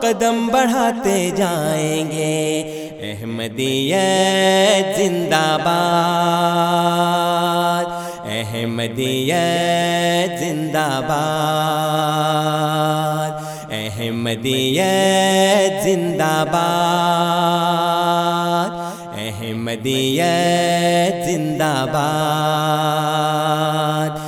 قدم بڑھاتے جائیں گے۔ احمدیت زندہ باد۔ احمدیت زندہ باد۔ احمدیت زندہ باد۔ احمدیت زندہ باد۔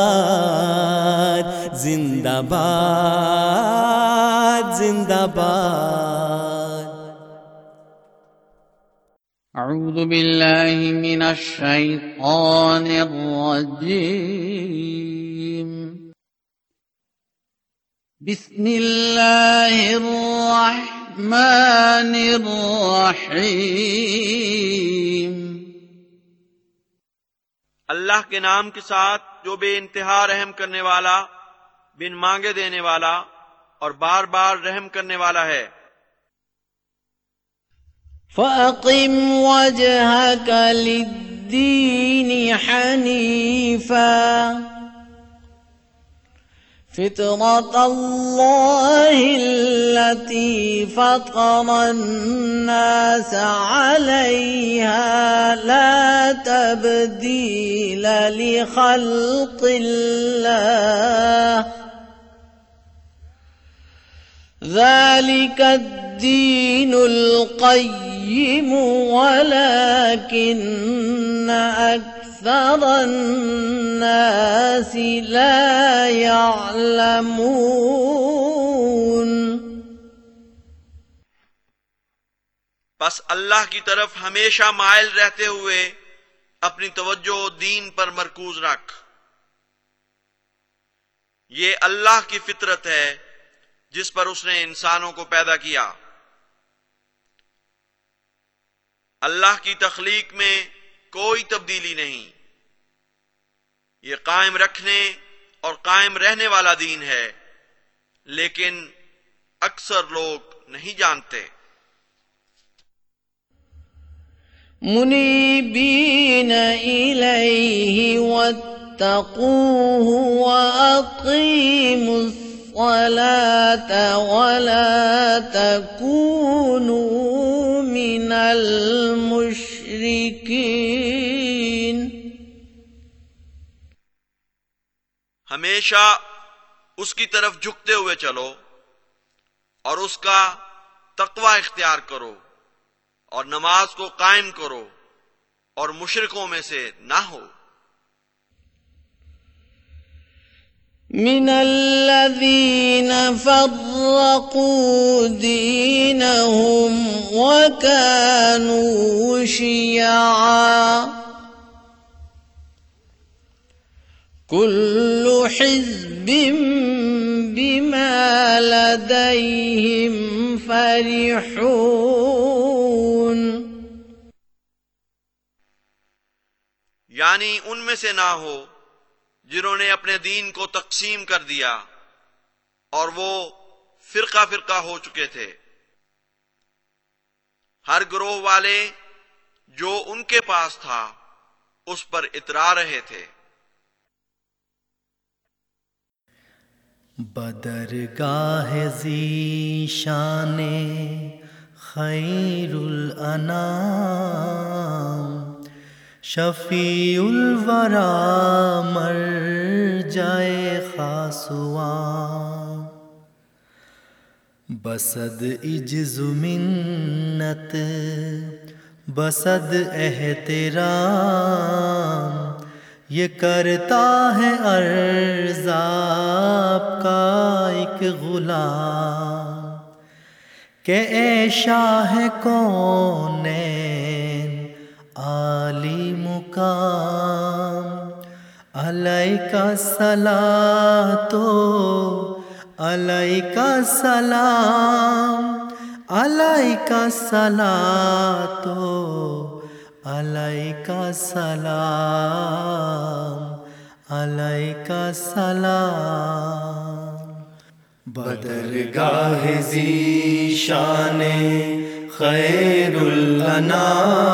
باد زندہ باد أعوذ بالله من الشيطان الرجيم. بسم الله الرحمن الرحيم. اللہ کے نام کے ساتھ جو بے انتہا رحم کرنے والا بن مانگے دینے والا اور بار بار رحم کرنے والا ہے۔ فأقم وجهك للدين حنيفا۔ فطرة الله التي فطر الناس عليها لا تبديل لخلق الله ذلك الدين القيم ولكن أكثر الناس لا يعلمون بس اللہ کی طرف ہمیشہ مائل رہتے ہوئے اپنی توجہ دین پر مرکوز رکھ۔ یہ اللہ کی فطرت ہے۔ جس پر اس نے انسانوں کو پیدا کیا۔ اللہ کی تخلیق میں کوئی تبدیلی نہیں۔ یہ قائم رکھنے اور قائم رہنے والا دین ہے، لیکن اکثر لوگ نہیں جانتے۔ منيبين إليه واتقوه وأقيموا الصلاة ولا تكونوا من المشركين. ہمیشہ اس کی طرف جھکتے ہوئے چلو اور اس کا تقوی اختیار کرو اور نماز کو قائم کرو اور مشرکوں میں سے نہ ہو۔ من الذين فرقوا دينهم وكانوا شيعا. كل حزب بما لديهم فرحون. یعنی ان میں سے نہ ہو جنہوں نے اپنے دین کو تقسیم کر دیا اور وہ فرقہ فرقہ ہو چکے تھے۔ ہر گروہ والے جو ان کے پاس تھا، اس پر اترا رہے تھے۔ بدرگاہ زی شان خیر الانام۔ شفیع الورا مر جائے خاصوان بسد عجز منت، بسد احترام یہ کرتا ہے ارز آپ کا ایک غلام۔ کہ اے شاہ کون عالی مقام علیہ کا سلا تو علیہ کا سلام علیہ کا سلا تو علیہ کا سلام علیہ کا سلام بدرگاہ زی شان خیر الانام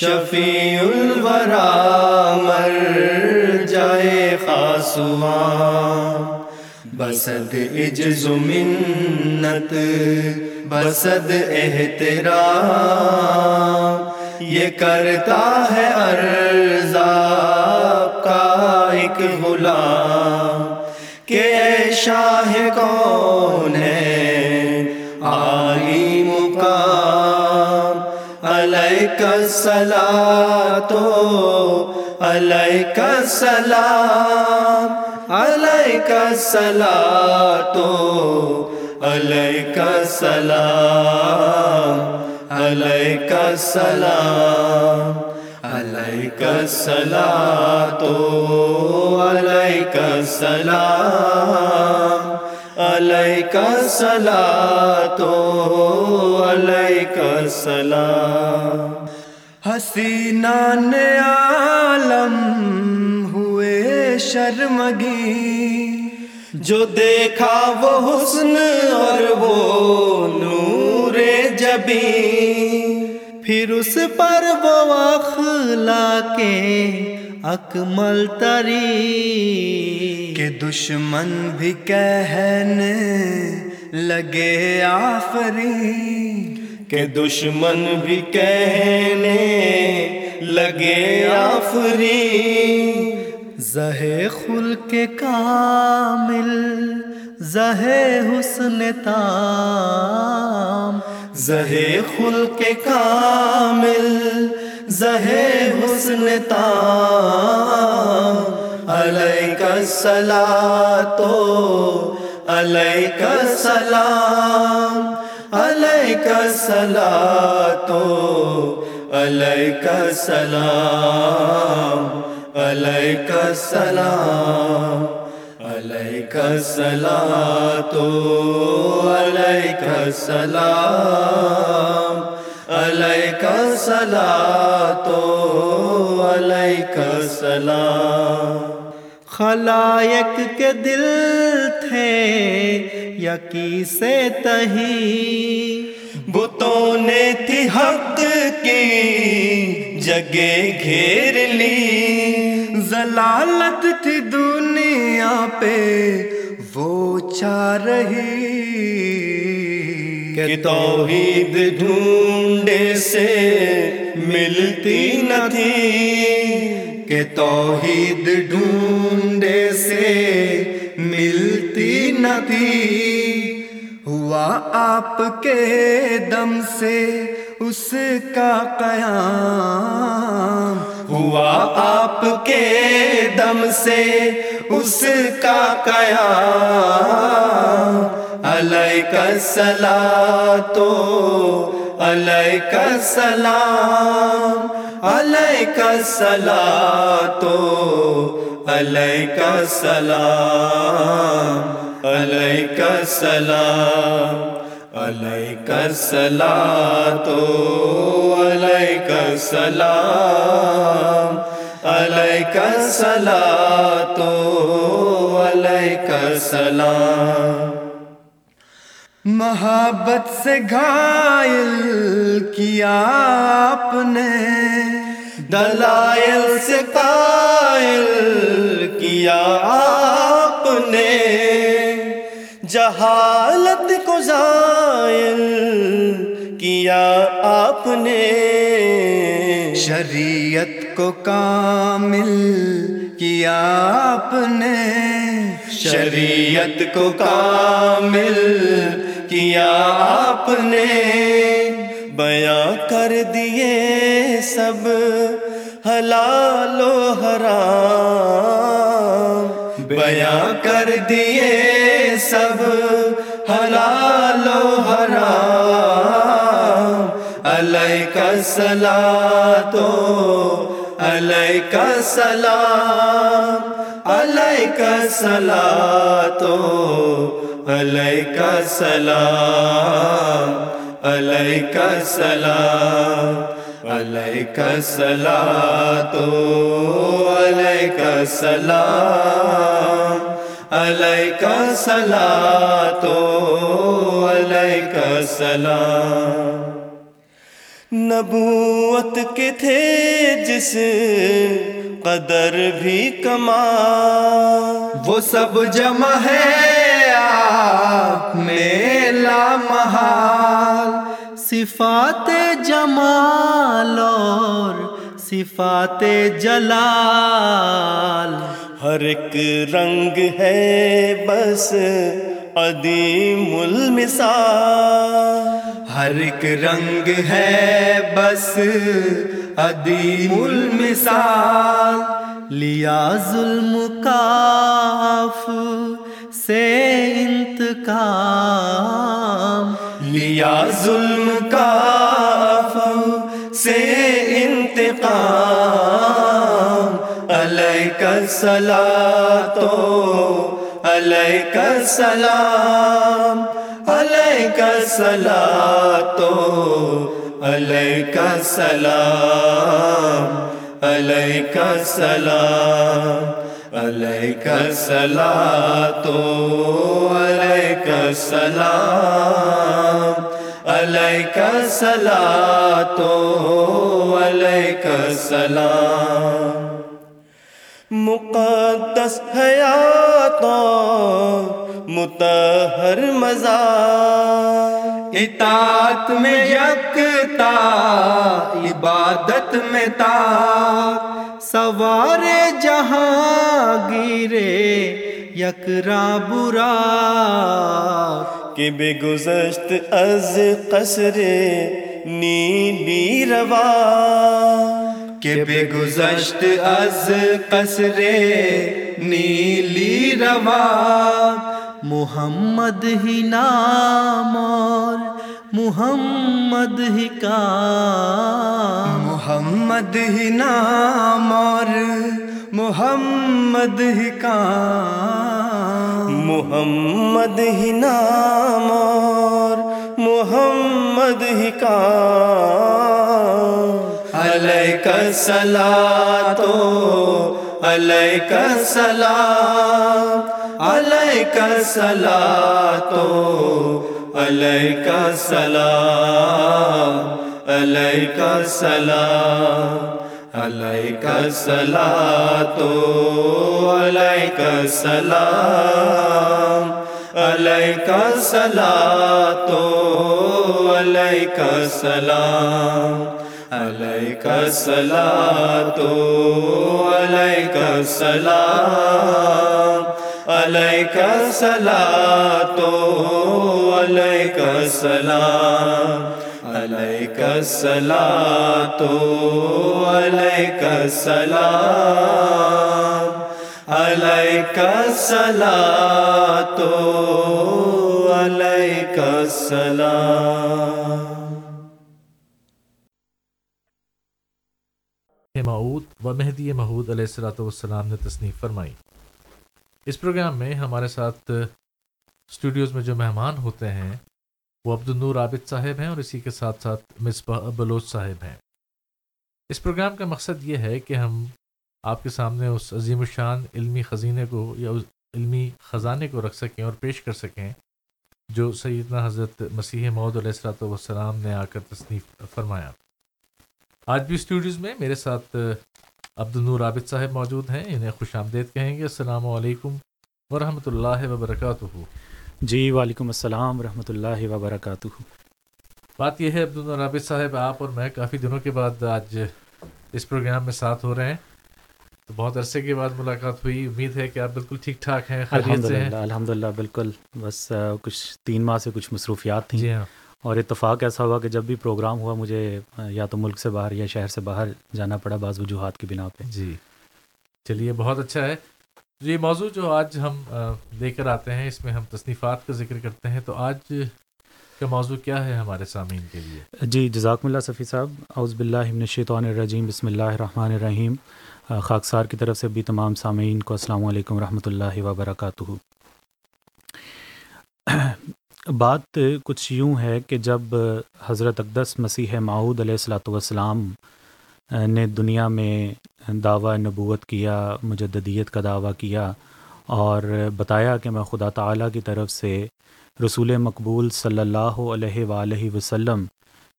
شفیع الورا، مر جائے خاصوان بسد عجز منت، بسد احترام۔ یہ کرتا ہے ارز آپ کا ایک غلام۔ کہ شاہ کون علیک تو علیک السلام. علیک السلام تو علیک السلام. علیک السلام. علیک السلام تو علیک السلام. علیک السلام تو علیک السلام. حسینان عالم ہوئے شرمگی۔ جو دیکھا وہ حسن اور وہ نور جبی۔ پھر اس پر وہ اخلا کے اکمل تری۔ کہ دشمن بھی کہنے لگے آفری۔ کہ دشمن بھی کہنے لگے آفری۔ زہ خل کے کامل، زہ حسن تام۔ زہ خل کے کامل، زہ حسن تام۔ علیک السلام تو علیک السلام علیک السلام تو علیک السلام علیک السلام علیک السلام تو علیک السلام علیک السلام تو علیک السلام۔ خلائق کے دل تھے یقی سے تہی۔ بتوں نے تھی حق کی جگہ گھیر لی۔ ضلالت تھی دنیا پہ، وہ چاہ رہی کہ توحید ڈھونڈے سے ملتی نہ تھی۔ کہ توحید ڈھونڈے سے ملتی نہ ہوا آپ کے دم سے اس کا قیام۔ ہوا آپ کے دم سے اس کا قیام۔ علیہ کا سلا تو علیہ کا سلام علیہ کا سلا تو علیہ کا سلام علیہ کا سلام علیہ کا سلا تو علیہ کا سلام علیہ سلا تو علیہ کا سلام محبت سے گھائل کیا آپ نے؟ دلائل سے قائل کیا آپ نے؟ جہالت کو زائل کیا آپ نے؟ شریعت کو کامل کیا آپ نے؟ شریعت کو کامل کیا آپ نے؟ بیاں کر دیے سب حلال و حرام۔ بیاں کر دیے سب حلال و حرام. علیہ کا سلا تو علیہ کا سلام علیہ کا سلا تو علیہ کا سلام علیہ کا سلام علیہ کا سلا تو علیہ کا سلام علیہ کا سلا تو علیہ کا سلام۔ نبوت کے تھے جس قدر بھی کما وہ سب جمع ہے آپ میں لامحال۔ صفات جمال اور صفات جلال۔ ہر ایک رنگ ہے بس عدیم المثال۔ ہر ایک رنگ ہے بس عدیم المثال۔ لیا ظلم کاف سے انتقام۔ لیا ظلم کا سے انتقام۔ سلا تو علیہ سلام علیہ کا سلا تو علیہ سلام علیہ سلام علیہ کا سلا تو علیہ سلام علیہ کا سلا تو علیہ کا سلام مقدس حیات متحر مزا اطاعت میں یکتا عبادت میں تا سوار جہاں گیرے یکرا برا۔ کہ بے گزشت از قصر نیلی روا۔ کہ بے گزشت از قصر نیلی روا محمد ہی نام اور محمد ہی کام۔ محمد ہی نام اور محمد ہی کام۔ محمد ہی نام اور محمد ہی کام۔ علیہ کا سلا تو علیک السلام علیک الصلاۃ علیک السلام علیک السلام علیک الصلاۃ علیک السلام علیک الصلاۃ علیک علیہ السلام، علیک الصلاۃ علیک السلام، علیک الصلاۃ علیک السلام، علیک الصلاۃ علیک السلام علیک الصلاۃ علیک السلام. معود و مہدی محود علیہ السلاۃ والسلام نے تصنیف فرمائی۔ اس پروگرام میں ہمارے ساتھ اسٹوڈیوز میں جو مہمان ہوتے ہیں، وہ عبد النور عابد صاحب ہیں اور اسی کے ساتھ ساتھ مصباح بلوچ صاحب ہیں۔ اس پروگرام کا مقصد یہ ہے کہ ہم آپ کے سامنے اس عظیم الشان علمی خزینے کو یا اس علمی خزانے کو رکھ سکیں اور پیش کر سکیں، جو سیدنا حضرت مسیح معود علیہ السلاۃ والسلام نے آ کر تصنیف فرمایا۔ آج بھی اسٹوڈیوز میں میرے ساتھ عبد النور عابد صاحب موجود ہیں انہیں خوش آمدید کہیں گے۔ السلام علیکم ورحمۃ اللہ وبرکاتہ۔ جی وعلیکم السلام ورحمۃ اللہ وبرکاتہ۔ بات یہ ہے عبد النور عابد صاحب آپ اور میں کافی دنوں کے بعد آج اس پروگرام میں ساتھ ہو رہے ہیں۔ تو بہت عرصے کے بعد ملاقات ہوئی۔ امید ہے کہ آپ بالکل ٹھیک ٹھاک ہیں الحمد للہ الحمد للہ بالکل۔ بس کچھ تین ماہ سے کچھ مصروفیات تھیں۔ جی ہاں۔ اور اتفاق ایسا ہوا کہ جب بھی پروگرام ہوا مجھے یا تو ملک سے باہر یا شہر سے باہر جانا پڑا بعض وجوہات کی بنا پہ۔ جی۔ چلیے بہت اچھا ہے۔ یہ موضوع جو آج ہم لے کر آتے ہیں اس میں ہم تصنیفات کا ذکر کرتے ہیں۔ تو آج کا موضوع کیا ہے ہمارے سامعین کے لیے؟ جی جزاکم اللہ صفی صاحب۔ اعوذ باللہ من الشیطان الرجیم۔ بسم اللہ الرحمن الرحیم۔ خاکسار کی طرف سے بھی تمام سامعین کو السلام علیکم ورحمۃ اللہ وبرکاتہ۔ بات کچھ یوں ہے کہ جب حضرت اقدس مسیح معود علیہ السلاۃ والسلام نے دنیا میں دعویٰ نبوت کیا، مجددیت کا دعویٰ کیا اور بتایا کہ میں خدا تعالیٰ کی طرف سے رسول مقبول صلی اللہ علیہ وآلہ وسلم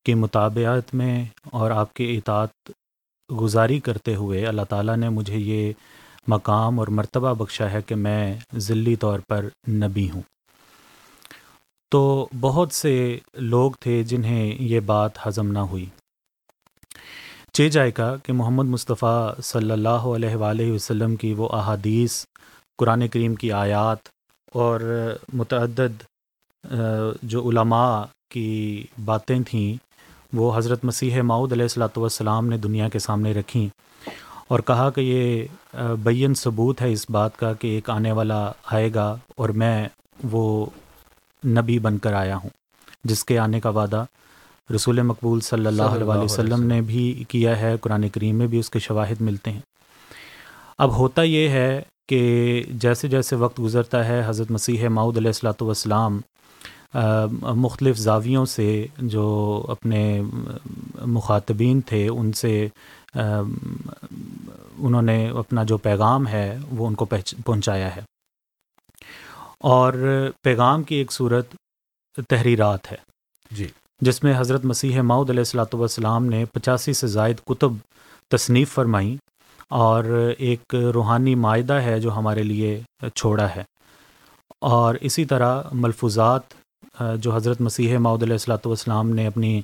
کی مطابعت میں اور آپ کے اطاعت گزاری کرتے ہوئے اللہ تعالیٰ نے مجھے یہ مقام اور مرتبہ بخشا ہے کہ میں ذلی طور پر نبی ہوں۔ تو بہت سے لوگ تھے جنہیں یہ بات ہضم نہ ہوئی۔ چے جائے کہ محمد مصطفیٰ صلی اللہ علیہ وآلہ وسلم کی وہ احادیث، قرآن کریم کی آیات اور متعدد جو علماء کی باتیں تھیں، وہ حضرت مسیح معود علیہ السلاۃ والسلام نے دنیا کے سامنے رکھیں اور کہا کہ یہ بین ثبوت ہے اس بات کا کہ ایک آنے والا آئے گا اور میں وہ نبی بن کر آیا ہوں جس کے آنے کا وعدہ رسول مقبول صلی اللہ علیہ وسلم نے بھی کیا ہے قرآن کریم میں بھی اس کے شواہد ملتے ہیں۔ اب ہوتا یہ ہے کہ جیسے جیسے وقت گزرتا ہے حضرت مسیح معود علیہ السلاۃ والسلام مختلف زاویوں سے جو اپنے مخاطبین تھے ان سے انہوں نے اپنا جو پیغام ہے وہ ان کو پہنچایا ہے۔ اور پیغام کی ایک صورت تحریرات ہے۔ جی۔ جس میں حضرت مسیح معود علیہ السلاۃ والسلام نے پچاسی سے زائد کتب تصنیف فرمائیں اور ایک روحانی معاہدہ ہے جو ہمارے لیے چھوڑا ہے۔ اور اسی طرح ملفوظات جو حضرت مسیح معود علیہ السلاۃ والسلام نے اپنی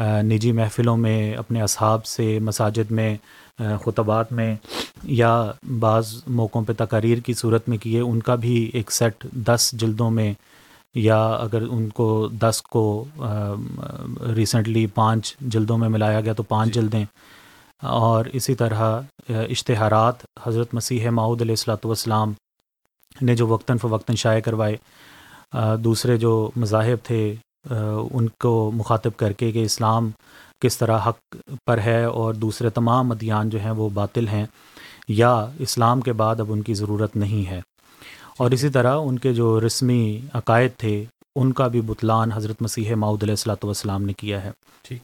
نجی محفلوں میں اپنے اصحاب سے مساجد میں خطبات میں یا بعض موقعوں پہ تقاریر کی صورت میں کیے ان کا بھی ایک سیٹ دس جلدوں میں یا اگر ان کو دس کو ریسنٹلی پانچ جلدوں میں ملایا گیا تو پانچ جی۔ جلدیں۔ اور اسی طرح اشتہارات حضرت مسیح معود علیہ السلاۃ والسلام نے جو وقتاً فوقتاً شائع کروائے دوسرے جو مذاہب تھے ان کو مخاطب کر کے کہ اسلام کس طرح حق پر ہے اور دوسرے تمام ادیان جو ہیں وہ باطل ہیں یا اسلام کے بعد اب ان کی ضرورت نہیں ہے۔ اور اسی طرح ان کے جو رسمی عقائد تھے ان کا بھی بتلان حضرت مسیح معود علیہ السلاۃ والسلام نے کیا ہے۔ ٹھیک۔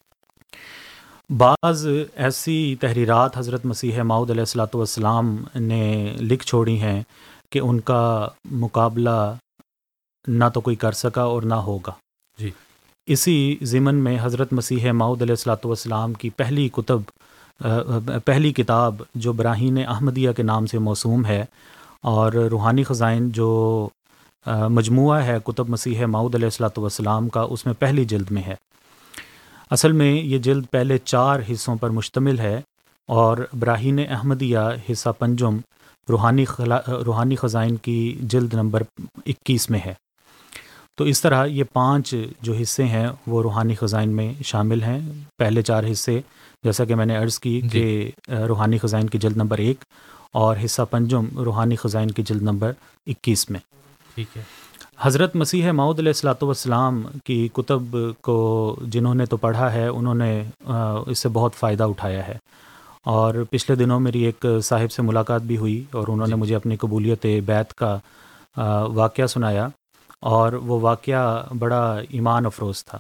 بعض ایسی تحریرات حضرت مسیح ماؤد علیہ السلاۃ والسلام نے لکھ چھوڑی ہیں کہ ان کا مقابلہ نہ تو کوئی کر سکا اور نہ ہوگا۔ جی۔ اسی ضمن میں حضرت مسیح ماؤد علیہ السلاۃ والسلام کی پہلی کتب پہلی کتاب جو براہین احمدیہ کے نام سے موسوم ہے اور روحانی خزائن جو مجموعہ ہے کتب مسیح ماؤد علیہ السلاۃ والسلام کا، اس میں پہلی جلد میں ہے۔ اصل میں یہ جلد پہلے چار حصوں پر مشتمل ہے اور براہین احمدیہ حصہ پنجم روحانی خلا، روحانی خزائن کی جلد نمبر اکیس میں ہے۔ تو اس طرح یہ پانچ جو حصے ہیں وہ روحانی خزائن میں شامل ہیں۔ پہلے چار حصے جیسا کہ میں نے عرض کی جی۔ کہ روحانی خزائن کی جلد نمبر ایک اور حصہ پنجم روحانی خزائن کی جلد نمبر اکیس میں۔ ٹھیک ہے۔ حضرت مسیح معود علیہ السلاۃ والسلام کی کتب کو جنہوں نے تو پڑھا ہے انہوں نے اس سے بہت فائدہ اٹھایا ہے۔ اور پچھلے دنوں میری ایک صاحب سے ملاقات بھی ہوئی اور انہوں نے جی۔ مجھے اپنی قبولیت بیت کا واقعہ سنایا۔ اور وہ واقعہ بڑا ایمان افروز تھا۔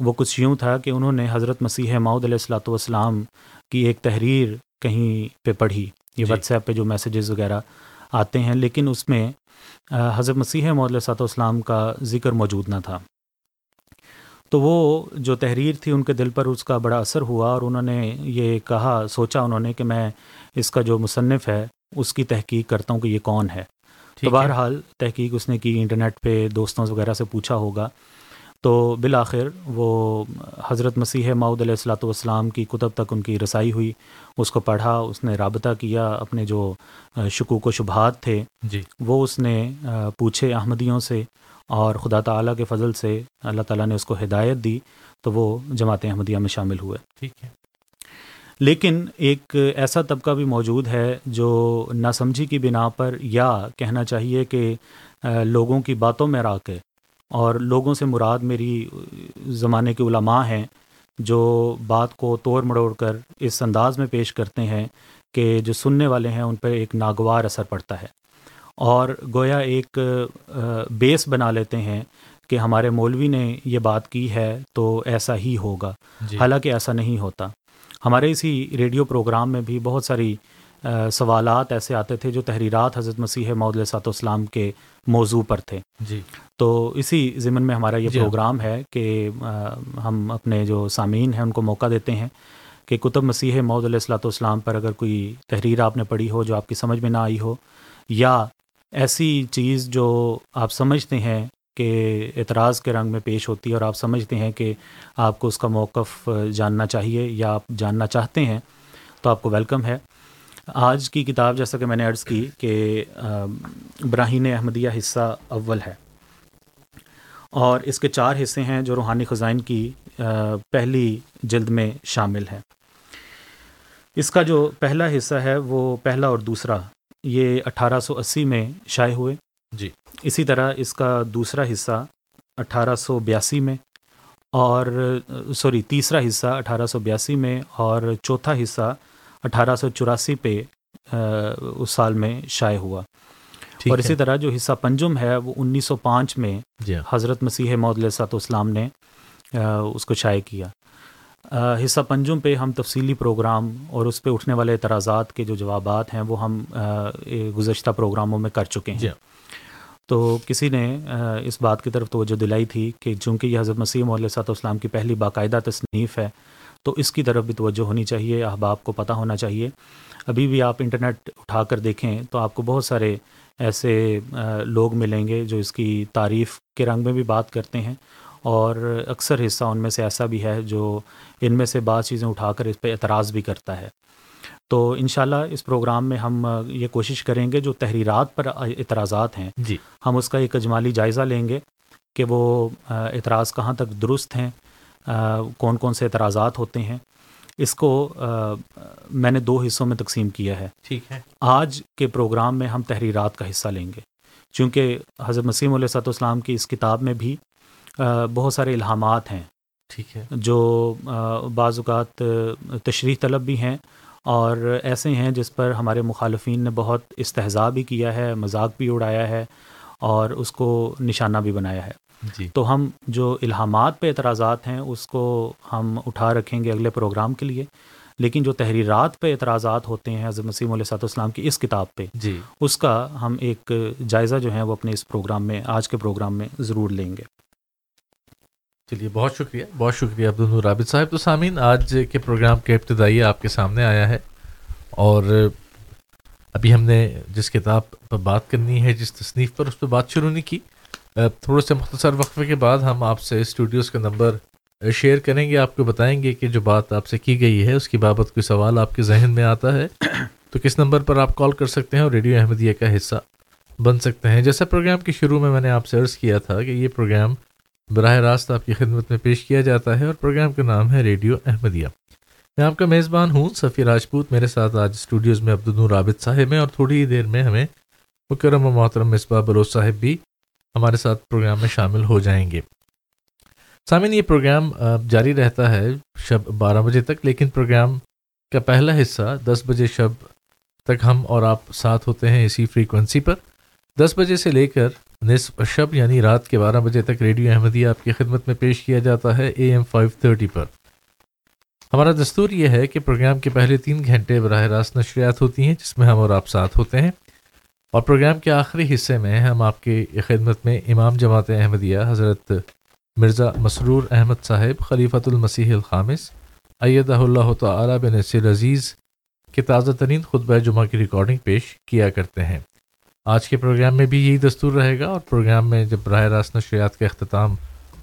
وہ کچھ یوں تھا کہ انہوں نے حضرت مسیح معود علیہ السلاۃ والسلام کی ایک تحریر کہیں پہ پڑھی۔ یہ جی۔ واٹس ایپ پہ جو میسیجز وغیرہ آتے ہیں لیکن اس میں حضرت مسیح محدود علیہ صاحب والسلام کا ذکر موجود نہ تھا۔ تو وہ جو تحریر تھی ان کے دل پر اس کا بڑا اثر ہوا اور انہوں نے یہ کہا سوچا انہوں نے کہ میں اس کا جو مصنف ہے اس کی تحقیق کرتا ہوں کہ یہ کون ہے۔ تو بہرحال تحقیق اس نے کی انٹرنیٹ پہ دوستوں وغیرہ سے پوچھا ہوگا۔ تو بالآخر وہ حضرت مسیح معود علیہ السلاۃ والسلام کی کتب تک ان کی رسائی ہوئی۔ اس کو پڑھا اس نے رابطہ کیا اپنے جو شکوک و شبہات تھے جی۔ وہ اس نے پوچھے احمدیوں سے اور خدا تعالیٰ کے فضل سے اللہ تعالیٰ نے اس کو ہدایت دی تو وہ جماعت احمدیہ میں شامل ہوئے۔ ٹھیک ہے۔ لیکن ایک ایسا طبقہ بھی موجود ہے جو ناسمجھی کی بنا پر یا کہنا چاہیے کہ لوگوں کی باتوں میں را کے اور لوگوں سے مراد میری زمانے کے علماء ہیں جو بات کو توڑ مڑوڑ کر اس انداز میں پیش کرتے ہیں کہ جو سننے والے ہیں ان پر ایک ناگوار اثر پڑتا ہے۔ اور گویا ایک بیس بنا لیتے ہیں کہ ہمارے مولوی نے یہ بات کی ہے تو ایسا ہی ہوگا۔ جی۔ حالانکہ ایسا نہیں ہوتا۔ ہمارے اسی ریڈیو پروگرام میں بھی بہت ساری سوالات ایسے آتے تھے جو تحریرات حضرت مسیح محدود سات اسلام کے موضوع پر تھے جی تو اسی ضمن میں ہمارا یہ جی ہاں۔ پروگرام ہے کہ ہم اپنے جو سامعین ہیں ان کو موقع دیتے ہیں کہ کتب مسیح محدود علیہ السلاۃ والسلام پر اگر کوئی تحریر آپ نے پڑھی ہو جو آپ کی سمجھ میں نہ آئی ہو یا ایسی چیز جو آپ سمجھتے ہیں کہ اعتراض کے رنگ میں پیش ہوتی ہے اور آپ سمجھتے ہیں کہ آپ کو اس کا موقف جاننا چاہیے یا آپ جاننا چاہتے ہیں، تو آپ کو ویلکم ہے۔ آج کی کتاب جیسا کہ میں نے عرض کی کہ براہین احمدیہ حصہ اول ہے۔ اور اس کے چار حصے ہیں جو روحانی خزائن کی پہلی جلد میں شامل ہے اس کا جو پہلا حصہ ہے وہ پہلا اور دوسرا، یہ اٹھارہ سو اسی میں شائع ہوئے۔ جی۔ اسی طرح اس کا دوسرا حصہ اٹھارہ سو بیاسی میں اور سوری تیسرا حصہ اٹھارہ سو بیاسی میں اور چوتھا حصہ اٹھارہ سو چوراسی پہ اس سال میں شائع ہوا اور اسی طرح جو حصہ پنجم ہے وہ انیس سو پانچ میں جی ہاں۔ حضرت مسیح محدود سات اسلام نے اس کو شائع کیا حصہ پنجم پہ ہم تفصیلی پروگرام اور اس پہ اٹھنے والے اعتراضات کے جو جوابات ہیں وہ ہم گزشتہ پروگراموں میں کر چکے ہیں جی ہاں۔ تو کسی نے اس بات کی طرف توجہ دلائی تھی کہ چونکہ یہ حضرت مسیح محدود سات اسلام کی پہلی باقاعدہ تصنیف ہے، تو اس کی طرف بھی توجہ ہونی چاہیے، احباب کو پتہ ہونا چاہیے۔ ابھی بھی آپ انٹرنیٹ اٹھا کر دیکھیں تو آپ کو بہت سارے ایسے لوگ ملیں گے جو اس کی تعریف کے رنگ میں بھی بات کرتے ہیں۔ اور اکثر حصہ ان میں سے ایسا بھی ہے جو ان میں سے بعض چیزیں اٹھا کر اس پہ اعتراض بھی کرتا ہے۔ تو انشاءاللہ اس پروگرام میں ہم یہ کوشش کریں گے جو تحریرات پر اعتراضات ہیں۔ جی۔ ہم اس کا ایک اجمالی جائزہ لیں گے کہ وہ اعتراض کہاں تک درست ہیں کون کون سے اعتراضات ہوتے ہیں۔ اس کو میں نے دو حصوں میں تقسیم کیا ہے۔ ٹھیک ہے۔ آج کے پروگرام میں ہم تحریرات کا حصہ لیں گے۔ چونکہ حضرت مسیم علیہ صاحب السلام کی اس کتاب میں بھی بہت سارے الہامات ہیں۔ ٹھیک ہے۔ جو بعض اوقات تشریح طلب بھی ہیں۔ اور ایسے ہیں جس پر ہمارے مخالفین نے بہت استحضاء بھی کیا ہے مذاق بھی اڑایا ہے اور اس کو نشانہ بھی بنایا ہے۔ جی۔ تو ہم جو الہامات پہ اعتراضات ہیں اس کو ہم اٹھا رکھیں گے اگلے پروگرام کے لیے۔ لیکن جو تحریرات پہ اعتراضات ہوتے ہیں حضرت مسیم علیہ صاحب السلام کی اس کتاب پہ جی۔ اس کا ہم ایک جائزہ جو ہے وہ اپنے اس پروگرام میں آج کے پروگرام میں ضرور لیں گے۔ چلیے، بہت شکریہ بہت شکریہ عبد النور. صاحب تو سامعین، آج کے پروگرام کے ابتدائی آپ کے سامنے آیا ہے اور ابھی ہم نے جس کتاب پر بات کرنی ہے، جس تصنیف پر اس پہ بات شروع نہیں کی تھوڑے سے مختصر وقفے کے بعد ہم آپ سے اسٹوڈیوز کا نمبر شیئر کریں گے، آپ کو بتائیں گے کہ جو بات آپ سے کی گئی ہے، اس کی بابت کوئی سوال آپ کے ذہن میں آتا ہے، تو کس نمبر پر آپ کال کر سکتے ہیں اور ریڈیو احمدیہ کا حصہ بن سکتے ہیں۔ جیسا پروگرام کے شروع میں میں نے آپ سے عرض کیا تھا کہ یہ پروگرام براہ راست آپ کی خدمت میں پیش کیا جاتا ہے اور پروگرام کا نام ہے ریڈیو احمدیہ۔ میں آپ کا میزبان ہوں سفیر راجپوت، میرے ساتھ آج اسٹوڈیوز میں عبد النور عابد صاحب ہیں اور تھوڑی ہی دیر میں ہمیں مکرم و محترم مصباح بلوچ صاحب بھی ہمارے ساتھ پروگرام میں شامل ہو جائیں گے۔ سامعین، یہ پروگرام جاری رہتا ہے شب بارہ بجے تک، لیکن پروگرام کا پہلا حصہ دس بجے شب تک ہم اور آپ ساتھ ہوتے ہیں اسی فریکوینسی پر۔ دس بجے سے لے کر نصف شب یعنی رات کے بارہ بجے تک ریڈیو احمدیہ آپ کی خدمت میں پیش کیا جاتا ہے اے ایم فائیو تھرٹی پر۔ ہمارا دستور یہ ہے کہ پروگرام کے پہلے تین گھنٹے براہ راست نشریات ہوتی ہیں، جس میں ہم اور آپ ساتھ ہوتے ہیں۔ اور پروگرام کے آخری حصے میں ہم آپ کی خدمت میں امام جماعت احمدیہ حضرت مرزا مسرور احمد صاحب، خلیفۃ المسیح الخامس، ایدہ اللہ تعالیٰ بن نصر عزیز، کے تازہ ترین خطبہ جمعہ کی ریکارڈنگ پیش کیا کرتے ہیں۔ آج کے پروگرام میں بھی یہی دستور رہے گا اور پروگرام میں جب براہ راست نشریات کا اختتام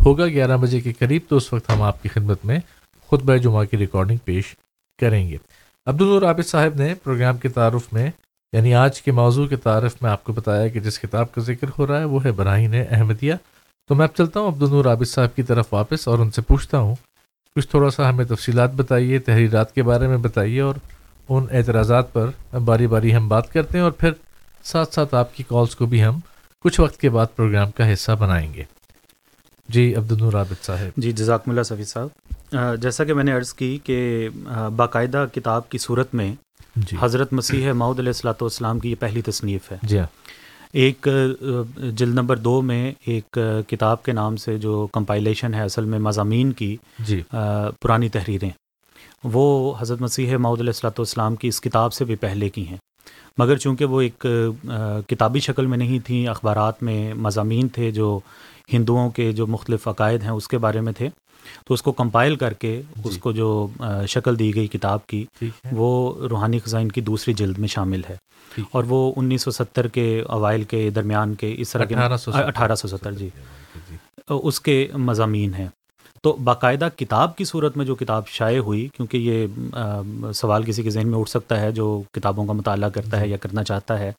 ہوگا گیارہ بجے کے قریب، تو اس وقت ہم آپ کی خدمت میں خطبہ جمعہ کی ریکارڈنگ پیش کریں گے۔ عبدالور عابد صاحب نے پروگرام کے تعارف میں یعنی آج کے موضوع کے تعارف میں آپ کو بتایا کہ جس کتاب کا ذکر ہو رہا ہے، وہ ہے براہین احمدیہ۔ تو میں اب چلتا ہوں، عبدالنور عابد صاحب کی طرف واپس اور ان سے پوچھتا ہوں، کچھ تھوڑا سا ہمیں تفصیلات بتائیے، تحریرات کے بارے میں بتائیے اور ان اعتراضات پر باری باری ہم بات کرتے ہیں۔ اور پھر ساتھ ساتھ آپ کی کالز کو بھی ہم کچھ وقت کے بعد پروگرام کا حصہ بنائیں گے۔ جی عبدالنور عابد صاحب۔ جی جزاک اللہ صفی صاحب۔ جیسا کہ میں نے عرض کی کہ باقاعدہ کتاب کی صورت میں جی۔ حضرت مسیح معود علیہ السلاۃ والسلام کی یہ پہلی تصنیف ہے۔ جی ہاں۔ ایک جلد نمبر دو میں ایک کتاب کے نام سے جو کمپائلیشن ہے اصل میں مضامین کی جی۔ پرانی تحریریں۔ وہ حضرت مسیح معود علیہ السلاۃ والسلام کی اس کتاب سے بھی پہلے کی ہیں۔ مگر چونکہ وہ ایک کتابی شکل میں نہیں تھیں اخبارات میں مضامین تھے جو ہندوؤں کے جو مختلف عقائد ہیں اس کے بارے میں تھے تو اس کو کمپائل کر کے اس کو جو شکل دی گئی کتاب کی وہ روحانی خزائن کی دوسری جلد میں شامل ہے۔ اور وہ انیس سو ستر کے اوائل کے درمیان کے اس طرح کے اٹھارہ سو اٹھارہ سو ستر جی۔ اس کے مضامین ہیں۔ تو باقاعدہ کتاب کی صورت میں جو کتاب شائع ہوئی کیونکہ یہ سوال کسی کے ذہن میں اٹھ سکتا ہے جو کتابوں کا مطالعہ کرتا ہے یا کرنا چاہتا ہے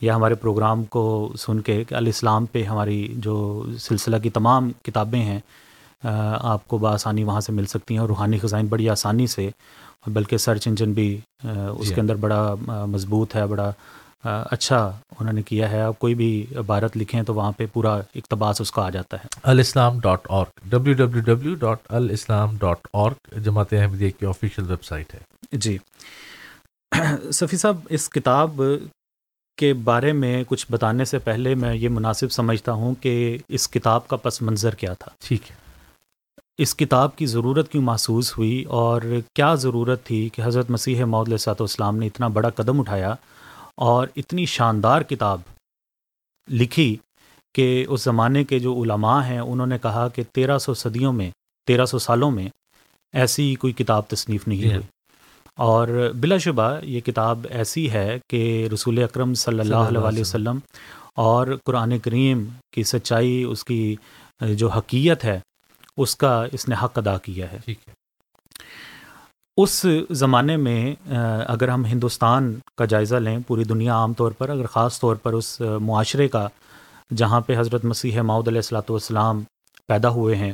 یا ہمارے پروگرام کو سن کے کہ الاسلام پہ ہماری جو سلسلہ کی تمام کتابیں ہیں آپ کو بآسانی وہاں سے مل سکتی ہیں اور روحانی خزائن بڑی آسانی سے بلکہ سرچ انجن بھی اس کے اندر بڑا مضبوط ہے بڑا اچھا انہوں نے کیا ہے آپ کوئی بھی عبارت لکھیں تو وہاں پہ پورا اقتباس اس کا آ جاتا ہے۔ Alislam dot org W W W dot alislam dot org Jamaat Ahmadiyya کی آفیشیل ویب سائٹ ہے۔ جی۔ صفی صاحب اس کتاب کے بارے میں کچھ بتانے سے پہلے میں یہ مناسب سمجھتا ہوں کہ اس کتاب کا پس منظر کیا تھا۔ ٹھیک ہے۔ اس کتاب کی ضرورت کیوں محسوس ہوئی اور کیا ضرورت تھی کہ حضرت مسیح معود علیہ اسلام نے اتنا بڑا قدم اٹھایا اور اتنی شاندار کتاب لکھی کہ اس زمانے کے جو علماء ہیں انہوں نے کہا کہ تیرہ سو صدیوں میں تیرہ سو سالوں میں ایسی کوئی کتاب تصنیف نہیں ہوئی۔ اور بلا شبہ یہ کتاب ایسی ہے کہ رسول اکرم صلی اللہ علیہ وسلم اور قرآن کریم کی سچائی اس کی جو حقیت ہے اس کا اس نے حق ادا کیا ہے۔ ٹھیک ہے۔ اس زمانے میں اگر ہم ہندوستان کا جائزہ لیں پوری دنیا عام طور پر اگر خاص طور پر اس معاشرے کا جہاں پہ حضرت مسیح ماؤد علیہ السلاۃ والسلام پیدا ہوئے ہیں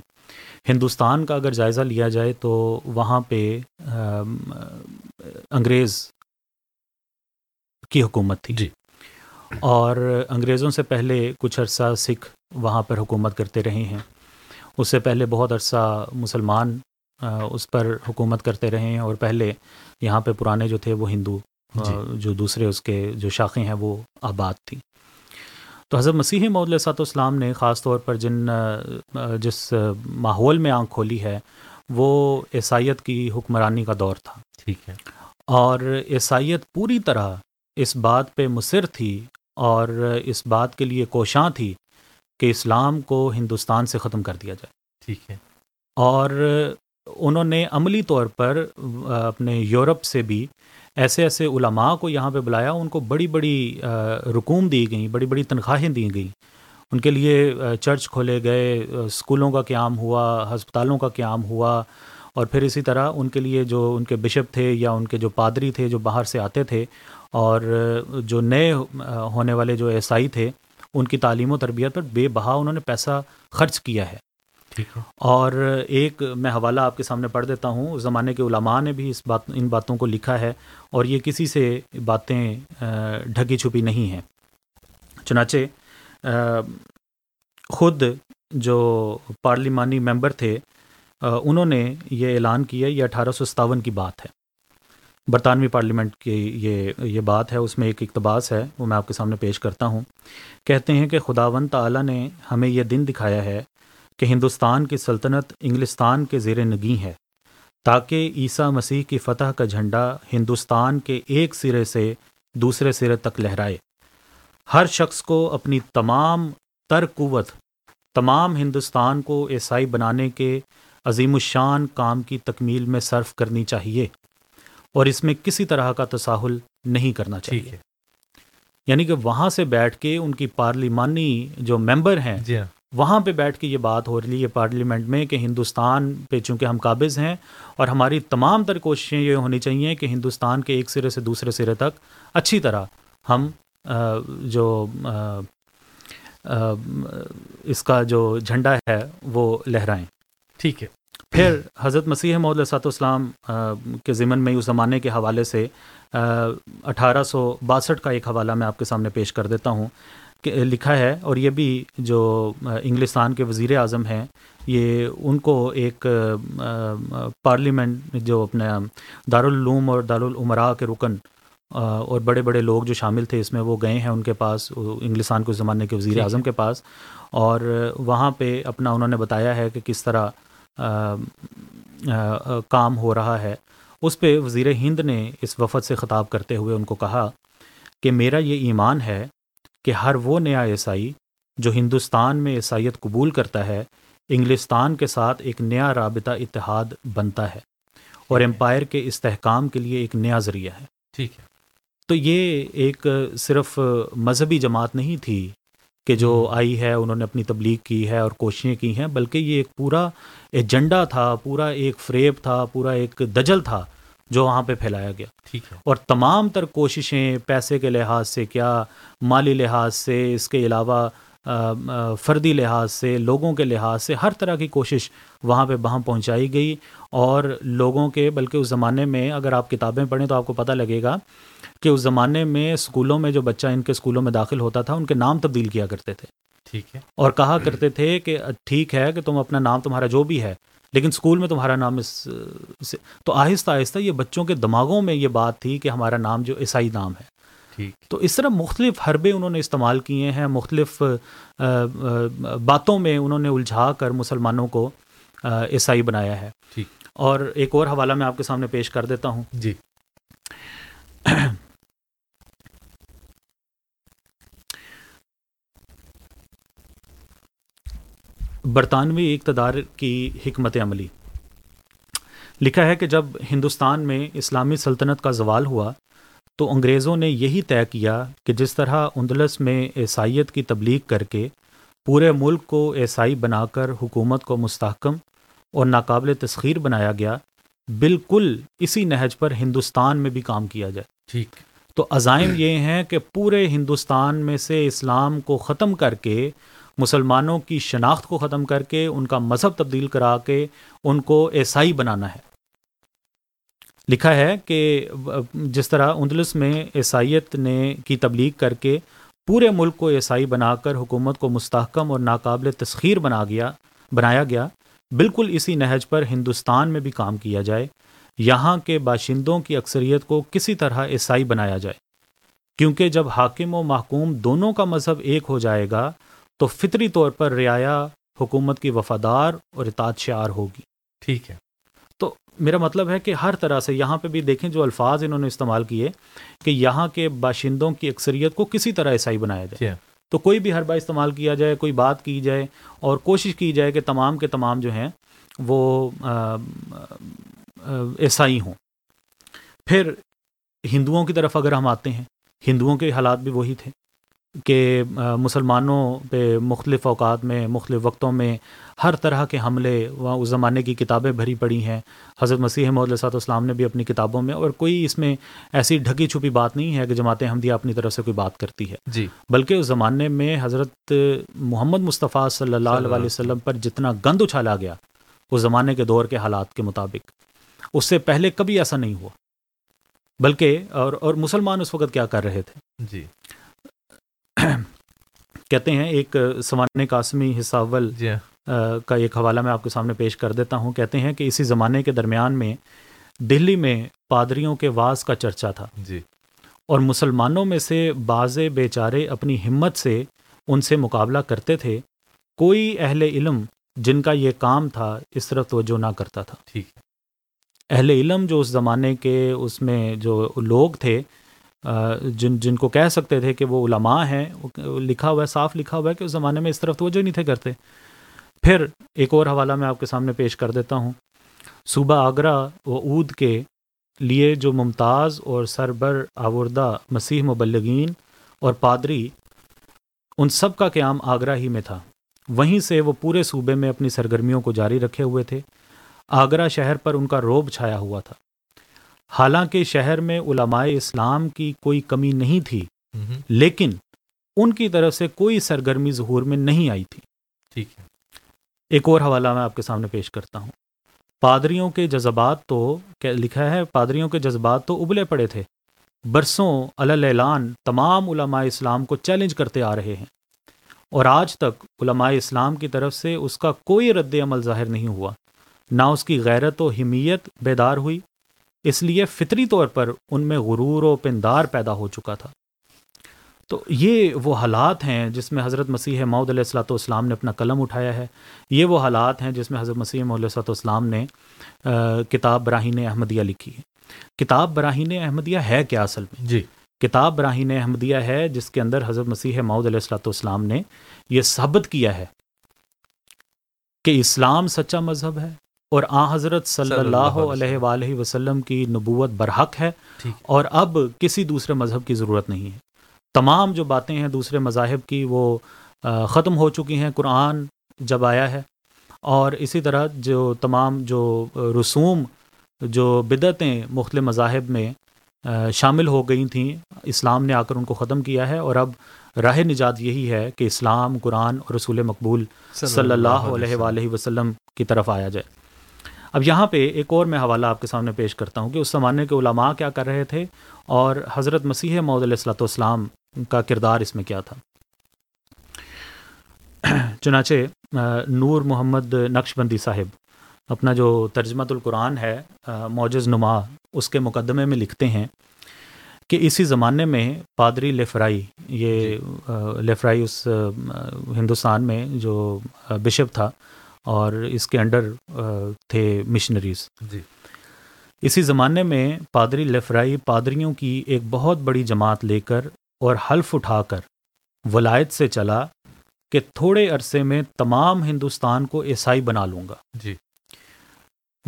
ہندوستان کا اگر جائزہ لیا جائے تو وہاں پہ انگریز کی حکومت تھی۔ جی۔ اور انگریزوں سے پہلے کچھ عرصہ سکھ وہاں پر حکومت کرتے رہے ہیں۔ اس سے پہلے بہت عرصہ مسلمان اس پر حکومت کرتے رہے ہیں اور پہلے یہاں پہ پرانے جو تھے وہ ہندو جی۔ جو دوسرے اس کے جو شاخیں ہیں وہ آباد تھیں۔ تو حضرت مسیح معود علیہ السلام نے خاص طور پر جن جس ماحول میں آنکھ کھولی ہے وہ عیسائیت کی حکمرانی کا دور تھا۔ ٹھیک ہے۔ اور عیسائیت پوری طرح اس بات پہ مصر تھی اور اس بات کے لیے کوشاں تھی کہ اسلام کو ہندوستان سے ختم کر دیا جائے۔ ٹھیک ہے۔ اور انہوں نے عملی طور پر اپنے یورپ سے بھی ایسے ایسے علماء کو یہاں پہ بلایا، ان کو بڑی بڑی رکوم دی گئیں، بڑی بڑی تنخواہیں دی گئیں۔ ان کے لیے چرچ کھولے گئے اسکولوں کا قیام ہوا، ہسپتالوں کا قیام ہوا۔ اور پھر اسی طرح ان کے لیے جو ان کے بشپ تھے یا ان کے جو پادری تھے جو باہر سے آتے تھے، اور جو نئے ہونے والے جو عیسائی تھے، ان کی تعلیم و تربیت پر بے بہا انہوں نے پیسہ خرچ کیا ہے۔ اور ایک میں حوالہ آپ کے سامنے پڑھ دیتا ہوں۔ اس زمانے کے علماء نے بھی اس بات، ان باتوں کو لکھا ہے اور یہ کسی سے باتیں ڈھکی چھپی نہیں ہیں۔ چنانچہ خود جو پارلیمانی ممبر تھے انہوں نے یہ اعلان کیا، یہ اٹھارہ سو ستاون کی بات ہے۔ برطانوی پارلیمنٹ کی یہ یہ بات ہے، اس میں ایک اقتباس ہے، وہ میں آپ کے سامنے پیش کرتا ہوں۔ کہتے ہیں کہ خداون تعالیٰ نے ہمیں یہ دن دکھایا ہے کہ ہندوستان کی سلطنت انگلستان کے زیر نگی ہے تاکہ عیسیٰ مسیح کی فتح کا جھنڈا ہندوستان کے ایک سرے سے دوسرے سرے تک لہرائے۔ ہر شخص کو اپنی تمام تر قوت تمام ہندوستان کو عیسائی بنانے کے عظیم الشان کام کی تکمیل میں صرف کرنی چاہیے اور اس میں کسی طرح کا تساہل نہیں کرنا چاہیے۔ یعنی کہ وہاں سے بیٹھ کے ان کی پارلیمانی جو ممبر ہیں جی ہاں۔ وہاں پہ بیٹھ کے یہ بات ہو رہی ہے پارلیمنٹ میں کہ ہندوستان پہ چونکہ ہم قابض ہیں اور ہماری تمام تر کوششیں یہ ہونی چاہیے کہ ہندوستان کے ایک سرے سے دوسرے سرے تک اچھی طرح ہم جو اس کا جو جھنڈا ہے وہ لہرائیں۔ ٹھیک ہے۔ پھر حضرت مسیح محدود صاحب اسلام کے ضمن میں اس زمانے کے حوالے سے اٹھارہ سو باسٹھ کا ایک حوالہ میں آپ کے سامنے پیش کر دیتا ہوں۔ لکھا ہے اور یہ بھی جو انگلستان کے وزیر اعظم ہیں یہ ان کو ایک پارلیمنٹ جو اپنے دارالعلوم اور دارالعمراء کے رکن اور بڑے بڑے لوگ جو شامل تھے اس میں وہ گئے ہیں ان کے پاس انگلستان کے زمانے کے وزیر اعظم کے پاس۔ اور وہاں پہ اپنا انہوں نے بتایا ہے کہ کس طرح کام ہو رہا ہے۔ اس پہ وزیر ہند نے اس وفد سے خطاب کرتے ہوئے ان کو کہا کہ میرا یہ ایمان ہے کہ ہر وہ نیا عیسائی جو ہندوستان میں عیسائیت قبول کرتا ہے انگلستان کے ساتھ ایک نیا رابطہ اتحاد بنتا ہے اور امپائر کے استحکام کے لیے ایک نیا ذریعہ ہے۔ ٹھیک ہے۔ تو یہ ایک صرف مذہبی جماعت نہیں تھی کہ جو آئی ہے انہوں نے اپنی تبلیغ کی ہے اور کوششیں کی ہیں بلکہ یہ ایک پورا ایجنڈا تھا پورا ایک فریب تھا پورا ایک دجل تھا جو وہاں پہ پھیلایا گیا۔ ٹھیک ہے۔ اور تمام تر کوششیں پیسے کے لحاظ سے کیا مالی لحاظ سے اس کے علاوہ فردی لحاظ سے لوگوں کے لحاظ سے ہر طرح کی کوشش وہاں پہ وہاں پہنچائی گئی۔ اور لوگوں کے بلکہ اس زمانے میں اگر آپ کتابیں پڑھیں تو آپ کو پتہ لگے گا کہ اس زمانے میں اسکولوں میں جو بچہ ان کے اسکولوں میں داخل ہوتا تھا ان کے نام تبدیل کیا کرتے تھے۔ ٹھیک ہے۔ اور کہا کرتے تھے کہ ٹھیک ہے کہ تم اپنا نام تمہارا جو بھی ہے لیکن اسکول میں تمہارا نام اس تو آہستہ آہستہ یہ بچوں کے دماغوں میں یہ بات تھی کہ ہمارا نام جو عیسائی نام ہے۔ ٹھیک۔ تو اس طرح مختلف حربے انہوں نے استعمال کیے ہیں مختلف باتوں میں انہوں نے الجھا کر مسلمانوں کو عیسائی بنایا ہے۔ ٹھیک۔ اور ایک اور حوالہ میں آپ کے سامنے پیش کر دیتا ہوں۔ جی۔ برطانوی اقتدار کی حکمت عملی۔ لکھا ہے کہ جب ہندوستان میں اسلامی سلطنت کا زوال ہوا تو انگریزوں نے یہی طے کیا کہ جس طرح اندلس میں عیسائیت کی تبلیغ کر کے پورے ملک کو عیسائی بنا کر حکومت کو مستحکم اور ناقابل تسخیر بنایا گیا بالکل اسی نہج پر ہندوستان میں بھی کام کیا جائے۔ ٹھیک۔ تو عزائم یہ ہیں کہ پورے ہندوستان میں سے اسلام کو ختم کر کے مسلمانوں کی شناخت کو ختم کر کے، ان کا مذہب تبدیل کرا کے ان کو عیسائی بنانا ہے۔ لکھا ہے کہ جس طرح اندلس میں عیسائیت نے کی تبلیغ کر کے پورے ملک کو عیسائی بنا کر حکومت کو مستحکم اور ناقابل تسخیر بنا گیا، بنایا گیا، بالکل اسی نہج پر ہندوستان میں بھی کام کیا جائے، یہاں کے باشندوں کی اکثریت کو کسی طرح عیسائی بنایا جائے۔ کیونکہ جب حاکم و محکوم دونوں کا مذہب ایک ہو جائے گا تو فطری طور پر رعایا حکومت کی وفادار اور اطاعت شعار ہوگی۔ ٹھیک ہے۔ تو میرا مطلب ہے کہ ہر طرح سے یہاں پہ بھی دیکھیں جو الفاظ انہوں نے استعمال کیے کہ یہاں کے باشندوں کی اکثریت کو کسی طرح عیسائی بنایا جائے۔ تو کوئی بھی ہر بار استعمال کیا جائے کوئی بات کی جائے اور کوشش کی جائے کہ تمام کے تمام جو ہیں وہ عیسائی ہوں۔ پھر ہندوؤں کی طرف اگر ہم آتے ہیں ہندوؤں کے حالات بھی وہی تھے۔ کہ مسلمانوں پہ مختلف اوقات میں مختلف وقتوں میں ہر طرح کے حملے وہاں اس زمانے کی کتابیں بھری پڑی ہیں۔ حضرت مسیح محدود صاحب اسلام نے بھی اپنی کتابوں میں اور کوئی اس میں ایسی ڈھکی چھپی بات نہیں ہے کہ جماعت احمدیہ اپنی طرف سے کوئی بات کرتی ہے۔ جی۔ بلکہ اس زمانے میں حضرت محمد مصطفیٰ صلی اللہ صلی اللہ علیہ وسلم پر جتنا گند اچھالا گیا اس زمانے کے دور کے حالات کے مطابق اس سے پہلے کبھی ایسا نہیں ہوا۔ بلکہ اور اور مسلمان اس وقت کیا کر رہے تھے؟ جی۔ کہتے ہیں ایک سوانح قاسمی حصہ اول جی ہاں۔ کا ایک حوالہ میں آپ کے سامنے پیش کر دیتا ہوں۔ کہتے ہیں کہ اسی زمانے کے درمیان میں دہلی میں پادریوں کے واز کا چرچا تھا۔ جی۔ اور مسلمانوں میں سے بعض بیچارے اپنی ہمت سے ان سے مقابلہ کرتے تھے۔ کوئی اہل علم جن کا یہ کام تھا اس طرف توجہ نہ کرتا تھا۔ ٹھیک۔ اہل علم جو اس زمانے کے اس میں جو لوگ تھے جن جن کو کہہ سکتے تھے کہ وہ علماء ہیں لکھا ہوا ہے، صاف لکھا ہوا ہے کہ اس زمانے میں اس طرف توجہ نہیں تھے کرتے۔ پھر ایک اور حوالہ میں آپ کے سامنے پیش کر دیتا ہوں۔ صوبہ آگرہ و اود کے لیے جو ممتاز اور سربر آوردہ مسیح مبلغین اور پادری ان سب کا قیام آگرہ ہی میں تھا۔ وہیں سے وہ پورے صوبے میں اپنی سرگرمیوں کو جاری رکھے ہوئے تھے۔ آگرہ شہر پر ان کا روب چھایا ہوا تھا۔ حالانکہ شہر میں علماء اسلام کی کوئی کمی نہیں تھی لیکن ان کی طرف سے کوئی سرگرمی ظہور میں نہیں آئی تھی۔ ٹھیک ہے۔ ایک اور حوالہ میں آپ کے سامنے پیش کرتا ہوں۔ پادریوں کے جذبات تو لکھا ہے پادریوں کے جذبات تو ابلے پڑے تھے۔ برسوں اعلان تمام علماء اسلام کو چیلنج کرتے آ رہے ہیں۔ اور آج تک علماء اسلام کی طرف سے اس کا کوئی رد عمل ظاہر نہیں ہوا۔ نہ اس کی غیرت و حمیت بیدار ہوئی اس لیے فطری طور پر ان میں غرور و پندار پیدا ہو چکا تھا۔ تو یہ وہ حالات ہیں جس میں حضرت مسیح معود علیہ السلاۃ والسلام نے اپنا قلم اٹھایا ہے۔ یہ وہ حالات ہیں جس میں حضرت مسیح معود علیہ والسلام نے کتاب براہین احمدیہ لکھی ہے۔ کتاب براہین احمدیہ ہے کیا اصل میں؟ جی۔ کتاب براہین احمدیہ ہے جس کے اندر حضرت مسیح معود علیہ السلاۃ والسلام نے یہ ثابت کیا ہے کہ اسلام سچا مذہب ہے۔ اور آ حضرت صلی اللہ علیہ وآلہ وسلم کی نبوت برحق ہے اور اب کسی دوسرے مذہب کی ضرورت نہیں ہے۔ تمام جو باتیں ہیں دوسرے مذاہب کی وہ ختم ہو چکی ہیں قرآن جب آیا ہے۔ اور اسی طرح جو تمام جو رسوم جو بدعتیں مختلف مذاہب میں شامل ہو گئی تھیں۔ اسلام نے آ کر ان کو ختم کیا ہے۔ اور اب راہ نجات یہی ہے کہ اسلام قرآن اور رسول مقبول صلی اللہ علیہ وآلہ وسلم کی طرف آیا جائے۔ اب یہاں پہ ایک اور میں حوالہ آپ کے سامنے پیش کرتا ہوں کہ اس زمانے کے علماء کیا کر رہے تھے اور حضرت مسیح معود علیہ السلاۃ والسلام کا کردار اس میں کیا تھا۔ چنانچہ نور محمد نقش بندی صاحب اپنا جو ترجمت القرآن ہے معجز نما اس کے مقدمے میں لکھتے ہیں کہ اسی زمانے میں پادری لیفرائی یہ آ، لیفرائی اس ہندوستان میں جو بشپ تھا اور اس کے انڈر تھے مشنریز جی۔ اسی زمانے میں پادری لیفرائی پادریوں کی ایک بہت بڑی جماعت لے کر اور حلف اٹھا کر ولایت سے چلا کہ تھوڑے عرصے میں تمام ہندوستان کو عیسائی بنا لوں گا۔ جی۔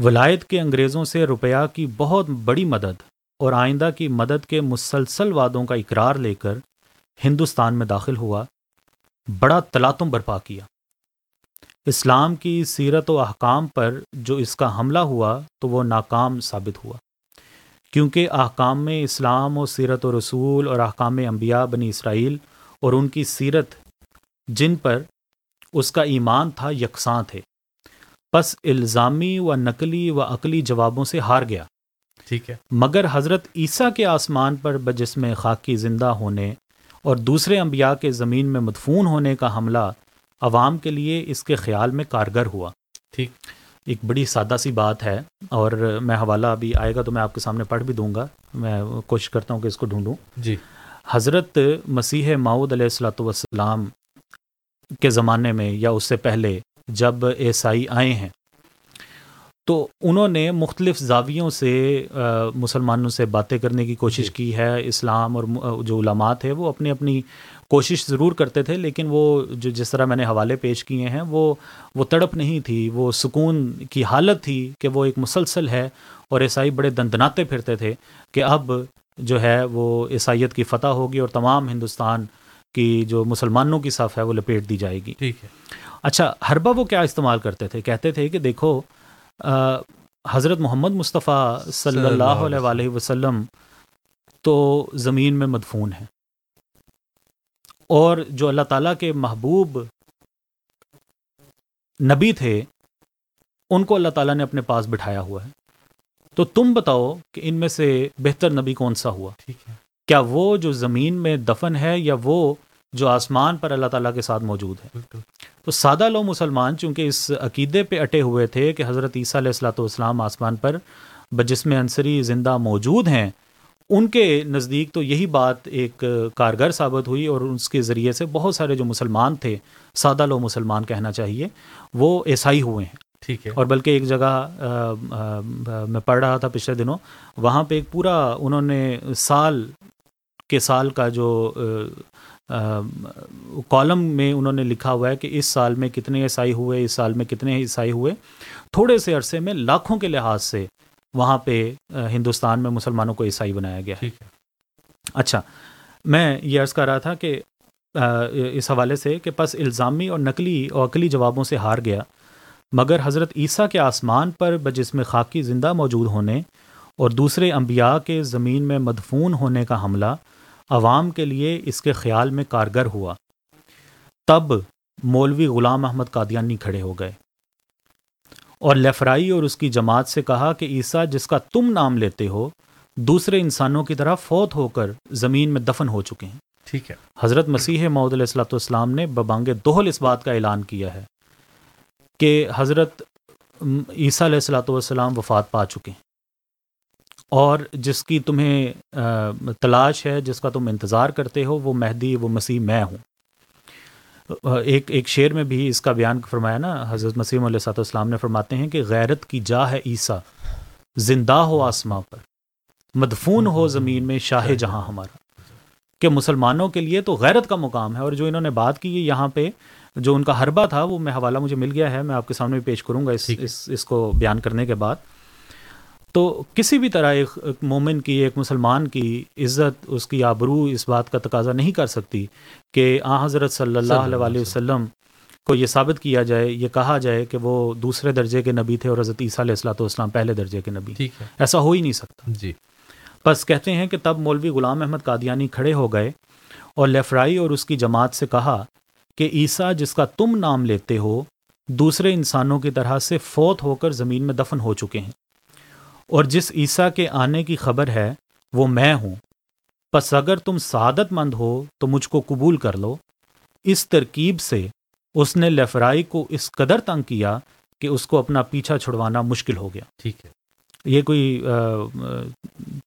ولایت کے انگریزوں سے روپیہ کی بہت بڑی مدد اور آئندہ کی مدد کے مسلسل وعدوں کا اقرار لے کر ہندوستان میں داخل ہوا۔ بڑا تلاتم برپا کیا۔ اسلام کی سیرت و احکام پر جو اس کا حملہ ہوا تو وہ ناکام ثابت ہوا۔ کیونکہ احکام میں اسلام و سیرت و رسول اور احکام انبیاء بنی اسرائیل اور ان کی سیرت جن پر اس کا ایمان تھا یکساں تھے۔ پس الزامی و نقلی و عقلی جوابوں سے ہار گیا۔ ٹھیک ہے۔ مگر حضرت عیسیٰ کے آسمان پر بجسم خاکی زندہ ہونے اور دوسرے انبیاء کے زمین میں مدفون ہونے کا حملہ عوام کے لیے اس کے خیال میں کارگر ہوا۔ ٹھیک۔ ایک بڑی سادہ سی بات ہے اور میں حوالہ ابھی آئے گا تو میں آپ کے سامنے پڑھ بھی دوں گا۔ میں کوشش کرتا ہوں کہ اس کو ڈھونڈوں۔ جی۔ حضرت مسیح معود علیہ السلاۃ والسلام کے زمانے میں یا اس سے پہلے جب عیسائی آئے ہیں تو انہوں نے مختلف زاویوں سے مسلمانوں سے باتیں کرنے کی کوشش کی ہے۔ اسلام اور جو علماء تھے وہ اپنی اپنی کوشش ضرور کرتے تھے لیکن وہ جو جس طرح میں نے حوالے پیش کیے ہیں وہ وہ تڑپ نہیں تھی وہ سکون کی حالت تھی کہ وہ ایک مسلسل ہے اور عیسائی بڑے دندناتے پھرتے تھے کہ اب جو ہے وہ عیسائیت کی فتح ہوگی اور تمام ہندوستان کی جو مسلمانوں کی صف ہے وہ لپیٹ دی جائے گی۔ ٹھیک ہے۔ اچھا حربہ وہ کیا استعمال کرتے تھے؟ کہتے تھے کہ دیکھو حضرت محمد مصطفیٰ صلی اللہ علیہ وآلہ وسلم تو زمین میں مدفون ہیں۔ اور جو اللہ تعالیٰ کے محبوب نبی تھے ان کو اللہ تعالیٰ نے اپنے پاس بٹھایا ہوا ہے۔ تو تم بتاؤ کہ ان میں سے بہتر نبی کون سا ہوا؟ کیا وہ جو زمین میں دفن ہے یا وہ جو آسمان پر اللہ تعالیٰ کے ساتھ موجود ہے؟ تو سادہ لو مسلمان چونکہ اس عقیدے پہ اٹے ہوئے تھے کہ حضرت عیسیٰ علیہ السلاۃ والسلام آسمان پر بجسم انصری زندہ موجود ہیں ان کے نزدیک تو یہی بات ایک کارگر ثابت ہوئی اور اس کے ذریعے سے بہت سارے جو مسلمان تھے سادہ لو مسلمان کہنا چاہیے وہ عیسائی ہوئے ہیں۔ ٹھیک ہے۔ اور بلکہ ایک جگہ میں پڑھ رہا تھا پچھلے دنوں وہاں پہ ایک پورا انہوں نے سال کے سال کا جو کالم میں انہوں نے لکھا ہوا ہے کہ اس سال میں کتنے عیسائی ہوئے اس سال میں کتنے عیسائی ہوئے تھوڑے سے عرصے میں لاکھوں کے لحاظ سے وہاں پہ ہندوستان میں مسلمانوں کو عیسائی بنایا گیا ہے۔ اچھا میں یہ عرض کر رہا تھا کہ اس حوالے سے کہ پس الزامی اور نقلی اور عقلی جوابوں سے ہار گیا مگر حضرت عیسیٰ کے آسمان پر بجسم خاکی زندہ موجود ہونے اور دوسرے انبیاء کے زمین میں مدفون ہونے کا حملہ عوام کے لیے اس کے خیال میں کارگر ہوا۔ تب مولوی غلام احمد قادیانی کھڑے ہو گئے۔ اور لیفرائی اور اس کی جماعت سے کہا کہ عیسیٰ جس کا تم نام لیتے ہو دوسرے انسانوں کی طرح فوت ہو کر زمین میں دفن ہو چکے ہیں۔ ٹھیک ہے۔ حضرت مسیح معود علیہ السلاۃ والسلام نے ببانگ دوہل اس بات کا اعلان کیا ہے کہ حضرت عیسیٰ علیہ السلاۃ والسلام وفات پا چکے ہیں۔ اور جس کی تمہیں تلاش ہے جس کا تم انتظار کرتے ہو وہ مہدی وہ مسیح میں ہوں۔ ایک ایک شعر میں بھی اس کا بیان فرمایا نا حضرت مسیح علیہ السلاۃ والسلام نے فرماتے ہیں کہ غیرت کی جا ہے عیسیٰ زندہ ہو آسماں پر مدفون ہو زمین میں شاہ جہاں ہمارا کہ مسلمانوں کے لیے تو غیرت کا مقام ہے اور جو انہوں نے بات کی ہے یہاں پہ جو ان کا حربہ تھا وہ میں حوالہ مجھے مل گیا ہے میں آپ کے سامنے بھی پیش کروں گا اس۔ اس اس کو بیان کرنے کے بعد تو کسی بھی طرح ایک مومن کی ایک مسلمان کی عزت اس کی آبرو اس بات کا تقاضا نہیں کر سکتی کہ آ حضرت صلی اللہ علیہ علیہ وسلم کو یہ ثابت کیا جائے یہ کہا جائے کہ وہ دوسرے درجے کے نبی تھے اور حضرت عیسیٰ علیہ السلاۃ والسلام پہلے درجے کے نبی۔ ایسا ہو ہی نہیں سکتا۔ جی۔ بس کہتے ہیں کہ تب مولوی غلام احمد قادیانی کھڑے ہو گئے اور لیفرائی اور اس کی جماعت سے کہا کہ عیسیٰ جس کا تم نام لیتے ہو دوسرے انسانوں کی طرح سے فوت ہو کر زمین میں دفن ہو چکے ہیں۔ اور جس عیسیٰ کے آنے کی خبر ہے وہ میں ہوں۔ پس اگر تم سعادت مند ہو تو مجھ کو قبول کر لو۔ اس ترکیب سے اس نے لیفرائی کو اس قدر تنگ کیا کہ اس کو اپنا پیچھا چھڑوانا مشکل ہو گیا۔ ٹھیک ہے۔ یہ کوئی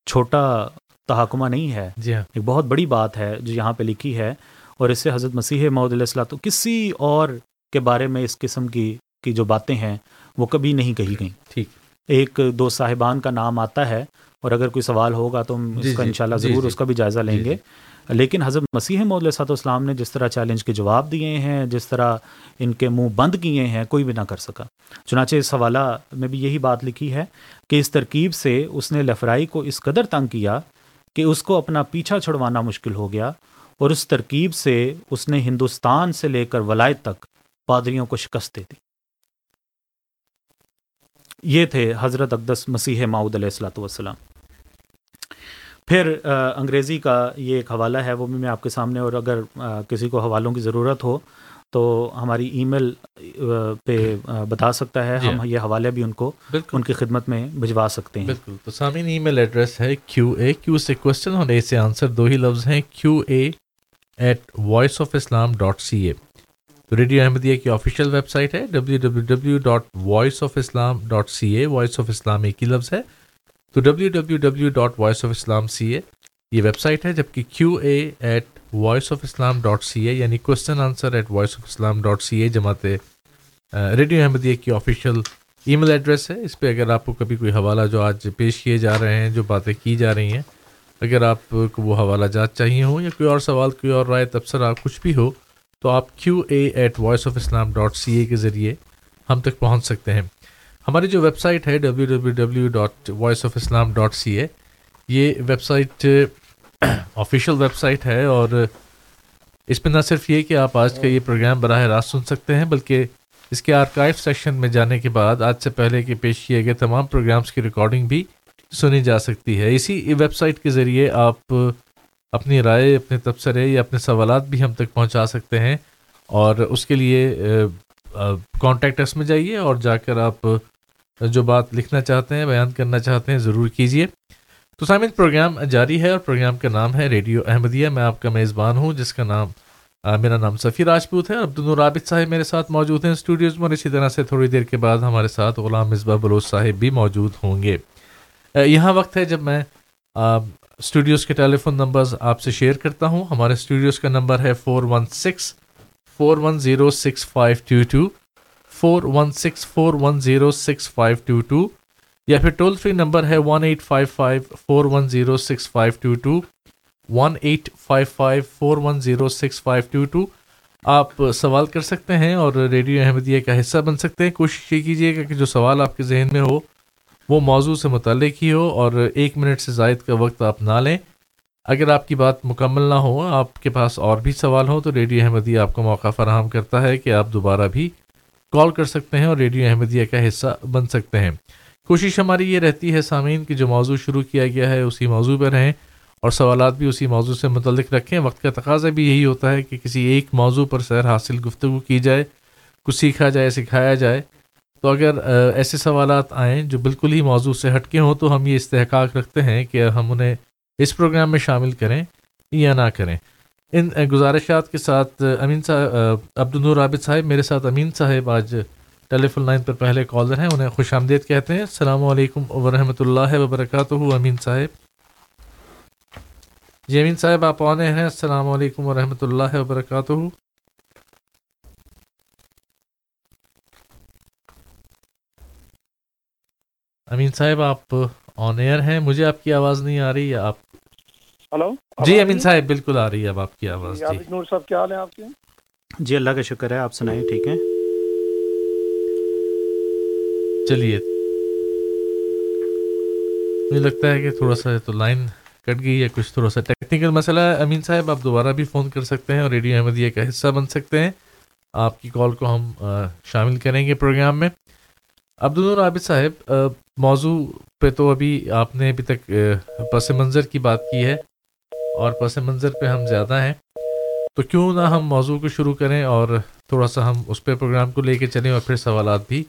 چھوٹا تحکمہ نہیں ہے۔ جی ہاں۔ ایک بہت بڑی بات ہے جو یہاں پہ لکھی ہے اور اس سے حضرت مسیح معود علیہ السلام تو کسی اور کے بارے میں اس قسم کی کی جو باتیں ہیں وہ کبھی نہیں کہی گئیں۔ ٹھیک۔ ایک دو صاحبان کا نام آتا ہے اور اگر کوئی سوال ہوگا تو ہم جی، اس کا جی، انشاءاللہ جی، ضرور جی۔ اس کا بھی جائزہ لیں جی، گے لیکن حضرت مسیح علیہ السلاۃ والسلام نے جس طرح چیلنج کے جواب دیے ہیں جس طرح ان کے منہ بند کیے ہیں کوئی بھی نہ کر سکا۔ چنانچہ اس حوالہ میں بھی یہی بات لکھی ہے کہ اس ترکیب سے اس نے لفرائی کو اس قدر تنگ کیا کہ اس کو اپنا پیچھا چھڑوانا مشکل ہو گیا اور اس ترکیب سے اس نے ہندوستان سے لے کر ولایت تک پادریوں کو شکست دے دی۔ یہ تھے حضرت اقدس مسیح معود علیہ السلاۃ والسلام۔ پھر انگریزی کا یہ ایک حوالہ ہے وہ بھی میں آپ کے سامنے اور اگر کسی کو حوالوں کی ضرورت ہو تو ہماری ای میل پہ بتا سکتا ہے۔ جی۔ ہم یہ حوالے بھی ان کو ان کی خدمت میں بھجوا سکتے ہیں۔ بالکل۔ تو سامعین ای میل ایڈریس ہے کیو اے کیو سے کوشچن اور اے سے آنسر دو ہی لفظ ہیں Q A at voice of Islam dot C A. تو ریڈیو احمدیہ کی آفیشیل ویب سائٹ ہے W W W dot voice of Islam dot C A voice of Islam ایک ہی لفظ ہے۔ تو W W W dot voice of Islam C A یہ website ہے، جبکہ Q A at voice of Islam dot C A یعنی question answer at voice of Islam dot C A جماعت ریڈیو احمدیہ کی آفیشیل ای mail address ہے۔ اس پہ اگر آپ کو کبھی کوئی حوالہ جو آج پیش کیے جا رہے ہیں، جو باتیں کی جا رہی ہیں، اگر آپ کو وہ حوالہ جات چاہیے ہوں یا کوئی اور سوال، کوئی اور رائے، تبصرہ، کچھ بھی ہو تو آپ Q A at voice of Islam dot C A کے ذریعے ہم تک پہنچ سکتے ہیں۔ ہماری جو ویب سائٹ ہے W W W dot voice of Islam dot C A یہ website official website ہے اور اس پہ نہ صرف یہ کہ آپ آج کا یہ پروگرام براہ راست سن سکتے ہیں، بلکہ اس کے آرکائیو سیکشن میں جانے کے بعد آج سے پہلے کے پیش کیے گئے تمام پروگرامس کی ریکارڈنگ بھی سنی جا سکتی ہے۔ اسی ویب سائٹ کے ذریعے آپ اپنی رائے، اپنے تبصرے یا اپنے سوالات بھی ہم تک پہنچا سکتے ہیں اور اس کے لیے کانٹیکٹ اس میں جائیے اور جا کر آپ جو بات لکھنا چاہتے ہیں، بیان کرنا چاہتے ہیں، ضرور کیجیے۔ تو سامن پروگرام جاری ہے اور پروگرام کا نام ہے ریڈیو احمدیہ۔ میں آپ کا میزبان ہوں، جس کا نام میرا نام سفیر راجپوت ہے۔ عبد الرابط صاحب میرے ساتھ موجود ہیں اسٹوڈیوز میں اور اسی طرح سے تھوڑی دیر کے بعد ہمارے ساتھ غلام مصباح بلوچ صاحب بھی موجود ہوں گے۔ یہاں وقت ہے جب میں اسٹوڈیوز کے ٹیلی فون نمبرز آپ سے شیئر کرتا ہوں۔ ہمارے اسٹوڈیوز کا نمبر ہے four one six four one zero six five two two four one six four one zero six five two two یا پھر ٹول فری نمبر ہے one eight five five four one zero six five two two one eight five five four one zero six five two two آپ سوال کر سکتے ہیں اور radio Ahmadiyya کا حصہ بن سکتے ہیں۔ کوشش یہ کیجیے گا کہ جو سوال آپ کے ذہن میں ہو وہ موضوع سے متعلق ہی ہو اور ایک منٹ سے زائد کا وقت آپ نہ لیں۔ اگر آپ کی بات مکمل نہ ہو، آپ کے پاس اور بھی سوال ہوں تو ریڈیو احمدیہ آپ کو موقع فراہم کرتا ہے کہ آپ دوبارہ بھی کال کر سکتے ہیں اور ریڈیو احمدیہ کا حصہ بن سکتے ہیں۔ کوشش ہماری یہ رہتی ہے سامعین کہ جو موضوع شروع کیا گیا ہے اسی موضوع پہ رہیں اور سوالات بھی اسی موضوع سے متعلق رکھیں۔ وقت کا تقاضا بھی یہی ہوتا ہے کہ کسی ایک موضوع پر سیر حاصل گفتگو کی جائے، کچھ سیکھا جائے، سکھایا جائے۔ تو اگر ایسے سوالات آئیں جو بالکل ہی موضوع سے ہٹ کے ہوں، تو ہم یہ استحقاق رکھتے ہیں کہ ہم انہیں اس پروگرام میں شامل کریں یا نہ کریں۔ ان گزارشات کے ساتھ امین صاحب عبد النور عابد صاحب، میرے ساتھ امین صاحب آج ٹیلی فون لائن پر پہلے کالر ہیں، انہیں خوش آمدید کہتے ہیں۔ السلام علیکم ورحمۃ اللہ وبرکاتہ، امین صاحب۔ جی امین صاحب، آپ آنے ہیں۔ السلام علیکم ورحمۃ اللہ وبرکاتہ۔ امین صاحب آپ آن ایئر ہیں۔ مجھے آپ کی آواز نہیں آ رہی آپ ہلو؟ جی امین صاحب بالکل آ رہی ہے اب آپ کی آواز جی نور صاحب کیا حال ہے آپ کے؟ جی اللہ کا شکر ہے آپ سنائیں ٹھیک ہے چلیے۔ مجھے لگتا ہے کہ تھوڑا سا تو لائن کٹ گئی ہے کچھ تھوڑا سا ٹیکنیکل مسئلہ ہے۔ امین صاحب آپ دوبارہ بھی فون کر سکتے ہیں اور ریڈیو احمدیہ کا حصہ بن سکتے ہیں۔ آپ کی کال کو ہم شامل کریں گے پروگرام میں۔ عبد العابد صاحب موضوع پہ تو ابھی آپ نے ابھی تک پس منظر کی بات کی ہے اور پس منظر پہ ہم زیادہ ہیں۔ تو کیوں نہ ہم موضوع کو شروع کریں اور تھوڑا سا ہم اس پہ پروگرام کو لے کے چلیں اور پھر سوالات بھی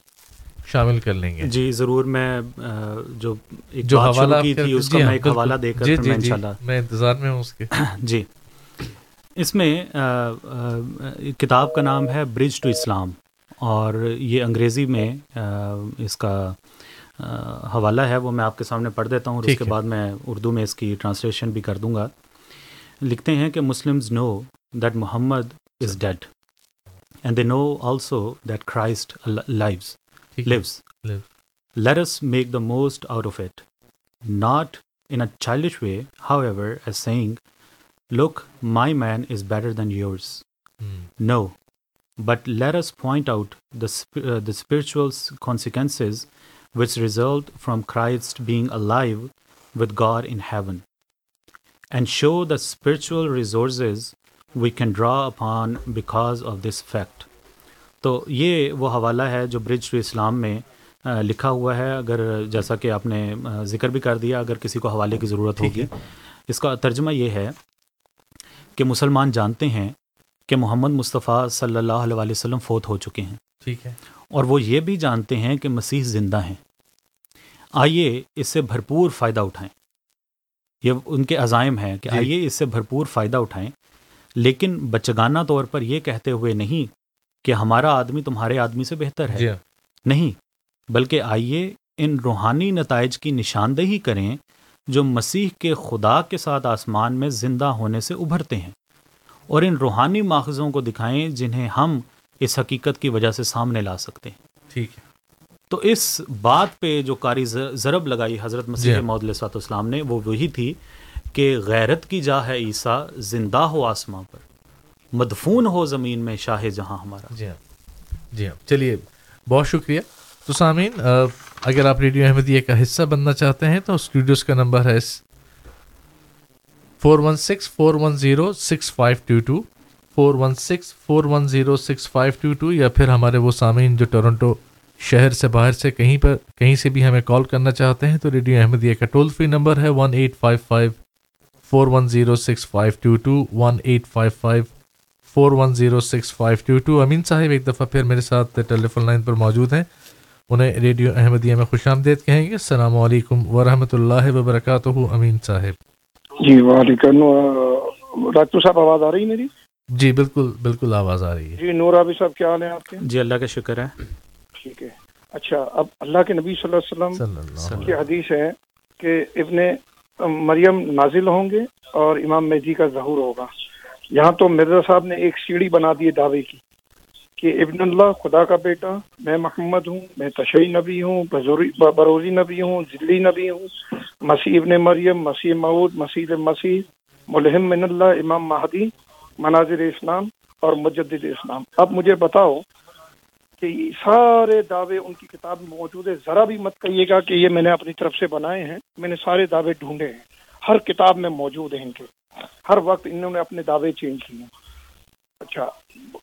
شامل کر لیں گے۔ جی ضرور میں جو جو حوالہ کی تھی اس کا میں ایک حوالہ دے کر جی جی جی میں انتظار میں ہوں اس کے۔ جی۔ اس میں کتاب کا نام ہے برج ٹو اسلام اور یہ انگریزی میں اس کا حوالہ ہے وہ میں آپ کے سامنے پڑھ دیتا ہوں اس کے بعد میں اردو میں اس کی ٹرانسلیشن بھی کر دوں گا۔ لکھتے ہیں کہ Muslims know that Muhammad is dead and they know also that Christ lives life let us make the most out of it not in a childish way however a saying like my man is better than yours no but let let us point out the spiritual consequences which result from Christ being alive with God in heaven, and show the spiritual resources we can draw upon because of this fact. تو یہ وہ حوالہ ہے جو bridge to اسلام میں لکھا ہوا ہے۔ اگر جیسا کہ آپ نے ذکر بھی کر دیا اگر کسی کو حوالے کی ضرورت ہوگی۔ اس کا ترجمہ یہ ہے کہ مسلمان جانتے ہیں کہ محمد مصطفیٰ صلی اللہ علیہ وسلم فوت ہو چکے ہیں۔ ٹھیک ہے۔ اور وہ یہ بھی جانتے ہیں کہ مسیح زندہ ہیں۔ آئیے اس سے بھرپور فائدہ اٹھائیں۔ یہ ان کے عزائم ہیں کہ جی۔ آئیے اس سے بھرپور فائدہ اٹھائیں۔ لیکن بچگانہ طور پر یہ کہتے ہوئے نہیں کہ ہمارا آدمی تمہارے آدمی سے بہتر ہے۔ yeah. نہیں بلکہ آئیے ان روحانی نتائج کی نشاندہی کریں جو مسیح کے خدا کے ساتھ آسمان میں زندہ ہونے سے ابھرتے ہیں۔ اور ان روحانی ماخذوں کو دکھائیں جنہیں ہم اس حقیقت کی وجہ سے سامنے لا سکتے ہیں۔ ٹھیک ہے۔ تو اس بات پہ جو کاری ضرب لگائی حضرت جی. مسیح۔ معود علیہ الصلوۃ والسلام نے وہ وہی تھی کہ غیرت کی جا ہے عیسیٰ زندہ ہو آسماں پر مدفون ہو زمین میں شاہ جہاں ہمارا۔ جی ہاں جی ہاں۔ چلیے بہت شکریہ۔ تو سامعین اگر آپ ریڈیو احمدیہ کا حصہ بننا چاہتے ہیں تو اسٹوڈیوز کا نمبر ہے four one six four one zero six five two two four one six four one zero six five two two یا پھر ہمارے وہ سامعین جو ٹورنٹو شہر سے باہر سے کہیں پر کہیں سے بھی ہمیں کال کرنا چاہتے ہیں تو ریڈیو احمدیہ کا ٹول فری نمبر ہے one eight five five four one zero six five two two one eight five five four one zero six five two two Amin صاحب ایک دفعہ پھر میرے ساتھ ٹیلی فون لائن پر موجود ہیں۔ انہیں ریڈیو احمدیہ میں خوش آمدید کہیں گے۔ السلام علیکم ورحمۃ اللہ وبرکاتہ امین صاحب۔ جی وعلیکم ڈاکٹر صاحب آواز آ رہی میری؟ جی بالکل بالکل آواز آ رہی ہے۔ جی نور صاحب کیا حال ہیں آپ کے؟ جی اللہ کا شکر ہے۔ ٹھیک ہے۔ اچھا اب اللہ کے نبی صلی اللہ علیہ وسلم کی حدیث ہے کہ ابن مریم نازل ہوں گے اور امام مہدی کا ظہور ہوگا۔ یہاں تو مرزا صاحب نے ایک سیڑھی بنا دی دعوے کی کہ ابن اللہ خدا کا بیٹا میں محمد ہوں میں تشیع نبی ہوں بروزی نبی ہوں ذلی نبی ہوں مسیح ابن مریم مسیح معود مسیح مسیح ملہم من اللہ امام مہدی مناظر اسلام اور مجدد اسلام۔ اب مجھے بتاؤ کہ یہ سارے دعوے ان کی کتاب میں موجود ہے ذرا بھی مت کہیے گا کہ یہ میں نے اپنی طرف سے بنائے ہیں۔ میں نے سارے دعوے ڈھونڈے ہیں۔ ہر کتاب میں موجود ہیں ان کے۔ ہر وقت انہوں نے اپنے دعوے چینج کیے۔ اچھا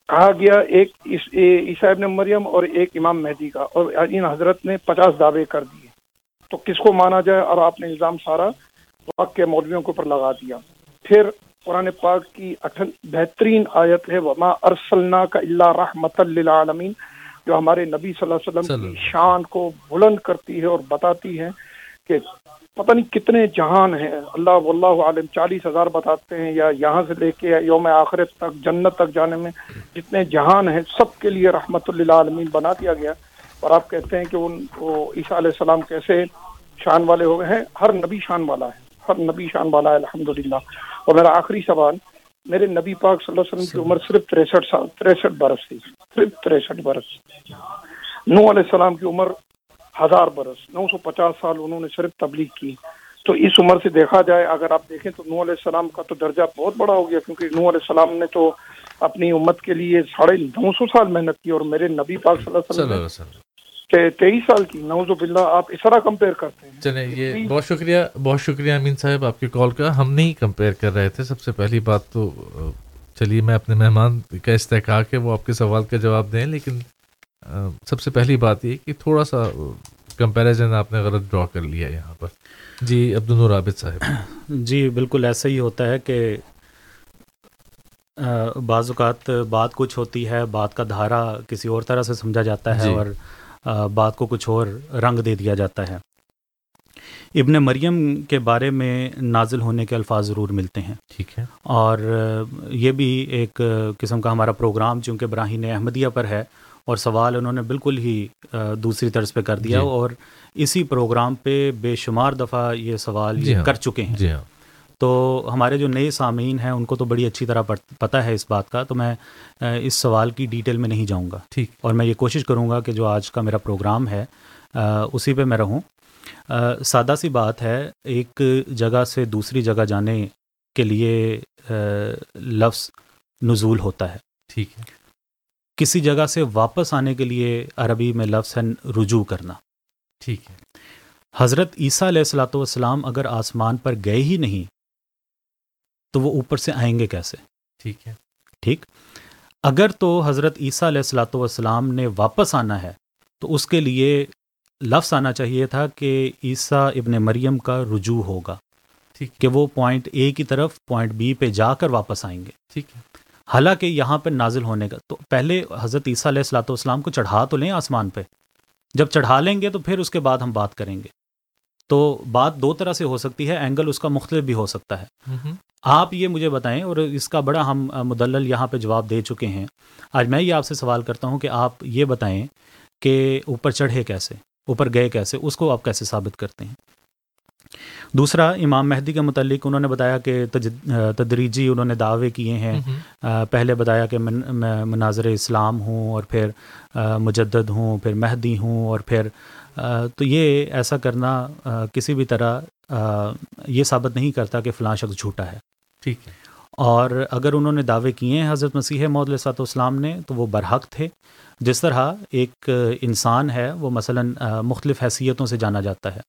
کہا گیا ایک عیسیٰ ابن مریم اور ایک امام مہدی کا اور ان حضرت نے پچاس دعوے کر دیے۔ تو کس کو مانا جائے؟ اور آپ نے الزام سارا وقت کے مولویوں کے اوپر لگا دیا۔ پھر قرآن پاک کی اٹھن بہترین آیت ہے، وما ارسلنا کا اللہ رحمت للعالمین جو ہمارے نبی صلی اللہ علیہ وسلم اللہ کی شان کو بلند کرتی ہے اور بتاتی ہے کہ پتہ نہیں کتنے جہان ہیں۔ اللہ واللہ عالم چالیس ہزار بتاتے ہیں یا یہاں سے لے کے یوم آخرت تک جنت تک جانے میں جتنے جہان ہیں سب کے لیے رحمت للعالمین بنا دیا گیا۔ اور آپ کہتے ہیں کہ ان کو عیسیٰ علیہ السلام کیسے شان والے ہو گئے ہیں؟ ہر نبی شان والا ہے ہر نبی شان والا ہے الحمدللہ۔ اور میرا آخری سوال میرے نبی پاک صلی اللہ علیہ وسلم کی عمر صرف تریسٹھ سال، تریسٹھ برس تھی، صرف تریسٹھ برس۔ نو علیہ السلام کی عمر ہزار برس، نو سو پچاس سال انہوں نے صرف تبلیغ کی۔ تو اس عمر سے دیکھا جائے، اگر آپ دیکھیں تو نو علیہ السلام کا تو درجہ بہت بڑا ہو گیا، کیونکہ نو علیہ السلام نے تو اپنی امت کے لیے ساڑھے نو سو سال محنت کی اور میرے نبی پاک صلی اللہ علیہ وسلم۔ تیئیس سال کی نوز باللہ آپ اس طرح کمپیئر کرتے ہیں۔ چلیں یہ بہت شکریہ بہت شکریہ امین صاحب آپ کی کال کا۔ ہم نہیں کمپیئر کر رہے تھے سب سے پہلی بات تو چلیے میں اپنے مہمان کا استحقاق ہے وہ آپ کے سوال کا جواب دیں لیکن سب سے پہلی بات یہ کہ تھوڑا سا کمپیریزن آپ نے غلط ڈرا کر لیا یہاں پر۔ جی عبد النور عابد صاحب۔ جی بالکل ایسا ہی ہوتا ہے کہ بعض اوقات بات کچھ ہوتی ہے بات کا دھارا کسی اور طرح سے سمجھا جاتا ہے جی۔ اور بات کو کچھ اور رنگ دے دیا جاتا ہے۔ ابن مریم کے بارے میں نازل ہونے کے الفاظ ضرور ملتے ہیں۔ ٹھیک ہے۔ اور یہ بھی ایک قسم کا ہمارا پروگرام چونکہ براہین احمدیہ پر ہے اور سوال انہوں نے بالکل ہی دوسری طرز پہ کر دیا جی۔ اور اسی پروگرام پہ بے شمار دفعہ یہ سوال جی یہ ہاں۔ کر چکے ہیں۔ جی ہاں۔ تو ہمارے جو نئے سامعین ہیں ان کو تو بڑی اچھی طرح پتہ ہے اس بات کا تو میں اس سوال کی ڈیٹیل میں نہیں جاؤں گا۔ ٹھیک۔ اور میں یہ کوشش کروں گا کہ جو آج کا میرا پروگرام ہے اسی پہ میں رہوں۔ سادہ سی بات ہے ایک جگہ سے دوسری جگہ جانے کے لیے لفظ نزول ہوتا ہے۔ ٹھیک ہے۔ کسی جگہ سے واپس آنے کے لیے عربی میں لفظ ہے رجوع کرنا۔ ٹھیک ہے۔ حضرت عیسیٰ علیہ السلاۃ والسلام اگر آسمان پر گئے ہی نہیں تو وہ اوپر سے آئیں گے کیسے؟ ٹھیک ہے۔ ٹھیک۔ اگر تو حضرت عیسیٰ علیہ السلاۃ والسلام نے واپس آنا ہے تو اس کے لیے لفظ آنا چاہیے تھا کہ عیسیٰ ابن مریم کا رجوع ہوگا۔ ٹھیک کہ وہ پوائنٹ اے کی طرف پوائنٹ بی پہ جا کر واپس آئیں گے۔ ٹھیک ہے۔ حالانکہ یہاں پہ نازل ہونے کا تو پہلے حضرت عیسیٰ علیہ السلاۃ والسلام کو چڑھا تو لیں آسمان پہ۔ جب چڑھا لیں گے تو پھر اس کے بعد ہم بات کریں گے۔ تو بات دو طرح سے ہو سکتی ہے اینگل اس کا مختلف بھی ہو سکتا ہے۔ آپ یہ مجھے بتائیں اور اس کا بڑا ہم مدلل یہاں پہ جواب دے چکے ہیں۔ آج میں یہ آپ سے سوال کرتا ہوں کہ آپ یہ بتائیں کہ اوپر چڑھے کیسے اوپر گئے کیسے اس کو آپ کیسے ثابت کرتے ہیں؟ دوسرا امام مہدی کے متعلق انہوں نے بتایا کہ تدریجی انہوں نے دعوے کیے ہیں۔ پہلے بتایا کہ میں مناظر اسلام ہوں اور پھر مجدد ہوں پھر مہدی ہوں اور پھر تو یہ ایسا کرنا کسی بھی طرح یہ ثابت نہیں کرتا کہ فلاں شخص جھوٹا ہے۔ ٹھیک ہے۔ اور اگر انہوں نے دعوے کیے ہیں حضرت مسیح محدود صاحب اسلام نے تو وہ برحق تھے۔ جس طرح ایک انسان ہے وہ مثلا مختلف حیثیتوں سے جانا جاتا ہے۔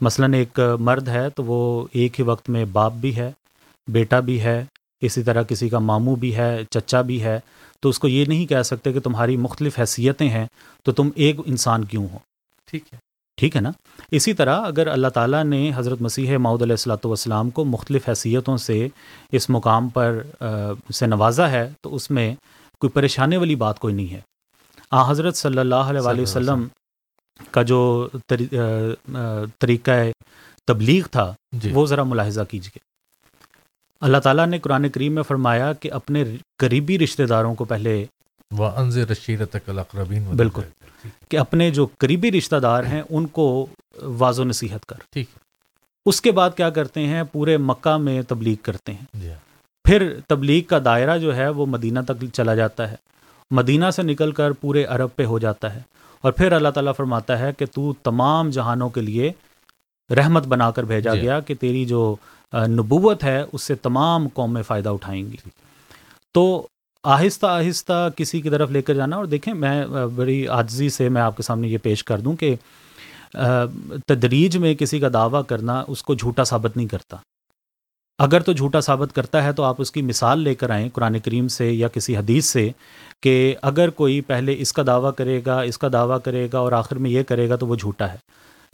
مثلا ایک مرد ہے تو وہ ایک ہی وقت میں باپ بھی ہے بیٹا بھی ہے اسی طرح کسی کا ماموں بھی ہے چچا بھی ہے۔ تو اس کو یہ نہیں کہہ سکتے کہ تمہاری مختلف حیثیتیں ہیں تو تم ایک انسان کیوں ہو؟ ٹھیک ہے۔ ٹھیک ہے نا؟ اسی طرح اگر اللہ تعالیٰ نے حضرت مسیح معود علیہ السلاۃ والسلام کو مختلف حیثیتوں سے اس مقام پر سے نوازا ہے تو اس میں کوئی پریشانی والی بات کوئی نہیں ہے۔ آ حضرت صلی اللہ علیہ وسلم کا جو طریقہ تبلیغ تھا جی۔ وہ ذرا ملاحظہ کیجیے۔ اللہ تعالیٰ نے قرآن کریم میں فرمایا کہ اپنے قریبی رشتہ داروں کو پہلے بالکل۔ کہ اپنے جو قریبی رشتہ دار ہیں ان کو واض و نصیحت کر۔ ٹھیک۔ اس کے بعد کیا کرتے ہیں؟ پورے مکہ میں تبلیغ کرتے ہیں۔ جی پھر تبلیغ کا دائرہ جو ہے وہ مدینہ تک چلا جاتا ہے۔ مدینہ سے نکل کر پورے عرب پہ ہو جاتا ہے۔ اور پھر اللہ تعالیٰ فرماتا ہے کہ تو تمام جہانوں کے لیے رحمت بنا کر بھیجا جی. گیا کہ تیری جو نبوت ہے اس سے تمام قومیں فائدہ اٹھائیں گی۔ تو آہستہ آہستہ کسی کی طرف لے کر جانا اور دیکھیں میں بڑی عاجزی سے میں آپ کے سامنے یہ پیش کر دوں کہ تدریج میں کسی کا دعویٰ کرنا اس کو جھوٹا ثابت نہیں کرتا۔ اگر تو جھوٹا ثابت کرتا ہے تو آپ اس کی مثال لے کر آئیں قرآن کریم سے یا کسی حدیث سے کہ اگر کوئی پہلے اس کا دعویٰ کرے گا، اس کا دعویٰ کرے گا اور آخر میں یہ کرے گا تو وہ جھوٹا ہے۔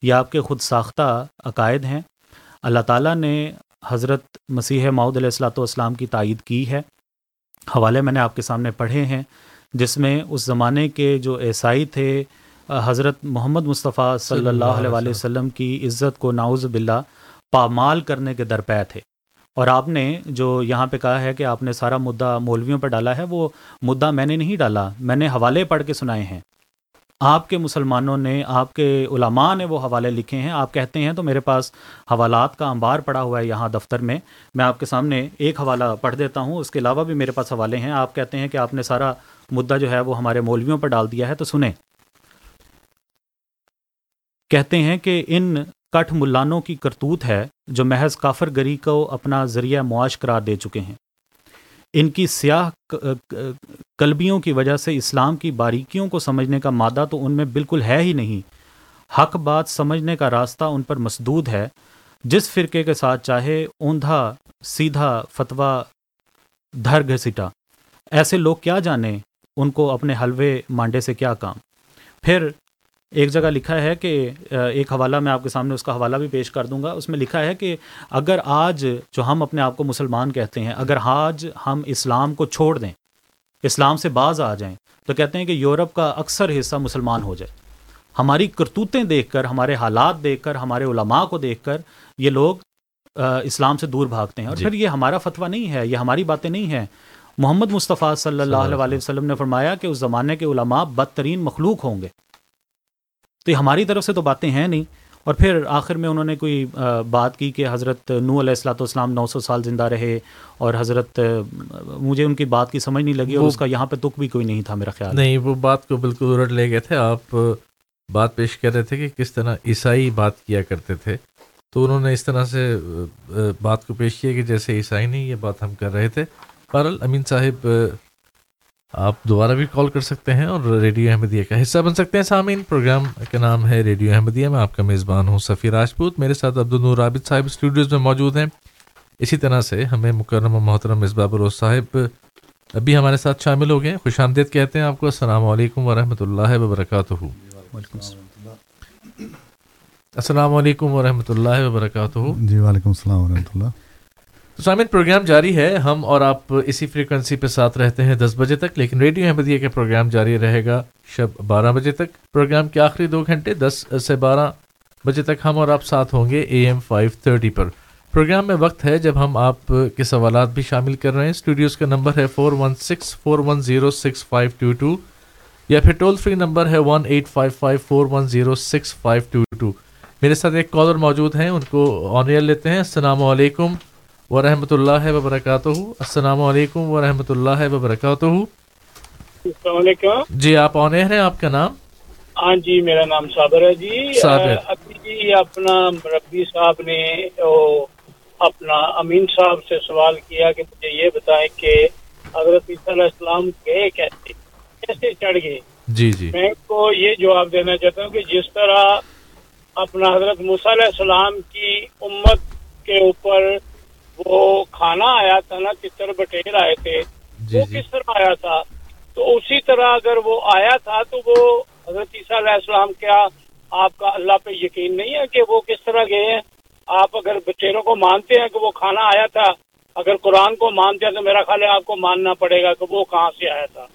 یہ آپ کے خود ساختہ عقائد ہیں۔ اللہ تعالیٰ نے حضرت مسیح معود علیہ السلاۃ والسلام کی تائید کی ہے۔ حوالے میں نے آپ کے سامنے پڑھے ہیں، جس میں اس زمانے کے جو عیسائی تھے، حضرت محمد مصطفیٰ صلی اللہ علیہ وسلم کی عزت کو ناؤز باللہ پامال کرنے کے درپے تھے۔ اور آپ نے جو یہاں پہ کہا ہے کہ آپ نے سارا مدعا مولویوں پہ ڈالا ہے، وہ مدعا میں نے نہیں ڈالا، میں نے حوالے پڑھ کے سنائے ہیں۔ آپ کے مسلمانوں نے، آپ کے علماء نے وہ حوالے لکھے ہیں۔ آپ کہتے ہیں تو میرے پاس حوالات کا انبار پڑا ہوا ہے یہاں دفتر میں۔ میں آپ کے سامنے ایک حوالہ پڑھ دیتا ہوں، اس کے علاوہ بھی میرے پاس حوالے ہیں۔ آپ کہتے ہیں کہ آپ نے سارا مدعا جو ہے وہ ہمارے مولویوں پر ڈال دیا ہے، تو سنیں۔ کہتے ہیں کہ ان کٹھ ملانوں کی کرتوت ہے جو محض کافر گری کو اپنا ذریعہ معاش قرار دے چکے ہیں۔ ان کی سیاہ کلبیوں کی وجہ سے اسلام کی باریکیوں کو سمجھنے کا مادہ تو ان میں بالکل ہے ہی نہیں۔ حق بات سمجھنے کا راستہ ان پر مسدود ہے۔ جس فرقے کے ساتھ چاہے اوندھا، سیدھا فتویٰ، دھر گھسیٹا۔ ایسے لوگ کیا جانیں؟ ان کو اپنے حلوے مانڈے سے کیا کام؟ پھر ایک جگہ لکھا ہے کہ ایک حوالہ میں آپ کے سامنے اس کا حوالہ بھی پیش کر دوں گا۔ اس میں لکھا ہے کہ اگر آج جو ہم اپنے آپ کو مسلمان کہتے ہیں اگر آج ہم اسلام کو چھوڑ دیں اسلام سے باز آ جائیں تو کہتے ہیں کہ یورپ کا اکثر حصہ مسلمان ہو جائے۔ ہماری کرتوتیں دیکھ کر ہمارے حالات دیکھ کر ہمارے علماء کو دیکھ کر یہ لوگ اسلام سے دور بھاگتے ہیں۔ اور جی۔ پھر یہ ہمارا فتویٰ نہیں ہے یہ ہماری باتیں نہیں ہیں۔ محمد مصطفیٰ صلی اللہ علیہ وسلم نے فرمایا کہ اس زمانے کے علماء بدترین مخلوق ہوں گے۔ تو یہ ہماری طرف سے تو باتیں ہیں نہیں۔ اور پھر آخر میں انہوں نے کوئی بات کی کہ حضرت نو علیہ السلاۃ والسلام نو سو سال زندہ رہے اور حضرت مجھے ان کی بات کی سمجھ نہیں لگی اور اس کا یہاں پہ تک بھی کوئی نہیں تھا میرا خیال۔ نہیں وہ بات کو بالکل الٹ لے گئے تھے۔ آپ بات پیش کر رہے تھے کہ کس طرح عیسائی بات کیا کرتے تھے۔ تو انہوں نے اس طرح سے بات کو پیش کیا کہ جیسے عیسائی نہیں یہ بات ہم کر رہے تھے۔ بہرحال امین صاحب آپ دوبارہ بھی کال کر سکتے ہیں اور ریڈیو احمدیہ کا حصہ بن سکتے ہیں سامعین۔ پروگرام کا نام ہے ریڈیو احمدیہ۔ میں آپ کا میزبان ہوں سفیر راجپوت میرے ساتھ عبد النور عابد صاحب اسٹوڈیوز میں موجود ہیں۔ اسی طرح سے ہمیں مکرم و محترم مصباح بروز صاحب ابھی ہمارے ساتھ شامل ہو گئے خوش آمدید کہتے ہیں آپ کو۔ السلام علیکم ورحمۃ اللہ وبرکاتہ۔ السلام علیکم ورحمۃ اللہ وبرکاتہ۔ جی وعلیکم السلام ورحمۃ اللہ۔ سامن پروگرام جاری ہے ہم اور آپ اسی فریکوینسی پہ ساتھ رہتے ہیں دس بجے تک، لیکن ریڈیو احمدیہ کا پروگرام جاری رہے گا شب بارہ بجے تک. پروگرام کے آخری دو گھنٹے دس سے بارہ بجے تک ہم اور آپ ساتھ ہوں گے اے ایم فائیو تھرٹی پر. پروگرام میں وقت ہے جب ہم آپ کے سوالات بھی شامل کر رہے ہیں. اسٹوڈیوز کا نمبر ہے four one six four one zero six five two two یا پھر ٹول فری نمبر ہے one eight five five four one zero six five two two میرے ساتھ ایک کالر موجود ہیں ان کو آن ایئر لیتے ہیں السلام علیکم ورحمۃ اللہ وبرکاتہ السلام علیکم ورحمۃ اللہ وبرکاتہ السلام علیکم۔ جی آپ آن ایئر ہیں؟ آپ کا نام؟ ہاں جی میرا نام صابر ہے جی۔ صابر۔ ابھی جی اپنا مربی صاحب نے اپنا امین صاحب سے سوال کیا کہ مجھے یہ بتائیں کہ حضرت عیسیٰ علیہ السلام گئے کیسے؟ کیسے چڑھ گئے؟ جی جی۔ میں کو یہ جواب دینا چاہتا ہوں کہ جس طرح اپنا حضرت موسیٰ علیہ السلام کی امت کے اوپر وہ کھانا آیا تھا نا چتر بٹیر آئے تھے جی وہ جی۔ کس طرح آیا تھا؟ تو اسی طرح اگر وہ آیا تھا تو وہ حضرت عیسیٰ علیہ السلام کیا آپ کا اللہ پہ یقین نہیں ہے کہ وہ کس طرح گئے ہیں؟ آپ اگر بچیروں کو مانتے ہیں کہ وہ کھانا آیا تھا اگر قرآن کو مانتے ہیں تو میرا خیال ہے آپ کو ماننا پڑے گا کہ وہ کہاں سے آیا تھا۔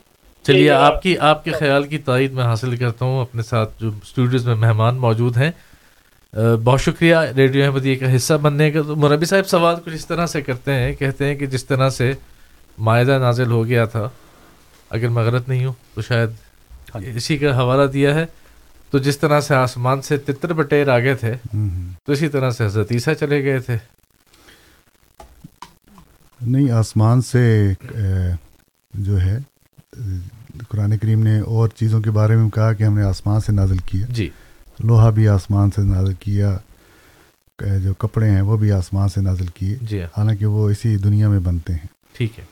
چلیے آپ کی آپ کے خیال کی تائید میں حاصل کرتا ہوں۔ اپنے ساتھ جو اسٹوڈیوز میں مہمان موجود ہیں بہت شکریہ ریڈیو احمدیہ کا حصہ بننے کا۔ تو مربی صاحب سوال کچھ اس طرح سے کرتے ہیں کہتے ہیں کہ جس طرح سے معاہدہ نازل ہو گیا تھا اگر میں غلط نہیں ہوں تو شاید ہاں جی۔ اسی کا حوالہ دیا ہے۔ تو جس طرح سے آسمان سے تتر بٹیر آگے تھے۔ تو اسی طرح سے حضرت عیسیٰ چلے گئے تھے۔ نہیں آسمان سے جو ہے قرآن کریم نے اور چیزوں کے بارے میں کہا کہ ہم نے آسمان سے نازل کیا۔ جی۔ لوہا بھی آسمان سے نازل کیا جو کپڑے ہیں وہ بھی آسمان سے نازل کیے۔ جی ہاں۔ حالانکہ وہ اسی دنیا میں بنتے ہیں۔ ٹھیک ہے۔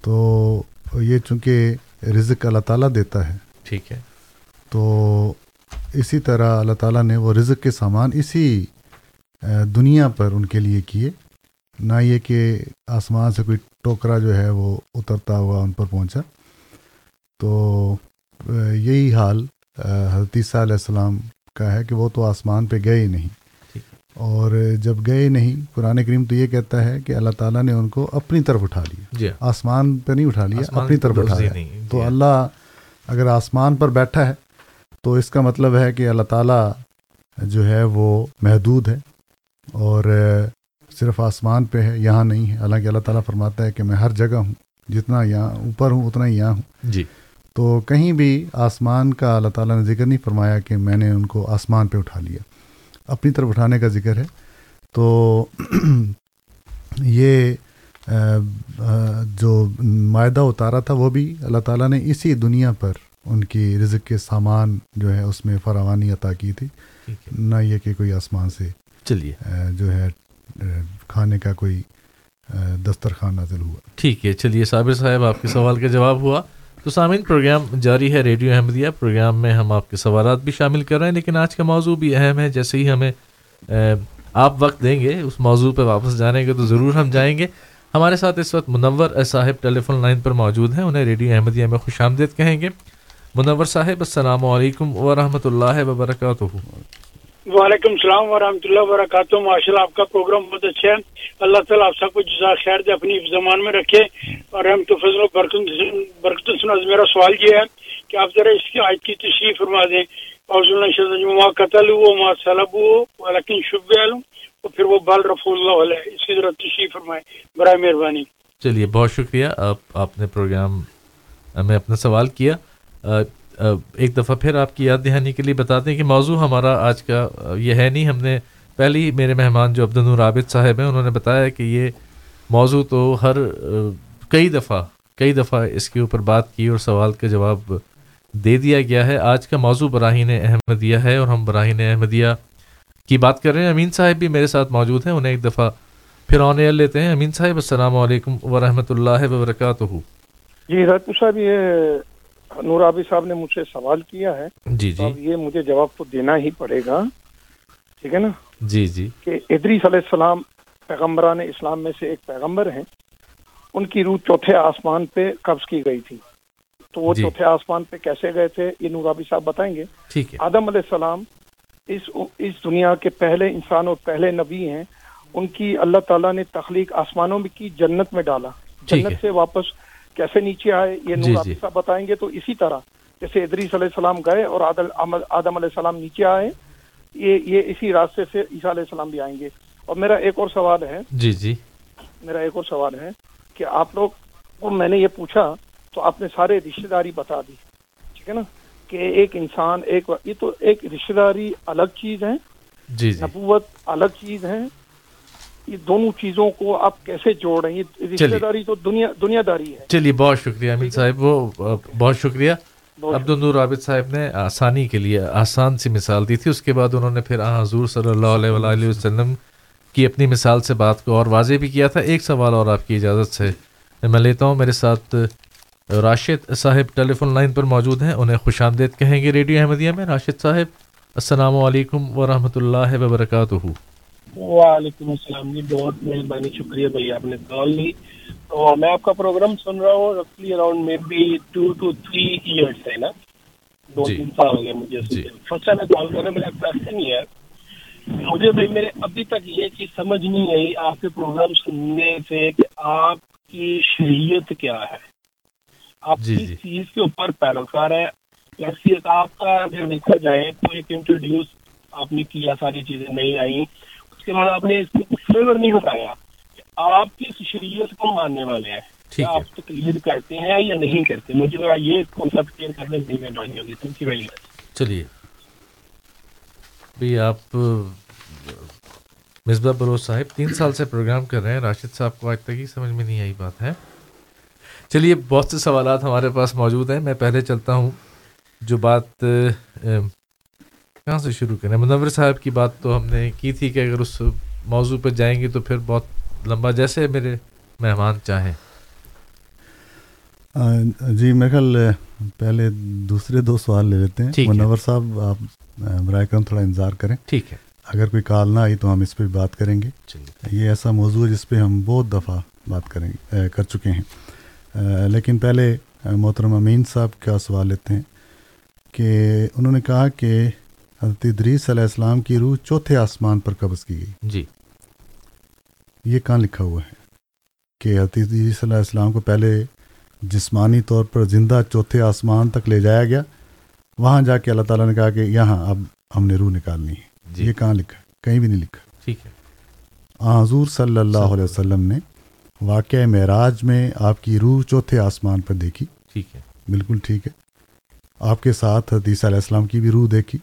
تو یہ چونکہ رزق اللہ تعالیٰ دیتا ہے ٹھیک ہے۔ تو اسی طرح اللہ تعالیٰ نے وہ رزق کے سامان اسی دنیا پر ان کے لیے کیے۔ نہ یہ کہ آسمان سے کوئی ٹوکرا جو ہے وہ اترتا ہوا ان پر پہنچا۔ تو یہی حال حضرت عیسیٰ علیہ السلام کا ہے کہ وہ تو آسمان پہ گئے ہی نہیں۔ اور جب گئے نہیں قرآن کریم تو یہ کہتا ہے کہ اللہ تعالیٰ نے ان کو اپنی طرف اٹھا لیا۔ جی۔ آسمان پہ نہیں اٹھا لیا اپنی طرف نہیں، جی تو ہاں۔ اللہ اگر آسمان پر بیٹھا ہے تو اس کا مطلب ہے کہ اللہ تعالیٰ جو ہے وہ محدود ہے اور صرف آسمان پہ ہے یہاں نہیں ہے۔ حالانکہ اللہ تعالیٰ فرماتا ہے کہ میں ہر جگہ ہوں جتنا یہاں اوپر ہوں اتنا ہی یہاں ہوں۔ جی۔ تو کہیں بھی آسمان کا اللہ تعالیٰ نے ذکر نہیں فرمایا کہ میں نے ان کو آسمان پہ اٹھا لیا۔ اپنی طرف اٹھانے کا ذکر ہے۔ تو یہ جو معاہدہ اتارا تھا وہ بھی اللہ تعالیٰ نے اسی دنیا پر ان کی رزق کے سامان جو ہے اس میں فراوانی عطا کی تھی۔ نہ یہ کہ کوئی آسمان سے چلیے۔ جو ہے کھانے کا کوئی دسترخوان نازل ہوا۔ ٹھیک ہے چلیے صابر صاحب آپ کے سوال کا جواب ہوا۔ تو سامعین، پروگرام جاری ہے ریڈیو احمدیہ۔ پروگرام میں ہم آپ کے سوالات بھی شامل کر رہے ہیں، لیکن آج کا موضوع بھی اہم ہے۔ جیسے ہی ہمیں آپ وقت دیں گے اس موضوع پہ واپس جانے کے، تو ضرور ہم جائیں گے۔ ہمارے ساتھ اس وقت منور صاحب ٹیلی فون لائن پر موجود ہیں۔ انہیں ریڈیو احمدیہ میں خوش آمدید کہیں گے۔ منور صاحب، السلام علیکم ورحمۃ اللہ وبرکاتہ۔ وعلیکم السلام ورحمۃ اللہ وبرکاتہ۔ ماشاء اللہ آپ کا پروگرام بہت اچھا ہے۔ اللہ تعالیٰ آپ سب کو جزا خیر دے، اپنی زمان میں رکھے۔ اور ہم تو فضل و برکت برکت میرا سوال یہ ہے کہ آپ ذرا اس کی آج کی تشریح فرما دیں۔ اور قتل ہو ماں سلب ہو لیکن شب اور پھر وہ بال رف اللہ علیہ۔ اس کی ذرا تشریح فرمائے برائے مہربانی۔ چلیے، بہت شکریہ۔ آپ آپ نے پروگرام میں اپنا سوال کیا۔ ایک دفعہ پھر آپ کی یاد دہانی کے لیے بتا دیں کہ موضوع ہمارا آج کا یہ ہے نہیں، ہم نے پہلے ہی میرے مہمان جو عبد النور عابد صاحب ہیں، انہوں نے بتایا کہ یہ موضوع تو ہر، کئی دفعہ کئی دفعہ اس کے اوپر بات کی اور سوال کا جواب دے دیا گیا ہے۔ آج کا موضوع براہین احمدیہ ہے اور ہم براہین احمدیہ کی بات کر رہے ہیں۔ امین صاحب بھی میرے ساتھ موجود ہیں، انہیں ایک دفعہ پھر آن ایئر لیتے ہیں۔ امین صاحب، السلام علیکم ورحمۃ اللہ وبرکاتہ۔ جی رات صاحب، یہ نور عابی صاحب نے مجھ سے سوال کیا ہے۔ جی جی۔ اب یہ مجھے جواب تو دینا ہی پڑے گا۔ ٹھیک ہے نا؟ جی جی۔ کہ ادریس علیہ السلام پیغمبران اسلام میں سے ایک پیغمبر ہیں۔ ان کی روح چوتھے آسمان پہ قبض کی گئی تھی۔ تو وہ جی۔ چوتھے آسمان پہ کیسے گئے تھے؟ یہ نورابی صاحب بتائیں گے۔ ٹھیک ہے۔ آدم علیہ السلام اس اس دنیا کے پہلے انسان اور پہلے نبی ہیں۔ ان کی اللہ تعالیٰ نے تخلیق آسمانوں میں کی جنت میں ڈالا۔ جنت سے واپس کیسے نیچے آئے یہ جی، نور جی۔ صاحب بتائیں گے تو اسی طرح جیسے ادریس علیہ السلام گئے اور آدم آدم علیہ السلام نیچے آئے یہ یہ اسی راستے سے عیسیٰ علیہ السلام بھی آئیں گے۔ اور میرا ایک اور سوال ہے جی جی۔ میرا ایک اور سوال ہے کہ آپ لوگ کو میں نے یہ پوچھا تو آپ نے سارے رشتے داری بتا دی ٹھیک ہے نا؟ کہ ایک انسان ایک یہ تو ایک رشتے داری الگ چیز ہے جی جی۔ نبوت الگ چیز ہے یہ دونوں چیزوں کو آپ کیسے جوڑ رہے ہیں؟ چلیے۔ داری تو دنیا دنیا داری ہے۔ چلیے بہت شکریہ امین صاحب وہ بہت شکریہ۔ عبد النور عابد صاحب نے آسانی کے لیے آسان سی مثال دی تھی۔ اس کے بعد انہوں نے پھر آ حضور صلی اللہ علیہ وآلہ وسلم کی اپنی مثال سے بات کو اور واضح بھی کیا تھا۔ ایک سوال اور آپ کی اجازت سے میں لیتا ہوں۔ میرے ساتھ راشد صاحب ٹیلی فون لائن پر موجود ہیں۔ انہیں خوش آمدید کہیں گے ریڈیو احمدیہ میں۔ راشد صاحب السلام علیکم ورحمۃ اللہ وبرکاتہ۔ وعلیکم السلام جی بہت مہربانی شکریہ بھائی آپ نے کال لی۔ تو میں آپ کا پروگرام سن رہا ہوں رفلی اراؤنڈ میں بھی ٹو ٹو تھری ایئرس ہے نا؟ دو جی۔ تین سال ہو گئے مجھے جی۔ فرسٹ ٹائم میں کال کر رہا ہوں میرا کوشچن یہ ہے۔ مجھے بھائی میرے ابھی تک یہ چیز سمجھ نہیں آئی آپ کے پروگرام سننے سے کہ آپ کی شریعت کیا ہے۔ آپ جی، کس جی۔ چیز کے اوپر پیروکار ہے آپ کا اگر دیکھا جائے تو ایک انٹروڈیوس آپ نے کیا ساری چیزیں نہیں آئی اس کے بعد آپ نے اس کچھ فلیور نہیں بتایا آپ کس شریعت کو ماننے والے ہیں کیا آپ تقلید کرتے ہیں یا نہیں کرتے؟ مجھے یہ کانسیپٹ کلیئر کرنے میں مہربانی ہوگی تھینک یو ویری مچ چلیے۔ بھئی آپ مصباح بلوچ صاحب تین سال سے پروگرام کر رہے ہیں۔ راشد صاحب کو آج تک ہی سمجھ میں نہیں آئی بات ہے۔ چلیے بہت سے سوالات ہمارے پاس موجود ہیں۔ میں پہلے چلتا ہوں۔ جو بات کہاں سے شروع کریں؟ منور صاحب کی بات تو ہم نے کی تھی کہ اگر اس موضوع پہ جائیں گے تو پھر بہت لمبا جیسے میرے مہمان چاہیں۔ جی میرے خیال پہلے دوسرے دو سوال لے لیتے ہیں۔ منور صاحب آپ برائے کرم تھوڑا انتظار کریں۔ ٹھیک ہے۔ اگر کوئی کال نہ آئی تو ہم اس پہ بات کریں گے۔ یہ ایسا موضوع ہے جس پہ ہم بہت دفعہ بات کریں گے کر چکے ہیں۔ لیکن پہلے محترم امین صاحب کا سوال لیتے ہیں کہ انہوں نے کہا کہ حضرت ادریس علیہ السلام کی روح چوتھے آسمان پر قبض کی گئی۔ جی۔ یہ کہاں لکھا ہوا ہے کہ حضرت ادریس علیہ السلام کو پہلے جسمانی طور پر زندہ چوتھے آسمان تک لے جایا گیا؟ وہاں جا کے اللہ تعالیٰ نے کہا کہ یہاں اب ہم نے روح نکالنی ہے۔ جی۔ یہ کہاں لکھا کہیں بھی نہیں لکھا۔ ٹھیک ہے۔ حضور صلی اللہ علیہ وسلم نے واقعہ معراج میں آپ کی روح چوتھے آسمان پر دیکھی۔ ٹھیک ہے۔ بالکل ٹھیک ہے۔ آپ کے ساتھ عیسیٰ علیہ السلام کی بھی روح دیکھی۔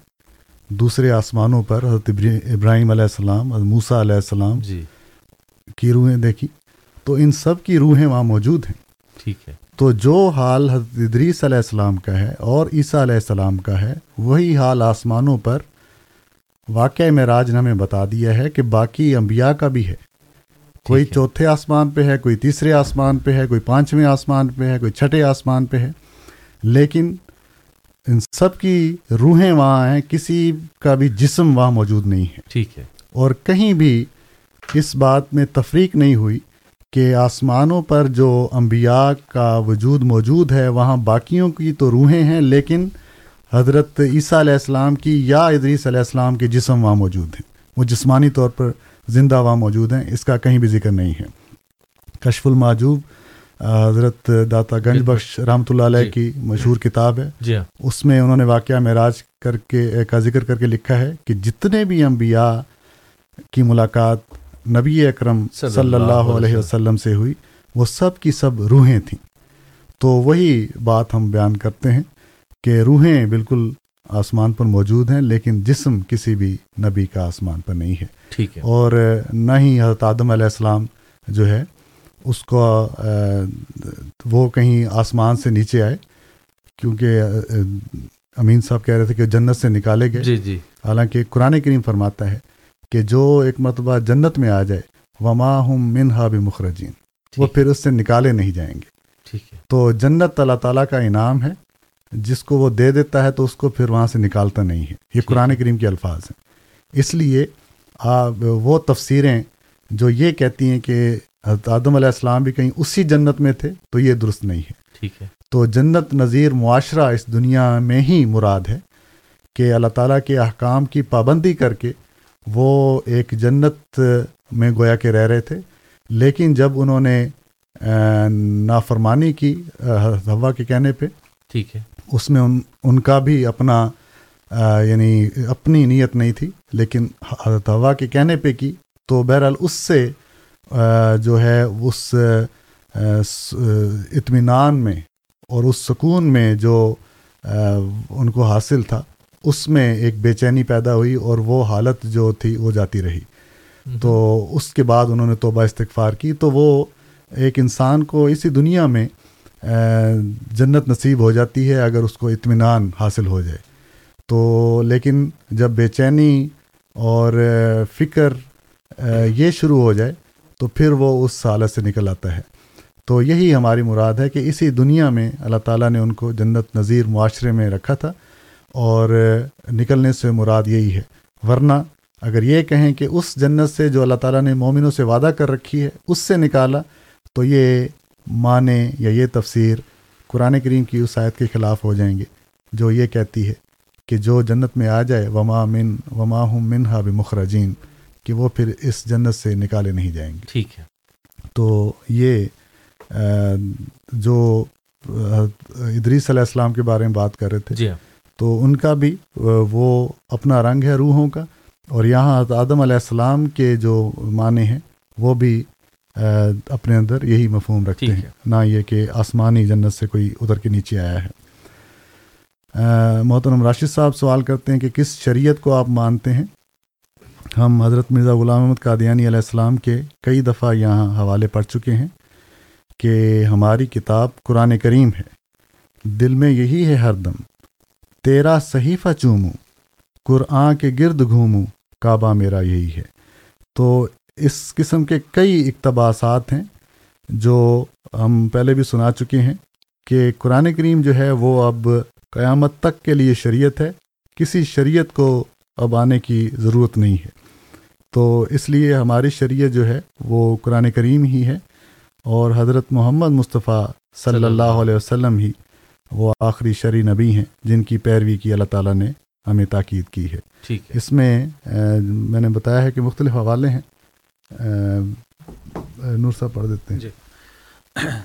دوسرے آسمانوں پر حضرت ابراہیم علیہ السلام حضرت موسیٰ علیہ السلام جی۔ کی روحیں دیکھی۔ تو ان سب کی روحیں وہاں موجود ہیں۔ ٹھیک ہے۔ تو جو حال حضرت ادریس علیہ السلام کا ہے اور عیسیٰ علیہ السلام کا ہے وہی حال آسمانوں پر واقعہ معراج نے ہمیں بتا دیا ہے کہ باقی انبیاء کا بھی ہے۔ کوئی۔ چوتھے آسمان پہ ہے کوئی تیسرے آسمان پہ ہے کوئی پانچویں آسمان پہ ہے کوئی چھٹے آسمان پہ ہے۔ لیکن ان سب کی روحیں وہاں ہیں کسی کا بھی جسم وہاں موجود نہیں ہے۔ ٹھیک ہے۔ اور کہیں بھی اس بات میں تفریق نہیں ہوئی کہ آسمانوں پر جو انبیاء کا وجود موجود ہے وہاں باقیوں کی تو روحیں ہیں لیکن حضرت عیسیٰ علیہ السلام کی یا ادریس علیہ السلام کے جسم وہاں موجود ہیں۔ وہ جسمانی طور پر زندہ وہاں موجود ہیں اس کا کہیں بھی ذکر نہیں ہے۔ کشف الماجوب حضرت داتا گنج بخش رحمۃ اللہ علیہ جی۔ کی مشہور کتاب ہے۔ جی ہاں۔ اس میں انہوں نے واقعہ معراج کر کے کا ذکر کر کے لکھا ہے کہ جتنے بھی انبیاء کی ملاقات نبی اکرم صلی اللہ علیہ وسلم سے ہوئی وہ سب کی سب روحیں تھیں۔ تو وہی بات ہم بیان کرتے ہیں کہ روحیں بالکل آسمان پر موجود ہیں لیکن جسم کسی بھی نبی کا آسمان پر نہیں ہے۔ ٹھیک ہے۔ اور نہ ہی حضرت آدم علیہ السلام جو ہے اس کو وہ کہیں آسمان سے نیچے آئے کیونکہ امین صاحب کہہ رہے تھے کہ جنت سے نکالے گئے۔ جی جی۔ حالانکہ قرآن کریم فرماتا ہے کہ جو ایک مرتبہ جنت میں آ جائے وما ہم منہا بمخرجین وہ پھر اس سے نکالے نہیں جائیں گے۔ ٹھیک ہے۔ تو جنت اللہ تعالیٰ کا انعام ہے جس کو وہ دے دیتا ہے تو اس کو پھر وہاں سے نکالتا نہیں ہے۔ یہ قرآن کریم کے الفاظ ہیں۔ اس لیے وہ تفسیریں جو یہ کہتی ہیں کہ حضرت آدم علیہ السلام بھی کہیں اسی جنت میں تھے تو یہ درست نہیں ہے۔ ٹھیک ہے۔ تو جنت نظیر معاشرہ اس دنیا میں ہی مراد ہے کہ اللہ تعالیٰ کے احکام کی پابندی کر کے وہ ایک جنت میں گویا کے رہ رہے تھے۔ لیکن جب انہوں نے نافرمانی کی حوا کے کہنے پہ ٹھیک ہے۔ اس میں ان ان کا بھی اپنا یعنی اپنی نیت نہیں تھی لیکن حضرت ہوا کے کہنے پہ کی تو بہرحال اس سے جو ہے اس اطمینان میں اور اس سکون میں جو ان کو حاصل تھا اس میں ایک بے چینی پیدا ہوئی اور وہ حالت جو تھی وہ جاتی رہی۔ تو اس کے بعد انہوں نے توبہ استغفار کی۔ تو وہ ایک انسان کو اسی دنیا میں جنت نصیب ہو جاتی ہے اگر اس کو اطمینان حاصل ہو جائے۔ تو لیکن جب بے چینی اور فکر یہ شروع ہو جائے تو پھر وہ اس حالت سے نکل آتا ہے۔ تو یہی ہماری مراد ہے کہ اسی دنیا میں اللہ تعالیٰ نے ان کو جنت نظیر معاشرے میں رکھا تھا اور نکلنے سے مراد یہی ہے۔ ورنہ اگر یہ کہیں کہ اس جنت سے جو اللہ تعالیٰ نے مومنوں سے وعدہ کر رکھی ہے اس سے نکالا تو یہ معنی یا یہ تفسیر قرآن کریم کی اس آیت کے خلاف ہو جائیں گے۔ جو یہ کہتی ہے کہ جو جنت میں آ جائے، وما من، وما ہم منہا بمخرجین۔ کہ وہ پھر اس جنت سے نکالے نہیں جائیں گے۔ ٹھیک ہے۔ تو یہ جو ادریس علیہ السلام کے بارے میں بات کر رہے تھے جی ہاں۔ تو ان کا بھی وہ اپنا رنگ ہے روحوں کا اور یہاں آدم علیہ السلام کے جو معنی ہیں وہ بھی اپنے اندر یہی مفہوم رکھتے ہیں۔ نہ یہ کہ آسمانی جنت سے کوئی ادھر کے نیچے آیا ہے۔ محترم راشد صاحب سوال کرتے ہیں کہ کس شریعت کو آپ مانتے ہیں؟ ہم حضرت مرزا غلام احمد قادیانی علیہ السلام کے کئی دفعہ یہاں حوالے پڑھ چکے ہیں کہ ہماری کتاب قرآن کریم ہے۔ دل میں یہی ہے ہر دم۔ تیرا صحیفہ چوموں، قرآن کے گرد گھوموں، کعبہ میرا یہی ہے۔ تو اس قسم کے کئی اقتباسات ہیں جو ہم پہلے بھی سنا چکے ہیں کہ قرآن کریم جو ہے وہ اب قیامت تک کے لیے شریعت ہے۔ کسی شریعت کو اب آنے کی ضرورت نہیں ہے۔ تو اس لیے ہماری شریعت جو ہے وہ قرآن کریم ہی ہے اور حضرت محمد مصطفیٰ صلی اللہ علیہ وسلم ہی وہ آخری شرع نبی ہیں جن کی پیروی کی اللہ تعالیٰ نے ہمیں تاکید کی ہے۔ ٹھیک اس میں میں نے بتایا ہے کہ مختلف حوالے ہیں۔ نور صاحب پڑھ دیتے ہیں۔ جی۔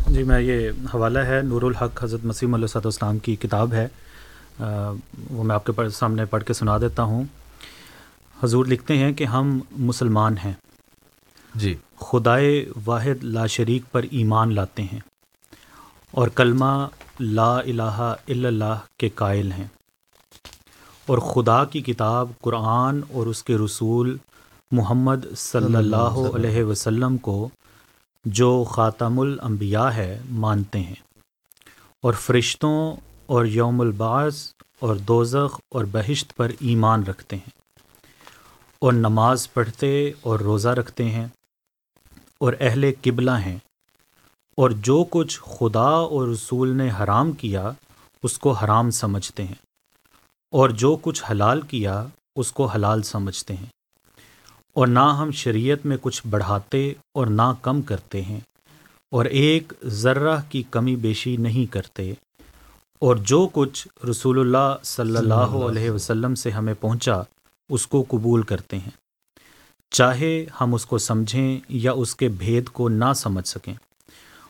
جی میں یہ حوالہ ہے نور الحق حضرت مسیم علیہ صاحب السلام کی کتاب ہے۔ وہ میں آپ کے سامنے پڑھ کے سنا دیتا ہوں۔ حضور لکھتے ہیں کہ ہم مسلمان ہیں۔ جی۔ خدائے واحد لا شریک پر ایمان لاتے ہیں اور کلمہ لا الہ الا اللہ کے قائل ہیں۔ اور خدا کی کتاب قرآن اور اس کے رسول محمد صلی اللہ علیہ وسلم کو جو خاتم الانبیاء ہے مانتے ہیں۔ اور فرشتوں اور یوم الباز اور دوزخ اور بہشت پر ایمان رکھتے ہیں اور نماز پڑھتے اور روزہ رکھتے ہیں اور اہل قبلہ ہیں اور جو کچھ خدا اور رسول نے حرام کیا، اس کو حرام سمجھتے ہیں اور جو کچھ حلال کیا، اس کو حلال سمجھتے ہیں اور نہ ہم شریعت میں کچھ بڑھاتے اور نہ کم کرتے ہیں اور ایک ذرہ کی کمی بیشی نہیں کرتے اور جو کچھ رسول اللہ صلی اللہ علیہ وسلم سے ہمیں پہنچا، اس کو قبول کرتے ہیں۔ چاہے ہم اس کو سمجھیں یا اس کے بھید کو نہ سمجھ سکیں،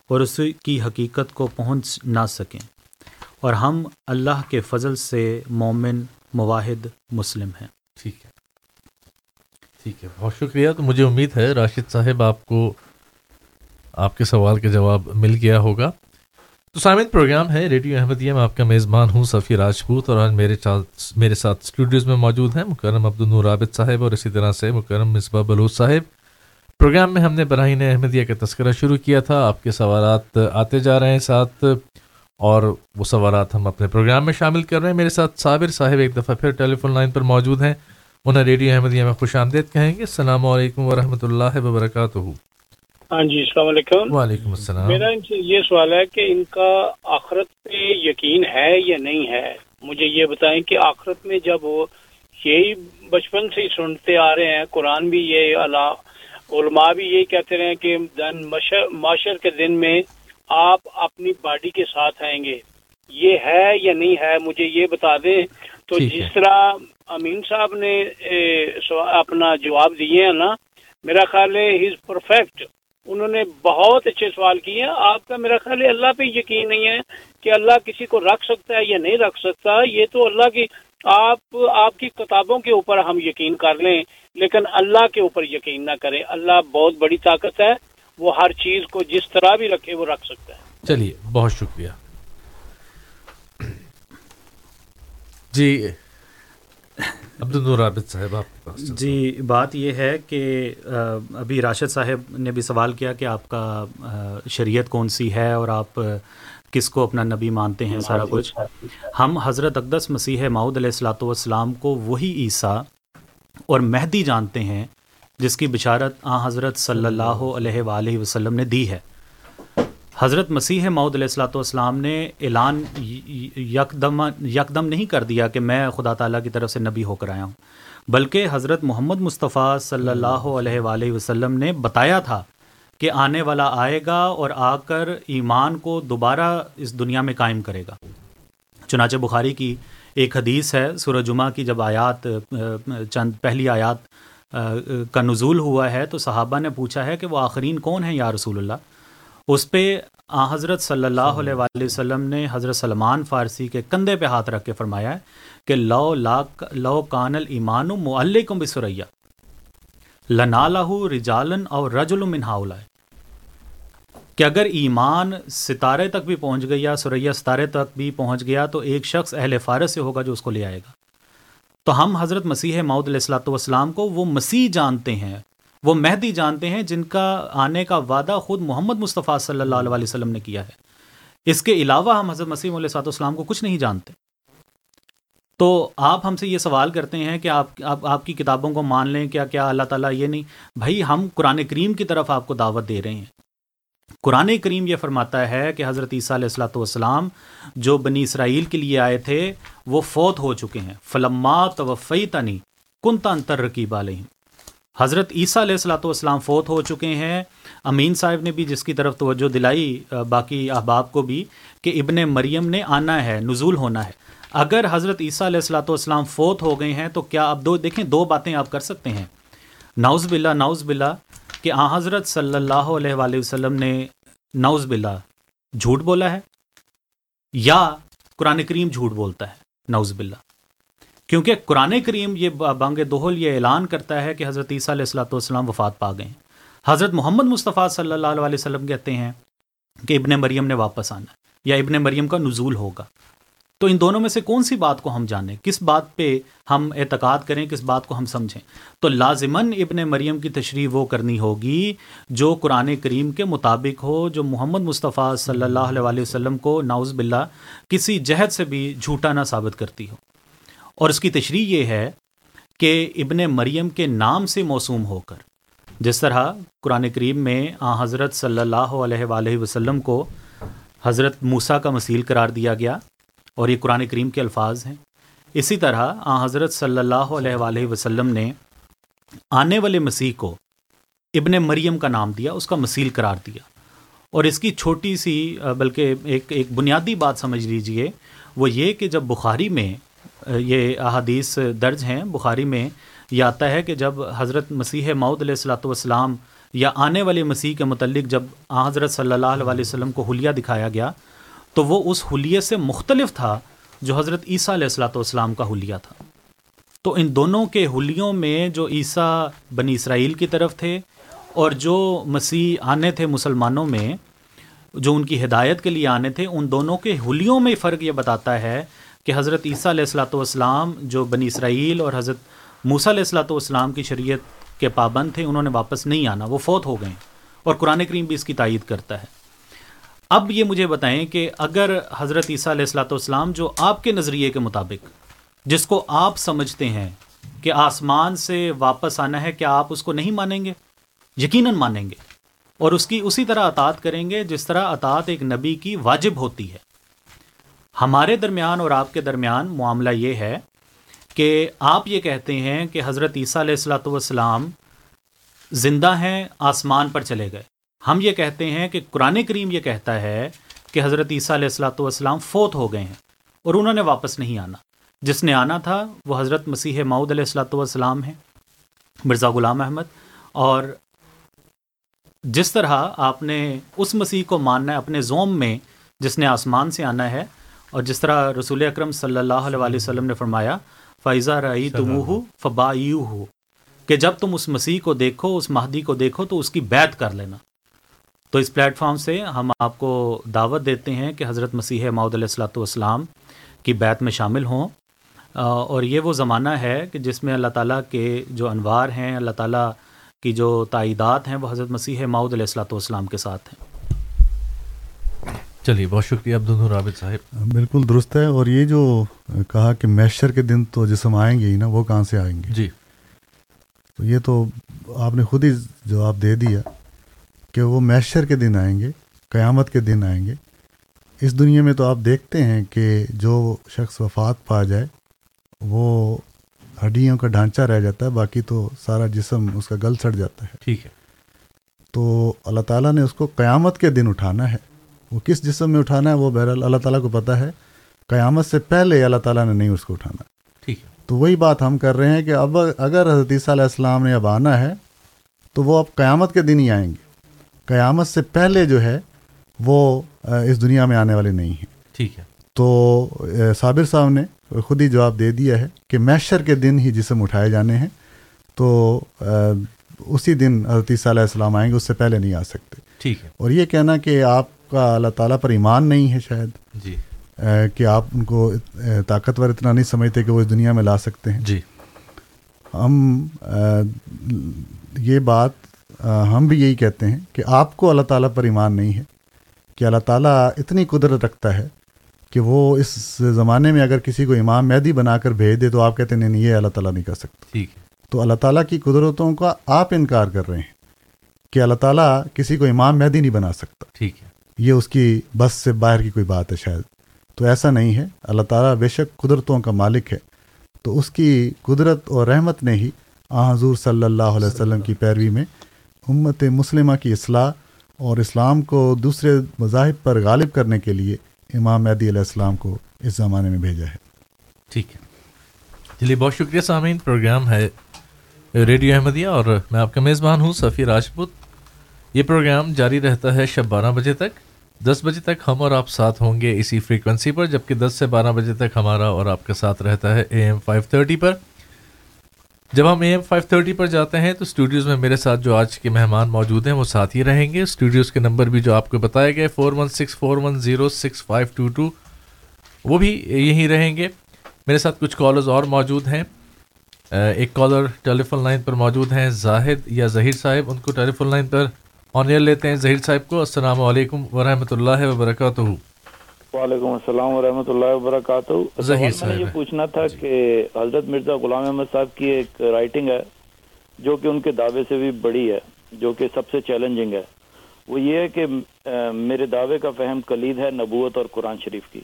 اور اس کی حقیقت کو پہنچ نہ سکیں۔ اور ہم اللہ کے فضل سے مومن، مواحد، مسلم ہیں۔ ٹھیک ہے۔ ٹھیک ہے۔ بہت شکریہ۔ تو مجھے امید ہے راشد صاحب آپ کو، آپ کے سوال کا جواب مل گیا ہوگا۔ تو سامعین، پروگرام ہے ریڈیو احمدیہ، میں آپ کا میزبان ہوں صفی راجپوت اور آج میرے میرے ساتھ اسٹوڈیوز میں موجود ہیں مکرم عبد النور عابد صاحب اور اسی طرح سے مکرم مصباح بلوچ صاحب۔ پروگرام میں ہم نے براہین احمدیہ کا تذکرہ شروع کیا تھا۔ آپ کے سوالات آتے جا رہے ہیں ساتھ اور وہ سوالات ہم اپنے پروگرام میں شامل کر رہے ہیں۔ میرے ساتھ صابر صاحب ایک دفعہ پھر ٹیلی فون لائن پر موجود ہیں۔ انہیں ریڈیو احمدیہ میں خوش آمدید کہیں گے۔ السلام علیکم ورحمۃ اللہ وبرکاتہ۔ ہاں جی السلام علیکم۔ وعلیکم السلام۔ میرا ان سے یہ سوال ہے کہ ان کا آخرت پہ یقین ہے یا نہیں ہے؟ مجھے یہ بتائیں کہ آخرت میں جب وہ یہی بچپن سے ہی سنتے آ رہے ہیں قرآن بھی یہ اللہ علماء بھی یہی کہتے رہے کہ دن معاشر کے دن میں آپ اپنی باڈی کے ساتھ آئیں گے۔ یہ ہے یا نہیں ہے؟ مجھے یہ بتا دیں۔ تو جس طرح امین صاحب نے اپنا جواب دیے ہیں نا میرا خیال ہے ہز پرفیکٹ۔ انہوں نے بہت اچھے سوال کیے ہیں۔ آپ کا میرا خیال ہے اللہ پہ یقین نہیں ہے کہ اللہ کسی کو رکھ سکتا ہے یا نہیں رکھ سکتا۔ یہ تو اللہ کی آپ آپ کی کتابوں کے اوپر ہم یقین کر لیں، لیکن اللہ کے اوپر یقین نہ کریں۔ اللہ بہت بڑی طاقت ہے۔ وہ ہر چیز کو جس طرح بھی رکھے وہ رکھ سکتا ہے۔ چلیے، بہت شکریہ۔ جی۔ عبد النور عابد صاحب آپ کے پاس جی بات یہ ہے کہ ابھی راشد صاحب نے بھی سوال کیا کہ آپ کا شریعت کون سی ہے اور آپ کس کو اپنا نبی مانتے ہیں سارا کچھ۔ ہم حضرت اقدس مسیح معود علیہ السلاۃ والسلام کو وہی عیسیٰ اور مہدی جانتے ہیں جس کی بشارت آ حضرت صلی اللہ علیہ وآلہ وسلم نے دی ہے۔ حضرت مسیح معود علیہ السلاۃ والسلام نے اعلان یکدم یکدم نہیں کر دیا کہ میں خدا تعالیٰ کی طرف سے نبی ہو کر آیا ہوں، بلکہ حضرت محمد مصطفیٰ صلی اللہ علیہ وآلہ وسلم نے بتایا تھا کہ آنے والا آئے گا اور آ کر ایمان کو دوبارہ اس دنیا میں قائم کرے گا۔ چنانچہ بخاری کی ایک حدیث ہے، سورہ جمعہ کی جب آیات چند پہلی آیات کا نزول ہوا ہے تو صحابہ نے پوچھا ہے کہ وہ آخرین کون ہیں یا رسول اللہ؟ اس پہ حضرت صلی اللہ علیہ وآلہ وسلم نے حضرت سلمان فارسی کے کندھے پہ ہاتھ رکھ کے فرمایا ہے کہ لو لاک، لو کان المان معلکم بسریا، لنا لہو رجالن اور رج المنہاؤ کہ اگر ایمان ستارے تک بھی پہنچ گیا سریا ستارے تک بھی پہنچ گیا تو ایک شخص اہل فارس سے ہوگا جو اس کو لے آئے گا۔ تو ہم حضرت مسیح معود علیہ السلاۃ والسلام کو وہ مسیح جانتے ہیں وہ مہدی جانتے ہیں جن کا آنے کا وعدہ خود محمد مصطفیٰ صلی اللہ علیہ وسلم نے کیا ہے۔ اس کے علاوہ ہم حضرت مسیح علیہ صاحب السلام کو کچھ نہیں جانتے۔ تو آپ ہم سے یہ سوال کرتے ہیں کہ آپ آپ آپ کی کتابوں کو مان لیں، کیا کیا اللہ تعالیٰ یہ نہیں؟ بھائی، ہم قرآن کریم کی طرف آپ کو دعوت دے رہے ہیں۔ قرآن کریم یہ فرماتا ہے کہ حضرت عیسیٰ علیہ السلاۃ والسلام جو بنی اسرائیل کے لیے آئے تھے، وہ فوت ہو چکے ہیں۔ فلمات وفی تنی کن تنتر رقیب علیہ حضرت عیسیٰ علیہ السلاۃ والسلام فوت ہو چکے ہیں۔ امین صاحب نے بھی جس کی طرف توجہ دلائی باقی احباب کو بھی کہ ابن مریم نے آنا ہے، نزول ہونا ہے۔ اگر حضرت عیسیٰ علیہ السلاۃ والسلام فوت ہو گئے ہیں تو کیا اب دو، دیکھیں دو باتیں آپ کر سکتے ہیں۔ ناؤز بلّہ ناؤز بلّہ کہ آ حضرت صلی اللہ علیہ وآلہ وسلم نے ناؤز بلّہ جھوٹ بولا ہے یا قرآن کریم جھوٹ بولتا ہے۔ ناؤز بلّہ کیونکہ قرآن کریم یہ بانگ دوہل یہ اعلان کرتا ہے کہ حضرت عیسیٰ علیہ السلاۃ والسلام وفات پا گئے ہیں۔ حضرت محمد مصطفیٰ صلی اللہ علیہ وسلم کہتے ہیں کہ ابن مریم نے واپس آنا یا ابن مریم کا نزول ہوگا۔ تو ان دونوں میں سے کون سی بات کو ہم جانیں؟ کس بات پہ ہم اعتقاد کریں؟ کس بات کو ہم سمجھیں؟ تو لازماً ابن مریم کی تشریح وہ کرنی ہوگی جو قرآن کریم کے مطابق ہو، جو محمد مصطفیٰ صلی اللہ علیہ وسلم کو ناؤز باللہ کسی جہد سے بھی جھوٹا نہ ثابت کرتی ہو۔ اور اس کی تشریح یہ ہے کہ ابن مریم کے نام سے موسوم ہو کر، جس طرح قرآن کریم میں آ حضرت صلی اللہ علیہ وآلہ وسلم کو حضرت موسیٰ کا مسیل قرار دیا گیا اور یہ قرآن کریم کے الفاظ ہیں، اسی طرح آ حضرت صلی اللہ علیہ وآلہ وسلم نے آنے والے مسیح کو ابن مریم کا نام دیا، اس کا مسیل قرار دیا۔ اور اس کی چھوٹی سی، بلکہ ایک ایک بنیادی بات سمجھ لیجیے وہ یہ کہ جب بخاری میں یہ احادیث درج ہیں، بخاری میں یہ آتا ہے کہ جب حضرت مسیح معود علیہ السلاۃ والسلام یا آنے والے مسیح کے متعلق جب حضرت صلی اللہ علیہ وسلم کو حلیہ دکھایا گیا، تو وہ اس حلیے سے مختلف تھا جو حضرت عیسیٰ علیہ السلاۃ والسلام کا حلیہ تھا۔ تو ان دونوں کے حلیوں میں جو عیسیٰ بنی اسرائیل کی طرف تھے اور جو مسیح آنے تھے مسلمانوں میں، جو ان کی ہدایت کے لیے آنے تھے، ان دونوں کے حلیوں میں فرق یہ بتاتا ہے کہ حضرت عیسیٰ علیہ السلاۃ والسلام جو بنی اسرائیل اور حضرت موسیٰ علیہ السلاۃ والسلام کی شریعت کے پابند تھے، انہوں نے واپس نہیں آنا، وہ فوت ہو گئے اور قرآن کریم بھی اس کی تائید کرتا ہے۔ اب یہ مجھے بتائیں کہ اگر حضرت عیسیٰ علیہ السلاۃ والسلام جو آپ کے نظریے کے مطابق، جس کو آپ سمجھتے ہیں کہ آسمان سے واپس آنا ہے، کیا آپ اس کو نہیں مانیں گے؟ یقیناً مانیں گے۔ اور اس کی اسی طرح اطاعت کریں گے جس طرح اطاعت ایک نبی کی واجب ہوتی ہے۔ ہمارے درمیان اور آپ کے درمیان معاملہ یہ ہے کہ آپ یہ کہتے ہیں کہ حضرت عیسیٰ علیہ السلاۃ والسلام زندہ ہیں، آسمان پر چلے گئے۔ ہم یہ کہتے ہیں کہ قرآن کریم یہ کہتا ہے کہ حضرت عیسیٰ علیہ السلاۃ والسلام فوت ہو گئے ہیں اور انہوں نے واپس نہیں آنا۔ جس نے آنا تھا وہ حضرت مسیح معود علیہ السلاۃ والسلام ہیں، مرزا غلام احمد۔ اور جس طرح آپ نے اس مسیح کو ماننا ہے، اپنے زوم میں جس نے آسمان سے آنا ہے اور جس طرح رسول اکرم صلی اللہ علیہ وسلم نے فرمایا فائزہ رئی تم ہو فبا ہو کہ جب تم اس مسیح کو دیکھو، اس مہدی کو دیکھو، تو اس کی بیت کر لینا۔ تو اس پلیٹ فارم سے ہم آپ کو دعوت دیتے ہیں کہ حضرت مسیح ماؤد علیہ السلاۃ والسلام کی بیت میں شامل ہوں۔ اور یہ وہ زمانہ ہے کہ جس میں اللہ تعالیٰ کے جو انوار ہیں، اللہ تعالیٰ کی جو تائیدات ہیں، وہ حضرت مسیح ماؤد علیہ السلاۃ والسلام کے ساتھ ہیں۔ چلیے بہت شکریہ عبد رابط صاحب۔ بالکل درست ہے اور یہ جو کہا کہ میشر کے دن تو جسم آئیں گے ہی نا وہ کہاں سے آئیں گے؟ جی۔ تو یہ تو آپ نے خود ہی جواب دے دیا کہ وہ میشر کے دن آئیں گے قیامت کے دن آئیں گے۔ اس دنیا میں تو آپ دیکھتے ہیں کہ جو شخص وفات پا جائے وہ ہڈیوں کا ڈھانچہ رہ جاتا ہے باقی تو سارا جسم اس کا گل سڑ جاتا ہے۔ ٹھیک ہے۔ تو اللہ تعالیٰ نے اس کو قیامت کے دن اٹھانا ہے۔ وہ کس جسم میں اٹھانا ہے وہ بہرحال اللہ تعالیٰ کو پتہ ہے۔ قیامت سے پہلے اللہ تعالیٰ نے نہیں اس کو اٹھانا۔ ٹھیک ہے۔ تو وہی بات ہم کر رہے ہیں کہ اب اگر حضرت عیسیٰ علیہ السلام نے اب آنا ہے تو وہ اب قیامت کے دن ہی آئیں گے۔ قیامت سے پہلے جو ہے وہ اس دنیا میں آنے والے نہیں ہیں۔ ٹھیک ہے۔ تو صابر صاحب نے خود ہی جواب دے دیا ہے کہ میشر کے دن ہی جسم اٹھائے جانے ہیں۔ تو اسی دن حضرت عیسیٰ علیہ السلام آئیں گے اس سے پہلے نہیں آ سکتے۔ ٹھیک ہے۔ اور یہ کہنا کہ آپ کا اللہ تعالیٰ پر ایمان نہیں ہے شاید جی۔ کہ آپ ان کو طاقتور اتنا نہیں سمجھتے کہ وہ اس دنیا میں لا سکتے ہیں۔ جی۔ ہم یہ بات ہم بھی یہی کہتے ہیں کہ آپ کو اللہ تعالیٰ پر ایمان نہیں ہے کہ اللہ تعالیٰ اتنی قدرت رکھتا ہے کہ وہ اس زمانے میں اگر کسی کو امام میدی بنا کر بھیج دے تو آپ کہتے ہیں نہیں یہ اللہ تعالیٰ نہیں کر سکتا۔ ٹھیک ہے۔ تو اللہ تعالیٰ کی قدرتوں کا آپ انکار کر رہے ہیں کہ اللہ تعالیٰ کسی کو امام مہدی نہیں بنا سکتا۔ ٹھیک ہے۔ یہ اس کی بس سے باہر کی کوئی بات ہے شاید۔ تو ایسا نہیں ہے۔ اللہ تعالیٰ بے شک قدرتوں کا مالک ہے۔ تو اس کی قدرت اور رحمت نے ہی آ حضور صلی اللہ علیہ وسلم کی پیروی میں امت مسلمہ کی اصلاح اور اسلام کو دوسرے مذاہب پر غالب کرنے کے لیے امام مہدی علیہ السلام کو اس زمانے میں بھیجا ہے۔ ٹھیک ہے۔ جی، چلیے بہت شکریہ سامعین۔ پروگرام ہے ریڈیو احمدیہ اور میں آپ کا میزبان ہوں سفیر راجپوت یہ پروگرام جاری رہتا ہے شب بارہ بجے تک۔ دس بجے تک ہم اور آپ ساتھ ہوں گے اسی فریکوینسی پر، جبکہ دس سے بارہ بجے تک ہمارا اور آپ کا ساتھ رہتا ہے اے ایم فائیو تھرٹی پر۔ جب ہم اے ایم فائیو تھرٹی پر جاتے ہیں تو اسٹوڈیوز میں میرے ساتھ جو آج کے مہمان موجود ہیں، وہ ساتھ ہی رہیں گے۔ اسٹوڈیوز کے نمبر بھی جو آپ کو بتائے گئے four one six four one zero six five two two وہ بھی یہیں رہیں گے۔ میرے ساتھ کچھ کالرز اور موجود ہیں۔ ایک کالر ٹیلی فون لائن پر موجود ہیں، زاہد یا ظہیر صاحب، ان کو ٹیلی فون لائن پر آن ایئر لیتے ہیں ظہیر صاحب کو۔ السلام علیکم ورحمۃ اللہ وبرکاتہ۔ وعلیکم السلام ورحمۃ اللہ وبرکاتہ۔ ظہیر صاحب یہ پوچھنا تھا کہ حضرت مرزا غلام احمد صاحب کی ایک رائٹنگ ہے جو کہ ان کے دعوے سے بھی بڑی ہے جو کہ سب سے چیلنجنگ ہے۔ وہ یہ ہے کہ میرے دعوے کا فہم کلید ہے نبوت اور قرآن شریف کی۔